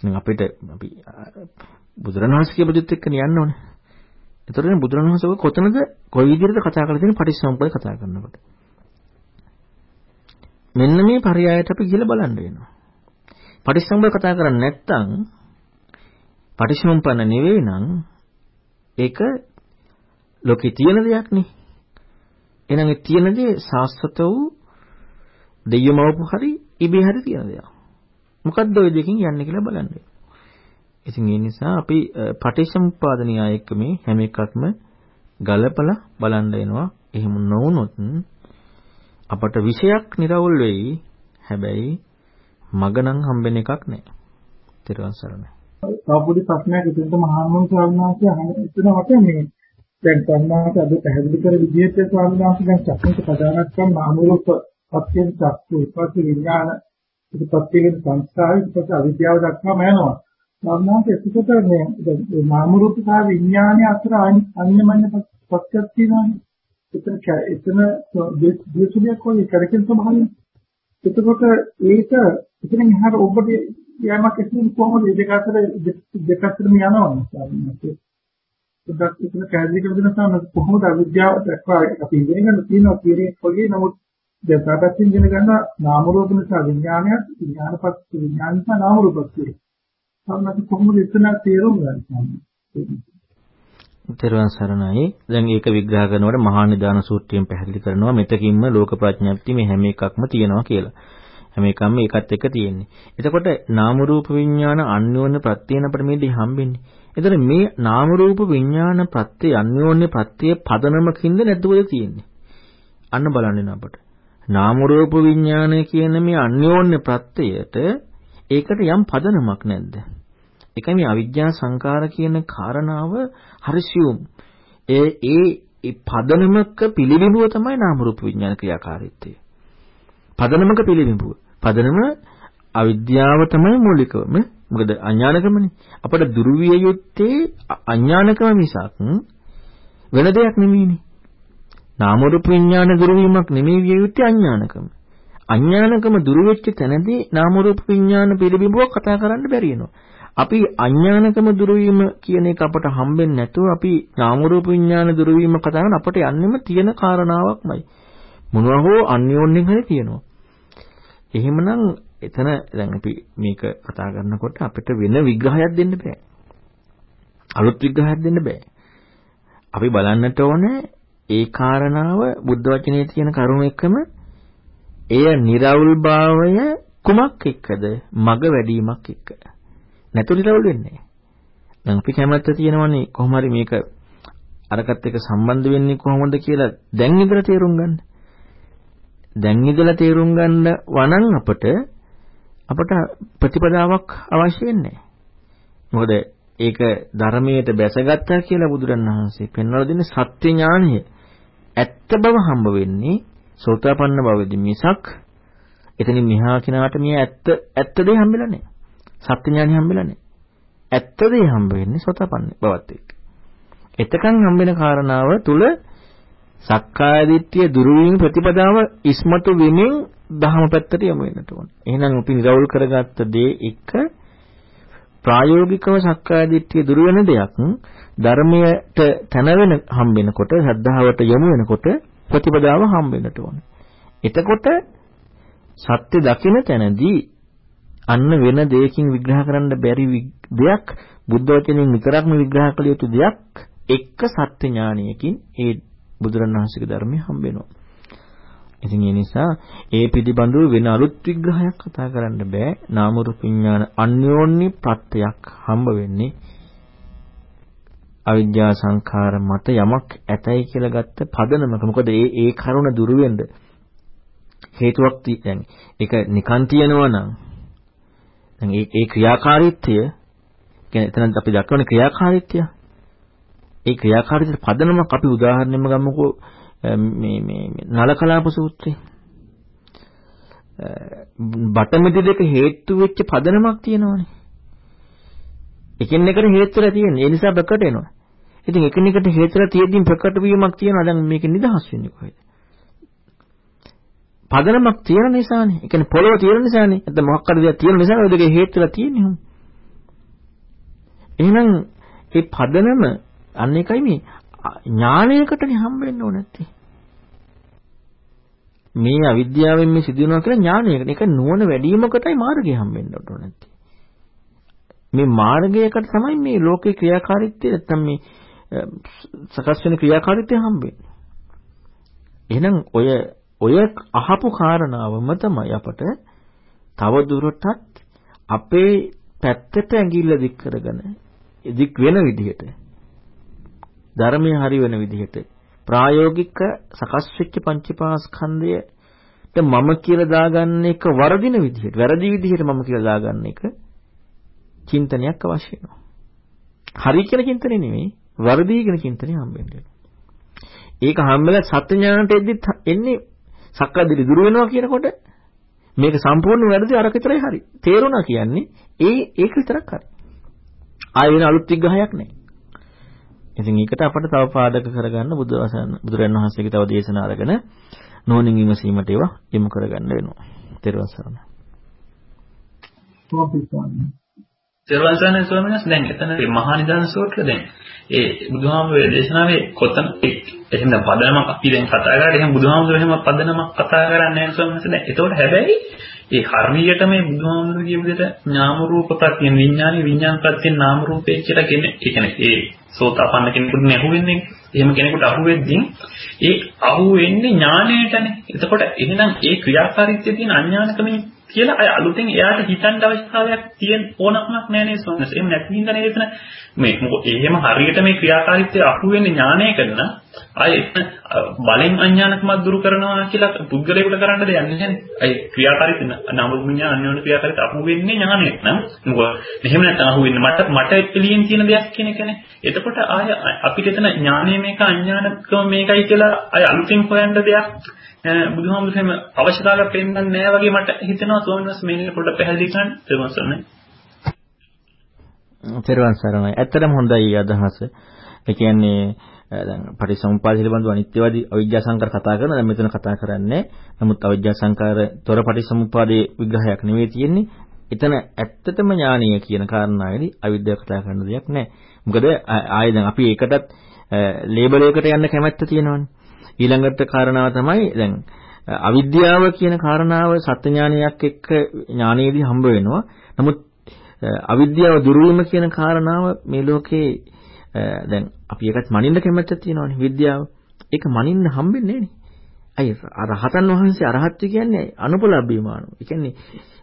දැන් අපිට අපි බුදුරණවහන්සේ කියපුදුත් එක්ක යන්න ඕනේ. ඒතරනේ බුදුරණවහන්සේ කොතනද කොයි විදිහටද කතා කරලා තියෙන්නේ පටිච්චසමුප්පාද කතා කරනකොට. මෙන්න මේ පරයයට අපි ගිහලා බලන්න වෙනවා. පටිච්චසමුප්පාද කතා කරන්නේ නැත්නම් පටිච්චසමුප්පන්න නෙවෙයි නම් ඒක ලෝකේ තියෙන දෙයක් නේ. එහෙනම් ඒ තියෙන දේ සාස්වත වූ දෙයියමවපු හරි ඉබේ හරි තියෙන දෙයක්. මොකද්ද ওই දෙකෙන් යන්නේ කියලා බලන්න. ඉතින් ඒ නිසා අපි පටිච්චසමුප්පාද න්‍යාය එක්ක මේ හැම එකක්ම ගලපලා බලන්න එනවා. එහෙම නොවුනොත් අපට විෂයක් නිරවුල් වෙයි. හැබැයි මග නම් හම්බෙන එකක් නැහැ. ත්‍රිවන් සරණයි. සාපුඩි ප්‍රශ්නයක් ඉතින්ද මහානුන් ස්වාමීන් වහන්සේ අහන ඉතනවට මේ දැන් සම්මාත අද පැහැදිලි කර විදිහට ස්වාමීන් වහන්සේ දැන් චක්කන්ත පදානක් කරන නාම රූප පත්‍යෙන් චක්කු උපත් විඥාන ඉතිපත් කියන සංස්කාරය ඉතිපත් අවිද්‍යාව දක්වාම යනවා. සම්මාත එතකොට මේ නාම රූප සහ විඥානය අතර අන්‍යමඤ්ඤ පත්‍යක් තියෙනවානේ. එතන එතන දේශුලියක් වගේ කරකින් ස්වභාවය. එතකොට ඒක එතන මෙහාට ඔබට යෑමක් එක්කම කොහොමද මේ දෙක අතර දෙක අතරම යනවන්නේ? පොඩ්ඩක් එතන පැහැදිලි කර දෙන්න සාම කොහොමද අවිද්‍යාව දක්වා අපි ඉගෙන ගන්න තියෙනවා කියන එක වගේ නමුත් දැන් සාපේක්ෂයෙන් ඉගෙන ගන්න නාම රූප නිසා විඥානයත් විඥානපත් විඥාන නිසා නාම රූපත් කියලා. සම්මත කොහොමද එතන තේරුම් ගන්නේ? තෙරුවන් සරණයි. දැන් ඒක විග්‍රහ කරනකොට මහා නිදාන සූත්‍රයෙන් පැහැදිලි කරනවා මෙතකින්ම ලෝක ප්‍රඥප්ති මේ හැම එකක්ම තියෙනවා කියලා. හැම එකක්ම ඒකත් එක්ක තියෙන්නේ. එතකොට නාම රූප විඥාන අන්‍යෝන්‍ය ප්‍රත්‍යයන අපිට මේ දෙහි හම්බෙන්නේ. එතකොට මේ නාම රූප විඥාන ප්‍රත්‍ය අන්‍යෝන්‍ය ප්‍රත්‍ය පදනමකින්ද නැද්ද ඔය තියෙන්නේ? අන්න බලන්න අපට. නාම රූප විඥානය කියන මේ අන්‍යෝන්‍ය ප්‍රත්‍යයට ඒකට යම් පදනමක් නැද්ද? ඒකයි මේ අවිජ්ජා සංකාර කියන කාරණාව හරිසියුම්. ඒ ඒ පදනමක පිළිබිඹුව තමයි නාම රූප විඥාන ක්‍රියාකාරීත්වය. පදනමක පිළිබිඹුව. පදනම අවිද්‍යාව තමයි මූලිකවම. මොකද අඥානකමනේ. අපට දුරු විය යුත්තේ අඥානකම මිසක් වෙන දෙයක් නෙමෙයිනේ. නාම රූප විඥාන දුරු වීමක් නෙමෙයි විය යුත්තේ අඥානකම. අඥානකම දුරු වෙච්ච තැනදී නාම රූප විඥාන පිළිබිඹුවක් කතා කරන්න බැරි වෙනවා. අපි අඥානකම දුරු වීම කියන එක අපට හම්බෙන්නේ නැතුව අපි නාම රූප විඥාන දුරු වීම කතා කරන අපට යන්නෙම තියෙන කාරණාවක්මයි. මොනවා හෝ අන්‍යෝන්‍යයෙන් හරි තියෙනවා. එහෙමනම් එතන දැන් අපි මේක කතා කරනකොට අපිට වෙන විග්‍රහයක් දෙන්න බෑ. අලුත් විග්‍රහයක් දෙන්න බෑ. අපි බලන්නට ඕනේ ඒ කාරණාව බුද්ධ වචනේ තියෙන කරුණ එකම එය निराවුල් භාවය කුමක් එක්කද? මග වැඩිවීමක් එක්ක. නැතු නිරවුල් වෙන්නේ නැහැ. දැන් අපි කැමැත්ත තියෙනවනේ කොහොම හරි මේක අරකට එක සම්බන්ධ වෙන්නේ කොහොමද කියලා දැන් ඉඳලා තේරුම් ගන්න. දැන් ඉඳලා තේරුම් ගන්න වනම් අපට අපට ප්‍රතිපදාවක් අවශ්‍ය වෙන්නේ මොකද ඒක ධර්මයට බැසගත්තා කියලා බුදුරණවහන්සේ පෙන්වලා දෙන්නේ සත්‍ය ඥානය. ඇත්ත බව හම්බ වෙන්නේ සෝතාපන්න භවෙදී මිසක් එතනින් මෙහා කෙනාට මේ ඇත්ත ඇත්ත දේ හම්බෙලා නැහැ. සත්‍ය ඥානය හම්බෙලා නැහැ. ඇත්ත දේ හම්බ වෙන්නේ සෝතාපන්න බවත් එක්ක. එතකන් හම්බෙන කාරණාව තුල සක්කාය දිට්ඨිය දුරු වීම ප්‍රතිපදාව ඉස්මතු වෙමින් දහම පැත්තට යමු වෙනට ඕන. එහෙනම් අපි නිරවුල් කරගත්ත දේ එක ප්‍රායෝගිකව සක්කාය දිට්ඨිය දුරු වෙන දෙයක් ධර්මයට තන වෙන හම්බ වෙනකොට ශ්‍රද්ධාවට යොමු වෙනකොට ප්‍රතිපදාව හම්බ වෙනට ඕන. එතකොට සත්‍ය දකින තැනදී අන්න වෙන දෙයකින් විග්‍රහ කරන්න බැරි දෙයක් බුද්ධ වචනයෙන් විතරක්ම විග්‍රහ කළ යුතු දෙයක් එක්ක සත්‍ය ඥානයකින් ඒ බුදුරණවහන්සේගේ ධර්මය හම්බ වෙනවා. ඉතින් ඒ නිසා ඒ පිළිබඳව වෙන අලුත් විග්‍රහයක් කතා කරන්න බෑ. නාම රූප විඥාන අන්‍යෝන්‍ය ප්‍රත්‍යක් හම්බ වෙන්නේ අවිද්‍යා සංඛාර මත යමක් ඇතයි කියලා ගත්ත පදනමක. මොකද ඒ ඒ කරුණ දුරු වෙන්න හේතුවක් තියෙන්නේ. ඒක නිකන් තියනවා නම් දැන් ඒ ඒ ක්‍රියාකාරීත්වය කියන්නේ එතන අපි දක්වන ක්‍රියාකාරීත්වය ඒ ක්‍රියාකාරීත්වයට පදනමක් අපි උදාහරණයක් ගමුකෝ මේ මේ නලකලාප සූත්‍රය. බටමිටි දෙක හේතු වෙච්ච පදනමක් තියෙනවනේ. එකින් එකට හේතුලා තියෙන්නේ. ඒ නිසා ප්‍රකට වෙනවා. ඉතින් එකිනෙකට හේතුලා තියෙද්දි ප්‍රකට වීමක් තියෙනවා. දැන් මේක නිදහස් වෙන්නේ කොහෙද? පදනමක් තියෙන නිසානේ. ඒ කියන්නේ පොළව තියෙන නිසානේ. නැත්නම් මොකක් හරි දෙයක් තියෙන නිසා ඔය දෙකේ හේතුලා තියෙන්නේ. එහෙනම් මේ පදනම අන්න එකයි මේ ඥානයකටනේ හම්බ වෙන්න ඕන නැත්තේ. මේ අවිද්‍යාවෙන් මේ සිදුවෙනවා කියලා ඥානයකට. ඒක නුවණ වැඩිවීමකටයි මාර්ගය හම්බ වෙන්න ඕන නැත්තේ. මේ මාර්ගයකට තමයි මේ ලෝකේ ක්‍රියාකාරීත්වය නැත්තම් මේ සකස් වෙන ක්‍රියාකාරීත්වය හම්බෙන්නේ. එහෙනම් ඔය ඔය අහපු කාරණාවම තමයි අපට තව දුරටත් අපේ පැත්තට ඇඟිල්ල දික් කරගෙන දික් වෙන විදිහට ධර්මයේ හරි වෙන විදිහට ප්‍රායෝගික සකස් වෙච්ච පංචපාස්කන්ධයට මම කියලා දාගන්න එක වරදින විදිහට වැරදි විදිහට මම කියලා දාගන්න එක චින්තනයක් අවශ්‍ය වෙනවා. හරි කියන චින්තනය නෙමෙයි වරදි කියන චින්තනය හම්බෙන්නේ. ඒක හම්බෙලා සත්‍ය ඥානට එද්දිත් එන්නේ සක්කාදිලි දුර වෙනවා කියනකොට මේක සම්පූර්ණ වැරදි අරක විතරයි හරි. තේරුණා කියන්නේ ඒ ඒක විතරක් හරි. ආයෙ වෙන අලුත් විග්‍රහයක් නැහැ. ඉතින් ඒකට අපට තව පාදක කරගන්න බුදුරජාණන් බුදුරන් වහන්සේගේ තව දේශනා අරගෙන නෝනින් විමසීමට ඒවා යොමු කරගන්න වෙනවා. ත්වන් සරණයි. ත්වන් සරණයි ස්වාමීන් වහන්සේ. දැන් එතන මේ මහා නිදාන සූත්‍රය දැන් ඒ බුදුහාමුදුරේ දේශනාවේ කොතන එහෙනම් පදනමක් අපි දැන් කතා කරලා එහෙනම් බුදුහාමුදුරේ එහෙම පදනමක් කතා කරන්නේ නැහැ ස්වාමීන් වහන්සේ. දැන් ඒතකොට හැබැයි ඒ හර්මියට මේ බුදුහාමුදුරු කියපු විදිහට ඥාම රූප ප්‍රත්‍යයෙන් විඥානේ විඥාන ප්‍රත්‍යයෙන් නාම රූපේ කියලා කියන්නේ ඒ කියන්නේ ඒ සෝතාපන්න කෙනෙකුට නේ අහුවෙන්නේ. එහෙම කෙනෙකුට අහුවෙද්දී ඒ අහුවෙන්නේ ඥාණයටනේ. එතකොට එහෙනම් ඒ ක්‍රියාකාරීත්වයේ තියෙන අඥානකමේ කියලා අය අලුතෙන් එයාට හිතන්න අවශ්‍යතාවයක් තියෙන ඕනකමක් නැහැ නේද සෝනස්. එහෙම නැති හින්දා නේද එතන මේ මොකද එහෙම හරියට මේ ක්‍රියාකාරීත්වය අහු වෙන්නේ ඥානය කරන අය බලෙන් අඥානකමක් දුරු කරනවා කියලා පුද්ගලයෙකුට කරන්න දෙයක් නැහැ. අය ක්‍රියාකාරීත්ව නාම විඥාන අන්‍යෝන්‍ය ක්‍රියාකාරීත්වය අහු වෙන්නේ ඥානයෙන් නම් මොකද එහෙම නැත්නම් අහු වෙන්නේ මට මට පිළියෙන් තියෙන දෙයක් කියන එකනේ. එතකොට ආය අපිට එතන ඥානය මේක අඥානකම මේකයි කියලා අය අලුතෙන් හොයන්න දෙයක් බුදුහාමුදුරේම අවශ්‍යතාවයක් පෙන්වන්නේ නැහැ වගේ මට හිතෙනවා ස්වාමීන් වහන්සේ මේක පොඩ්ඩක් පැහැදිලි කරන්න තේරුම් ගන්න. තෙරුවන් සරණයි. ඇත්තටම හොඳයි අදහස. ඒ කියන්නේ දැන් පටිසමුපාද පිළිබඳව අනිත්‍යවාදී අවිජ්ජා සංකාර කතා කරනවා. දැන් මෙතන කතා කරන්නේ. නමුත් අවිජ්ජා සංකාර තොර පටිසමුපාදයේ විග්‍රහයක් නෙවෙයි තියෙන්නේ. එතන ඇත්තටම ඥානීය කියන කාරණාවේදී අවිද්‍යාව කතා කරන දෙයක් නැහැ. මොකද ආයේ දැන් අපි ඒකටත් ලේබල් එකකට යන්න කැමැත්ත තියෙනවනේ. ඊළඟට කාරණාව තමයි දැන් අවිද්‍යාව කියන කාරණාව සත්‍ය ඥානයක් එක්ක ඥානයේදී හම්බ වෙනවා. නමුත් අවිද්‍යාව දුරු වීම කියන කාරණාව මේ ලෝකේ දැන් අපි ඒකත් මනින්න කැමැත්තක් තියෙනවානේ විද්‍යාව. ඒක මනින්න හම්බෙන්නේ නෑනේ. අය රහතන් වහන්සේ අරහත්ත්ව කියන්නේ අනුපලබ්බීමානෝ. ඒ කියන්නේ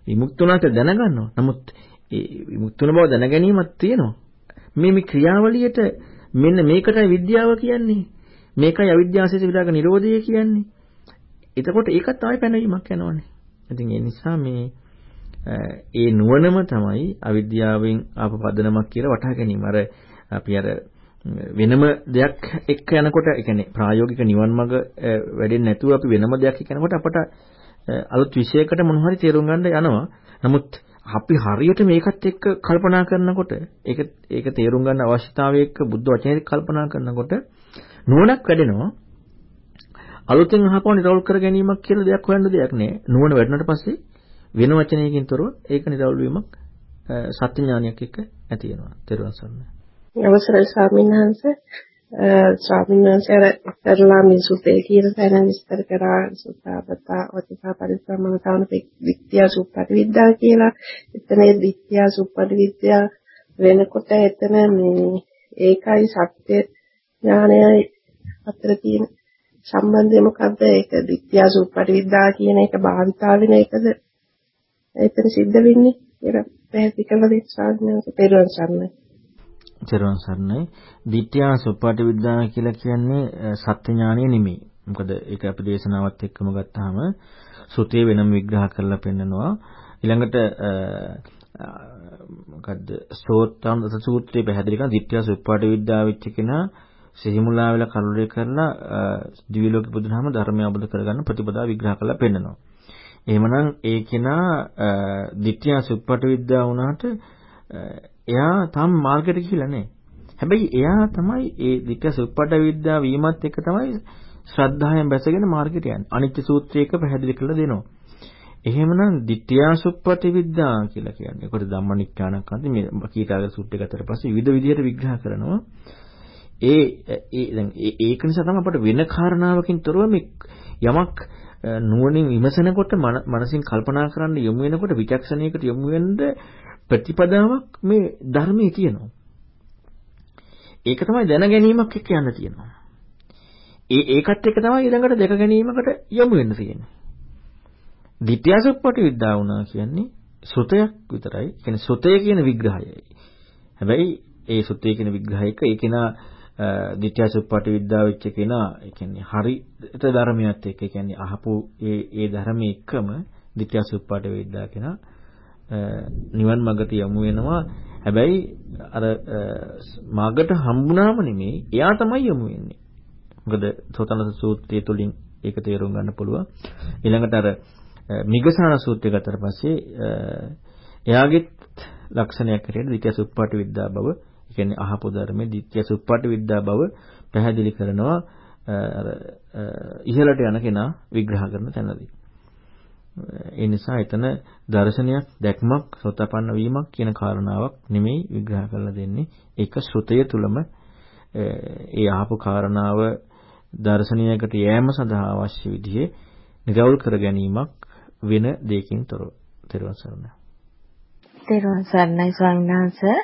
විමුක්තුණාට දැනගන්නවා. නමුත් ඒ විමුක්තුණ බව දැන ගැනීමක් තියෙනවා. මේ මේ ක්‍රියාවලියට මෙන්න මේකටයි විද්‍යාව කියන්නේ. මේකයි අවිද්‍යාවසිත විරාග නිරෝධය කියන්නේ. එතකොට ඒකත් ආයෙ පැනවීමක් යනවනේ. ඉතින් ඒ නිසා මේ ඒ නුවණම තමයි අවිද්‍යාවෙන් ආප පදනමක් කියලා වටහා ගැනීම. අර අපි අර වෙනම දෙයක් එක්ක යනකොට ඒ කියන්නේ ප්‍රායෝගික නිවන් මඟ වැඩෙන්නේ නැතුව අපි වෙනම දෙයක් එක්ක යනකොට අපට අලුත් විෂයකට මොන හරි තේරුම් ගන්න යනවා. නමුත් අපි හරියට මේකත් එක්ක කල්පනා කරනකොට ඒක ඒක තේරුම් ගන්න අවශ්‍යතාවය එක්ක බුද්ධ වචනේ කල්පනා කරනකොට නුවණක් වැඩෙනවා. අලුතෙන් අහපුවා නිරවුල් කර ගැනීමක් කියලා දෙයක් හොයන්න දෙයක් නෑ. නුවණ වැඩුණාට පස්සේ වෙන වචනයකින් තොරව ඒක නිරවුල් වීමක් සත්‍ය ඥානයක් එක්ක ඇති වෙනවා. ත්වන් සරණයි. අවසරයි ස්වාමීන් වහන්සේ ස්වාමීන් වහන්සේ කරලා මේ සුපේ කියන තැන විස්තර කරා සුතාපතා ඔතිපා පරිසමතාවන විද්‍යා සුප්පටි විද්‍යා කියලා. එතන විද්‍යා සුප්පටි විද්‍යා වෙනකොට එතන මේ ඒකයි සත්‍ය ඥානයයි අතර තියෙන සම්බන්ධය මොකද්ද? ඒක විද්‍යා සුප්පටි විද්‍යා කියන එක භාවිතා වෙන එකද එතන සිද්ධ වෙන්නේ කියලා පැහැදිලි කරලා දෙන්න සාධනක පෙරවන් සරණයි. පෙරවන් සරණයි. විද්‍යා සුප්පටි විද්‍යා කියලා කියන්නේ සත්‍ය ඥානය නෙමෙයි. මොකද ඒක අපි දේශනාවත් එක්කම ගත්තාම සුතේ වෙනම විග්‍රහ කරලා පෙන්නනවා. ඊළඟට මොකද්ද සෝත්තම් දස සූත්‍රයේ පැහැදිලි කරන විද්‍යා සුප්පටි විද්‍යා වෙච්ච කෙනා සිහිමුලා වෙලා කරුණේ කරලා දිව්‍ය ලෝකෙ පුදුනහම ධර්මය අවබෝධ කරගන්න ප්‍රතිපදා විග්‍රහ කරලා පෙන්නනවා. එහෙමනම් ඒ කෙනා ditthya සුප්පට විද්‍යාව වුණාට එයා තාම මාර්ගයට ගිහිල්ලා නැහැ. හැබැයි එයා තමයි ඒ ditthya සුප්පට විද්‍යාව වීමත් එක්ක තමයි ශ්‍රද්ධාවෙන් බැසගෙන මාර්ගයට යන්නේ. අනිත්‍ය සූත්‍රයක පැහැදිලි කරලා දෙනවා. එහෙමනම් ditthya සුප්පටි විද්‍යා කියලා කියන්නේ. ඒකට ධම්මනික්ඛානක් අන්ති මේ කීටාගර සූත්‍රය ගතට පස්සේ විවිධ විදිහට විග්‍රහ කරනවා. ඒ ඒ දැන් ඒක නිසා තමයි අපට වෙන කාරණාවකින් තොරව මේ යමක් නුවණින් විමසනකොට මනසින් කල්පනා කරන්න යොමු වෙනකොට විචක්ෂණයකට යොමු වෙන්න ප්‍රතිපදාවක් මේ ධර්මයේ තියෙනවා. ඒක තමයි දැන ගැනීමක් එක්ක යන්න තියෙනවා. ඒ ඒකත් එක්ක තමයි ඊළඟට දෙක ගැනීමකට යොමු වෙන්න තියෙන්නේ. ditthiyasuppati විද්‍යාව වුණා කියන්නේ සුතයක් විතරයි. කියන්නේ සුතය කියන විග්‍රහයයි. හැබැයි ඒ සුතය කියන විග්‍රහයක ඒ කෙනා ditthiyasuppati විද්‍යාව වෙච්ච කෙනා ඒ කියන්නේ හරිත ධර්මයක් එක්ක ඒ කියන්නේ අහපු ඒ ඒ ධර්මයේ එක්කම ditthiyasuppati විද්‍යාව කෙනා නිවන් මඟට යමු වෙනවා. හැබැයි අර මාර්ගට හම්බුනාම නෙමෙයි එයා තමයි යමු වෙන්නේ. මොකද සෝතනස සූත්‍රය තුලින් ඒක තේරුම් ගන්න පුළුවන්. ඊළඟට අර මිගසාන සූත්‍රය ගත්තට පස්සේ එයාගෙත් ලක්ෂණයක් හැටියට ditthiyasuppati විද්‍යාව බව කියන්නේ අහපු ධර්මයේ ditthya සුප්පටි විද්‍යා බව පැහැදිලි කරනවා. අර ඉහළට යන කෙනා විග්‍රහ කරන තැනදී. ඒ නිසා එතන දර්ශනයක් දැක්මක් සෝතපන්න වීමක් කියන කාරණාවක් නෙමෙයි විග්‍රහ කරලා දෙන්නේ. ඒක ශ්‍රුතය තුලම ඒ අහපු කාරණාව දර්ශනයකට යෑම සඳහා අවශ්‍ය විදිහේ නිරවුල් කර ගැනීමක් වෙන දෙයකින් තොරව. තෙරුවන් සරණයි. තෙරුවන් සරණයි ස්වාමීන් වහන්සේ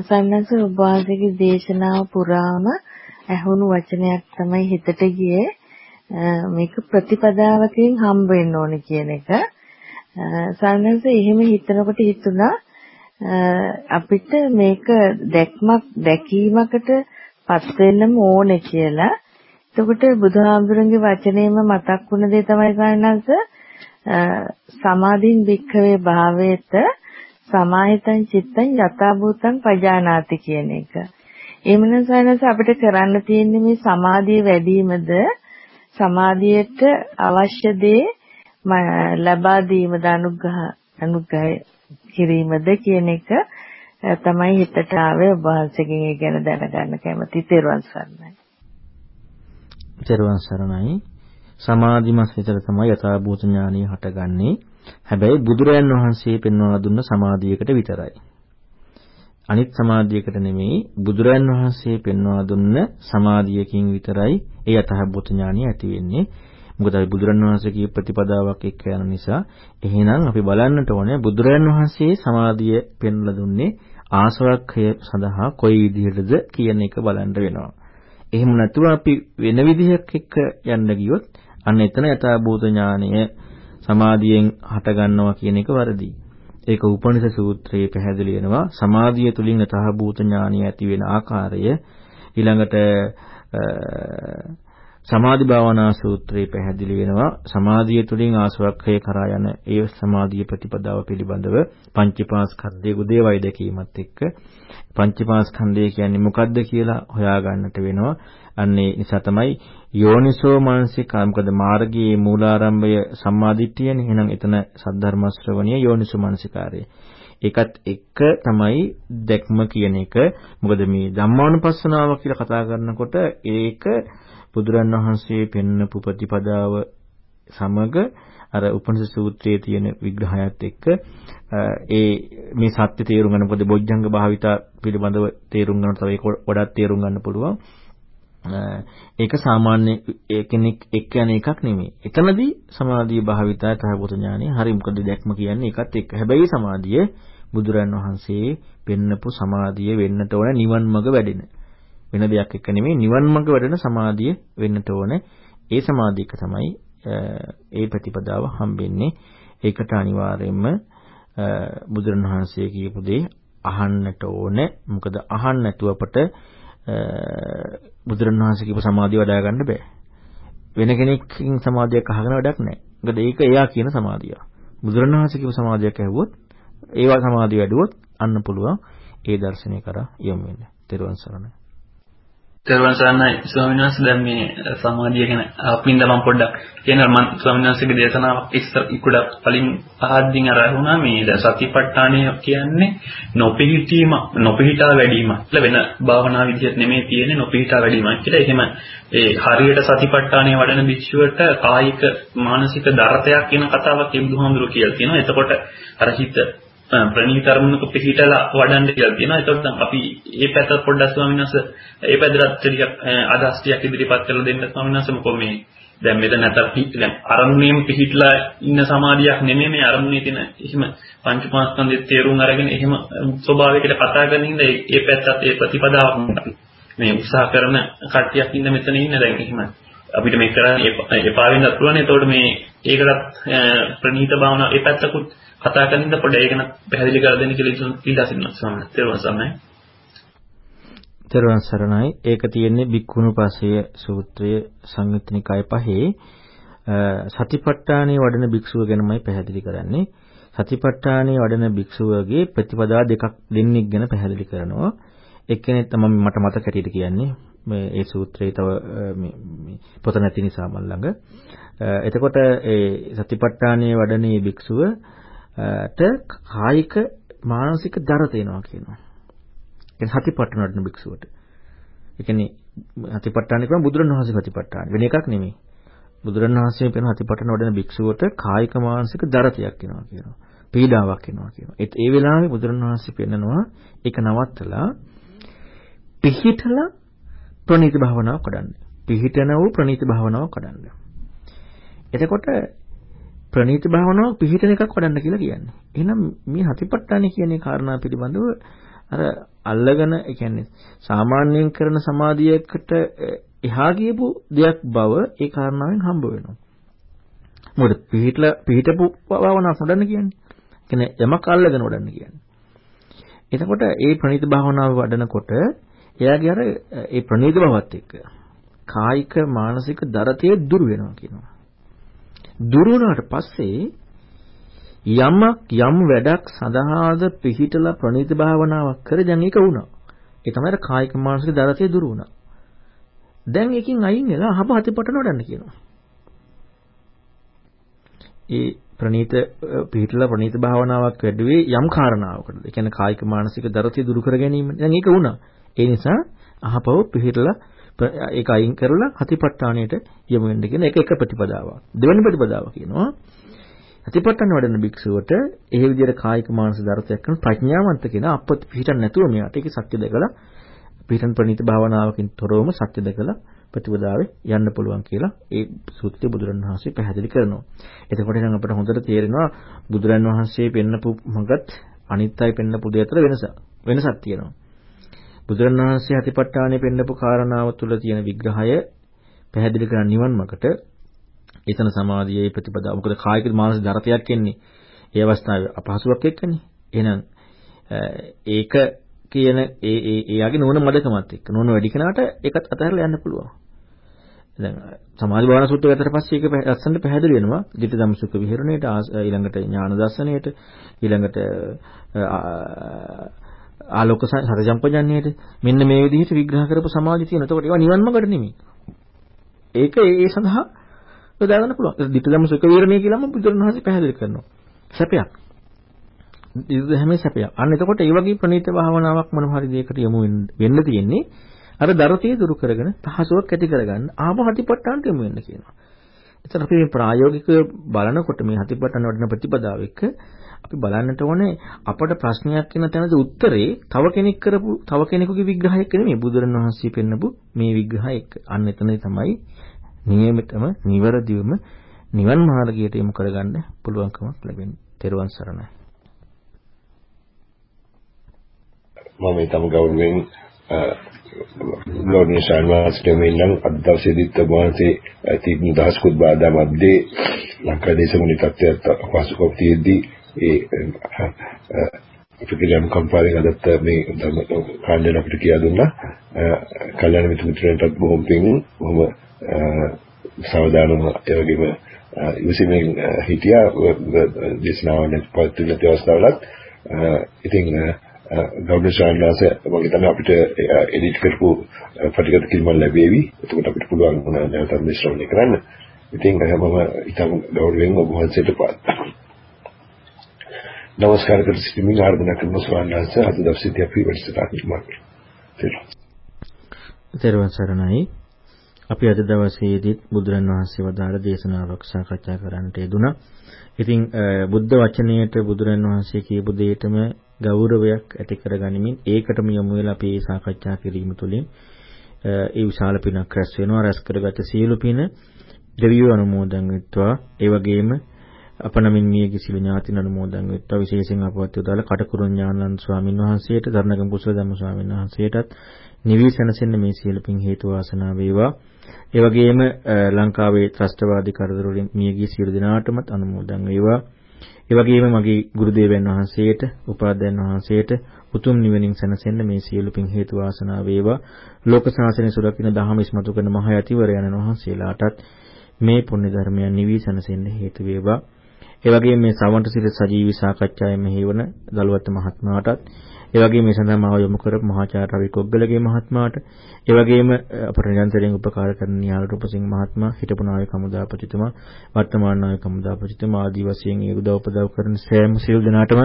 සන්නස ඔබ වහන්සේගේ දේශනාව පුරාම ඇහුණු වචනයක් තමයි හිතට ගියේ මේක ප්‍රතිපදාවකින් හම්බ වෙන්න ඕනේ කියන එක. සංඝංශ එහෙම හිතනකොට හිතුණා අපිට මේක දැක්මක් දැකීමකට පත් වෙන්නම ඕනේ කියලා. එතකොට බුදුහාමුදුරන්ගේ වචනේම මතක් වුණ දේ තමයි සංඝංශ සමාධින් වික්ඛවේ භාවේත සමාහිතං චිත්තං යථාභූතං පජානාති කියන එක. එහෙමනම් සයනස අපිට කරන්න තියෙන්නේ මේ සමාධිය වැඩිවීමද සමාධියට අවශ්‍ය දේ ලබා දීමද අනුග්‍රහ අනුග්‍රහය කිරීමද කියන එක තමයි හිතට ආවේ ඔබ වහන්සේගෙන් ඒ ගැන දැනගන්න කැමති තෙරුවන් සරණයි. තෙරුවන් සරණයි. සමාධිමත් හිතට තමයි යථාභූත ඥානිය හටගන්නේ. හැබැයි බුදුරයන් වහන්සේ පෙන්වලා දුන්න සමාධියකට විතරයි. අනිත් සමාධියකට නෙමෙයි බුදුරයන් වහන්සේ පෙන්වා දුන්න සමාධියකින් විතරයි ඒ යථාභූත ඥානිය ඇති වෙන්නේ. මොකද අපි බුදුරන් වහන්සේගේ ප්‍රතිපදාවක් එක්ක යන නිසා එහෙනම් අපි බලන්නට ඕනේ බුදුරන් වහන්සේ සමාධිය පෙන්වලා දුන්නේ ආසවක්ඛය සඳහා කොයි විදිහටද කියන එක බලන්න වෙනවා. එහෙම නැතුව අපි වෙන විදිහක් එක්ක යන්න ගියොත් අන්න එතන යථාභූත ඥානය සමාධියෙන් හට ගන්නවා කියන එක වැරදි. ඒක උපනිෂ සූත්‍රයේ පැහැදිලි වෙනවා. සමාධිය තුලින් යථාභූත ඥානය ඇති වෙන ආකාරය. ඊළඟට සමාධි භාවනා සූත්‍රයේ පැහැදිලි වෙනවා. සමාධිය තුළින් ආසවක්ඛය කරා යන ඒ සමාධිය ප්‍රතිපදාව පිළිබඳව පංචපාස්කන්ධයේ උදේවයි දැකීමත් එක්ක. පංචපාස්කන්ධය කියන්නේ මොකක්ද කියලා හොයාගන්නට වෙනවා. අන්නේ නිසා තමයි යෝනිසෝ මානසිකා මොකද මාර්ගයේ මූලාරම්භය සම්මාදිට්ඨියනේ එහෙනම් එතන සද්ධර්ම ශ්‍රවණිය යෝනිසෝ මානසිකාරය ඒකත් එක්ක තමයි දැක්ම කියන එක මොකද මේ ධම්මානුපස්සනාව කියලා කතා කරනකොට ඒක බුදුරන් වහන්සේ පෙන්වපු ප්‍රතිපදාව සමග අර උපනිෂද් සූත්‍රයේ තියෙන විග්‍රහයත් එක්ක ඒ මේ සත්‍ය තේරුම් ගන්න මොකද බොජ්ජංග භාවිතා පිළිබඳව තේරුම් ගන්න තව ඒක වඩාත් තේරුම් ගන්න පුළුවන්. ඒක සාමාන්‍ය කෙනෙක් එක්ක යන එකක් නෙමෙයි. එතනදී සමාධිය භාවිතය තහවුරු ඥානෙ හරි මොකද දැක්ම කියන්නේ ඒකත් එක්ක. හැබැයි සමාධිය බුදුරන් වහන්සේ පෙන්නපු සමාධිය වෙන්නට ඕන නිවන් මඟ වැඩෙන. වෙන දෙයක් එක්ක නෙමෙයි නිවන් මඟ වැඩෙන සමාධිය වෙන්නට ඕනේ. ඒ සමාධියක තමයි ඒ ප්‍රතිපදාව හම්බෙන්නේ. ඒකට අනිවාර්යයෙන්ම බුදුරණවහන්සේ කියපු දේ අහන්නට ඕනේ. මොකද අහන්න නැතුව අපට බුදුරණවහන්සේ කියපු සමාධිය වඩා ගන්න බෑ. වෙන කෙනෙක්කින් සමාධියක් අහගෙන වැඩක් නැහැ. මොකද ඒක එයා කියන සමාධිය. බුදුරණවහන්සේ කියපු සමාධියක් ඇහුවොත් ඒවා සමාධිය වැඩුවොත් අන්න පුළුවන් ඒ දර්ශනය කරා යොමු වෙන්න. තෙරුවන් සරණයි. තෙරුවන් සරණයි ස්වාමීන් වහන්සේ දැන් මේ සමාධිය ගැන අපින්ද මම පොඩ්ඩක් කියනවා මම ස්වාමීන් වහන්සේගේ දේශනාවක් ඉස්සර ඉක්ුඩ කලින් අහද්දින් අර වුණා මේ දැන් සතිපට්ඨානය කියන්නේ නොපිහිටීම නොපිහිටා වැඩිම කියලා වෙන භාවනා විදිහට නෙමෙයි තියෙන්නේ නොපිහිටා වැඩිම කියලා. එහෙම ඒ හරියට සතිපට්ඨානය වඩන භික්ෂුවට කායික මානසික දරතයක් කියන කතාවක් ඒ බුදුහාමුදුරුවෝ කියලා තියෙනවා. එතකොට අර හිත ප්‍රණීත අරමුණක පිළිහිටලා වඩන්න කියලා කියනවා. ඒකත් අපි මේ පැත්ත පොඩ්ඩක් ස්වාමීන් වහන්සේ ඒ පැත්තට ටිකක් අදහස් ටිකක් ඉදිරිපත් කරලා දෙන්න ස්වාමීන් වහන්සේ. මොකෝ මේ දැන් මෙතන නැතත් දැන් අරමුණේම පිළිහිටලා ඉන්න සමාධියක් නෙමෙයි මේ අරමුණේ තියෙන එහෙම පංච පාස්කන්ධයේ තේරුම් අරගෙන එහෙම ස්වභාවයකට කතා කරන ඉඳ ඒ පැත්තත් ඒ ප්‍රතිපදාවක් මේ උත්සාහ කරන කට්ටියක් ඉන්න මෙතන ඉන්න දැන් එහෙම අපිට මේක කරන්න එපා වෙන්නත් පුළුවන්. ඒතකොට මේ ඒකටත් ප්‍රණීත භාවනා ඒ පැත්තකුත් කතා කරනින්ද පොඩ්ඩ ඒක නම් පැහැදිලි කරලා දෙන්න කියලා ඉල්ලා සිටිනවා ස්වාමීන් වහන්සේ. තෙරුවන් සරණයි. ඒක තියෙන්නේ බික්කුණුපසය සූත්‍රයේ සංයුත්නිකාය පහේ සතිපට්ඨානයේ වඩන භික්ෂුව ගැනමයි පැහැදිලි කරන්නේ. සතිපට්ඨානයේ වඩන භික්ෂුවගේ ප්‍රතිපදා දෙකක් දෙන්නෙක් ගැන පැහැදිලි කරනවා. එක්කෙනෙක් තමයි මට මතක හැටියට කියන්නේ මේ ඒ සූත්‍රයේ තව මේ පොත නැති නිසා මල් ළඟ. එතකොට ඒ සතිපට්ඨානයේ වඩන මේ භික්ෂුවට කායික මානසික දර තේනවා කියනවා. ඒ සතිපට්ඨාන වඩන භික්ෂුවට. ඒ කියන්නේ සතිපට්ඨාන කියන බුදුරණවහන්සේ සතිපට්ඨාන වෙන එකක් නෙමෙයි. බුදුරණවහන්සේ කියන සතිපට්ඨාන වඩන භික්ෂුවට කායික මානසික දරතයක් වෙනවා කියනවා. පීඩාවක් වෙනවා කියනවා. ඒත් ඒ වෙලාවේ බුදුරණවහන්සේ පෙන්නනවා ඒක නවත්තලා පිහිටලා ප්‍රණීත භාවනාව කඩන්න. පිහිටන වූ ප්‍රණීත භාවනාව කඩන්න. එතකොට ප්‍රණීත භාවනාව පිහිටන එකක් වඩන්න කියලා කියන්නේ. එහෙනම් මේ හතිපට්ඨාන කියන කාරණා පිළිබඳව අර අල්ලගෙන ඒ කියන්නේ සාමාන්‍යයෙන් කරන සමාධියකට එහා ගියපු දෙයක් බව ඒ කාරණාවෙන් හම්බ වෙනවා. මොකද පිහිටලා පිහිටපු භාවනාවක් වඩන්න කියන්නේ. කියන්නේ යමක් අල්ලගෙන වඩන්න කියන්නේ. එතකොට ඒ ප්‍රණීත භාවනාව වඩනකොට එයාගේ අර ඒ ප්‍රණීත බවත් එක්ක කායික මානසික දරතේ දුර වෙනවා කියනවා. දුර වුණාට පස්සේ යමක් යම් වැඩක් සඳහාද පිහිටලා ප්‍රණීත භාවනාවක් කර දැන් ඒක වුණා. ඒ තමයි කායික මානසික දරතේ දුර වුණා. දැන් ඒකෙන් අයින් වෙලා අහප හතිපටන වඩන්න කියනවා. ඒ ප්‍රණීත පිහිටලා ප්‍රණීත භාවනාවක් වැඩුවේ යම් කාරණාවකටද. ඒ කියන්නේ කායික මානසික දරතේ දුරු කර ගැනීම. දැන් ඒක වුණා. ඒ නිසා අහපව පිහිටලා ඒක අයින් කරලා හතිපට්ඨාණයට යමු වෙන්න කියන එක එක ප්‍රතිපදාවක්. දෙවෙනි ප්‍රතිපදාව කියනවා සතිපට්ඨාන වඩන භික්ෂුවට ඒ විදිහට කායික මානසික දරතයක් කරන ප්‍රඥාවන්ත කෙනා අපත් පිටින් නැතුව මෙයාට ඒක සත්‍ය දැකලා පිටන් ප්‍රණීත භාවනාවකින් තොරවම සත්‍ය දැකලා ප්‍රතිපදාවේ යන්න පුළුවන් කියලා ඒ සූත්‍රය බුදුරණවහන්සේ පැහැදිලි කරනවා. එතකොට නම් අපිට හොඳට තේරෙනවා බුදුරණවහන්සේ පෙන්නපු මගත් අනිත් අය පෙන්නපු දෙය අතර වෙනස වෙනසක් තියෙනවා. බුදුරණවහන්සේ අතිපට්ඨානෙ පෙන්නපු කාරණාව තුළ තියෙන විග්‍රහය පැහැදිලි කරන නිවන් මකට එතන සමාධියේ ප්‍රතිපදාව. මොකද කායික මානසික දරතයක් එන්නේ ඒ අවස්ථාවේ අපහසුයක් එක්කනේ. එහෙනම් ඒක කියන ඒ ඒ එයාගේ නෝන මදකමත් එක්ක නෝන වැඩි කෙනාට ඒකත් අතහැරලා යන්න පුළුවන්. දැන් සමාධි භාවනා සූත්‍රය ගත්තට පස්සේ ඒක ලස්සනට පැහැදිලි වෙනවා. ධිට ධම්සුක විහරණයට ඊළඟට ඥාන දර්ශනයට ඊළඟට ආලෝක සතජම්පජන්නේට මෙන්න මේ විදිහට විග්‍රහ කරපු සමාධිය තියෙනවා. එතකොට ඒවා නිවන් මාර්ගට නෙමෙයි. ඒක ඒ සඳහා යොදාගන්න පුළුවන්. ditthදම සුඛ විහරණය කියලාම බුදුරණවහන්සේ පැහැදිලි කරනවා. සැපයක්. ditthද හැම සැපයක්. අන්න එතකොට ඒ වගේ ප්‍රණීත භාවනාවක් මොන හරි දෙයකට යමු වෙන්න තියෙන්නේ අර දරතිය දුරු කරගෙන පහසුවක් ඇති කරගන්න ආප හතිපට්ඨානට යමු වෙන්න කියනවා. එතන අපි මේ ප්‍රායෝගිකව බලනකොට මේ හතිපට්ඨාන වඩන ප්‍රතිපදාව එක්ක අපි බලන්නට ඕනේ අපට ප්‍රශ්නයක් වෙන තැනදී උත්තරේ තව කෙනෙක් කරපු තව කෙනෙකුගේ විග්‍රහයක නෙමෙයි බුදුරණවහන්සේ පෙන්නපු මේ විග්‍රහය එක්ක. අන්න එතනයි තමයි නියමිතම නිවරදිවම නිවන් මාර්ගයට යොමු කරගන්න පුළුවන්කමක් ලැබෙන්නේ. තෙරුවන් සරණයි. මම ඊටම ගෞරවයෙන් ගෞරවනීය ශාන්වාස්ට මෙන්නම් අද දවසේදීත් වහන්සේ තිබුණු දහස්කුත් බාධා මැද්දේ ලංකා දේශමුනි තත්ත්වයට අපහසුකම් තියෙද්දී ඒ අපිට කම්පාරේ අදත් මේ කාණ්ඩන අපිට කියලා දුන්නා. කල්‍යාණ මිත්‍ර මිත්‍රයන්ටත් බොහොම පිං බොහොම සාවධානව ඒ වගේම ඉවසීමෙන් හිටියා දේශනාවනේ පවත්වන අවස්ථාවලත් ඉතින් ගෞරව ශාන්වාස මම හිතන්නේ අපිට එඩිට් කරපු ප්‍රතිගත කිරීම ලැබෙවි. එතකොට අපිට පුළුවන් වුණා නැවත මිශ්‍රණය කරන්න. ඉතින් මම ඊටම ගෞරවයෙන් ඔබ වහන්සේට නමස්කාර කර සිටිමින් ආරාධනා කරන ස්වාමීන් අද දවසේදී අපි වැඩසටහනට මාර්ගය. තෙරුවන් සරණයි. අපි අද දවසේදීත් බුදුරන් වහන්සේ වදාළ දේශනාවක් සාකච්ඡා කරන්නට යෙදුණා. ඉතින් බුද්ධ වචනයට බුදුරන් වහන්සේ කියපු දෙයටම ගෞරවයක් ඇති කරගනිමින් ඒකටම යොමු වෙලා අපි සාකච්ඡා කිරීම තුළින් ඒ විශාල පිනක් රැස් වෙනවා. රැස් කරගත සියලු පින දෙවියෝ අනුමෝදන් වෙත්වා. ඒ වගේම අප නමින් මිය කිසිලු ඥාතින අනුමෝදන් වෙත්වා විශේෂයෙන් අපවත් උදාල කටකුරුන් ඥානන්ද ස්වාමින් වහන්සේට ධර්ණගම කුසල ධම්ම ස්වාමින් වහන්සේටත් නිවි සැනසෙන්න මේ සියලු පින් හේතු වාසනා වේවා. ඒ වගේම ලංකාවේ ත්‍රස්තවාදී කරදර වලින් මියගිය සියලු දෙනාටමත් අනුමෝදන් වේවා. ඒ වගේම මගේ ගුරු දේවයන් වහන්සේට උපාධ්‍යයන් වහන්සේට උතුම් නිවනින් සැනසෙන්න මේ සියලු පින් හේතු වාසනා වේවා. ලෝක ශාසනය සුරකින්න දහම ඉස්මතු කරන මහ යතිවරයන් වහන්සේලාටත් මේ පුණ්‍ය ධර්මයන් නිවි සැනසෙන්න හේතු වේවා. ඒ වගේම මේ සවන්ත සිර සජීවී සාකච්ඡාවේ මෙහෙවන දලුවත් මහත්මයාටත් ඒ වගේම මේ සඳහා මාව යොමු කරපු මහාචාර්ය රවි කොග්ගලගේ මහත්මයාට ඒ වගේම අපට නිරන්තරයෙන් උපකාර කරන නිහාල රූපසිංහ මහත්මයා හිටපු නායක හමුදාපතිතුමා වර්තමාන නායක හමුදාපතිතුමා ආදී වශයෙන් ඒ උදව් උපදව් කරන සෑම සියලු දෙනාටම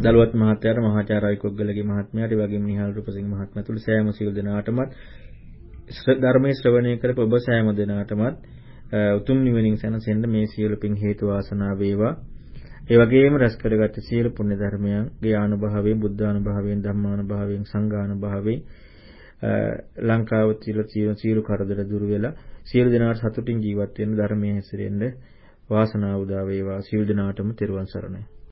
දලුවත් මහත්තයාට මහාචාර්ය රවි කොග්ගලගේ මහත්මයාට ඒ වගේම නිහාල රූපසිංහ මහත්මයා තුළු සෑම සියලු දෙනාටමත් ධර්මයේ ශ්‍රවණය කරපු ඔබ සෑම දෙනාටමත් උතුම් නිවනින් සැනසෙන්න මේ සියලු පින් හේතු වාසනා වේවා. ඒ වගේම රැස් කරගත් සියලු පුණ්‍ය ධර්මයන්ගේ ආනුභාවයෙන් බුද්ධානුභාවයෙන් ධම්මානුභාවයෙන් සංඝානුභාවයෙන් ලංකාව තියල තියෙන සියලු කරදර දුරු වෙලා සියලු දෙනාට සතුටින් ජීවත් වෙන්න ධර්මයේ හැසිරෙන්න වාසනාව උදා වේවා සියලු දෙනාටම තෙරුවන් සරණයි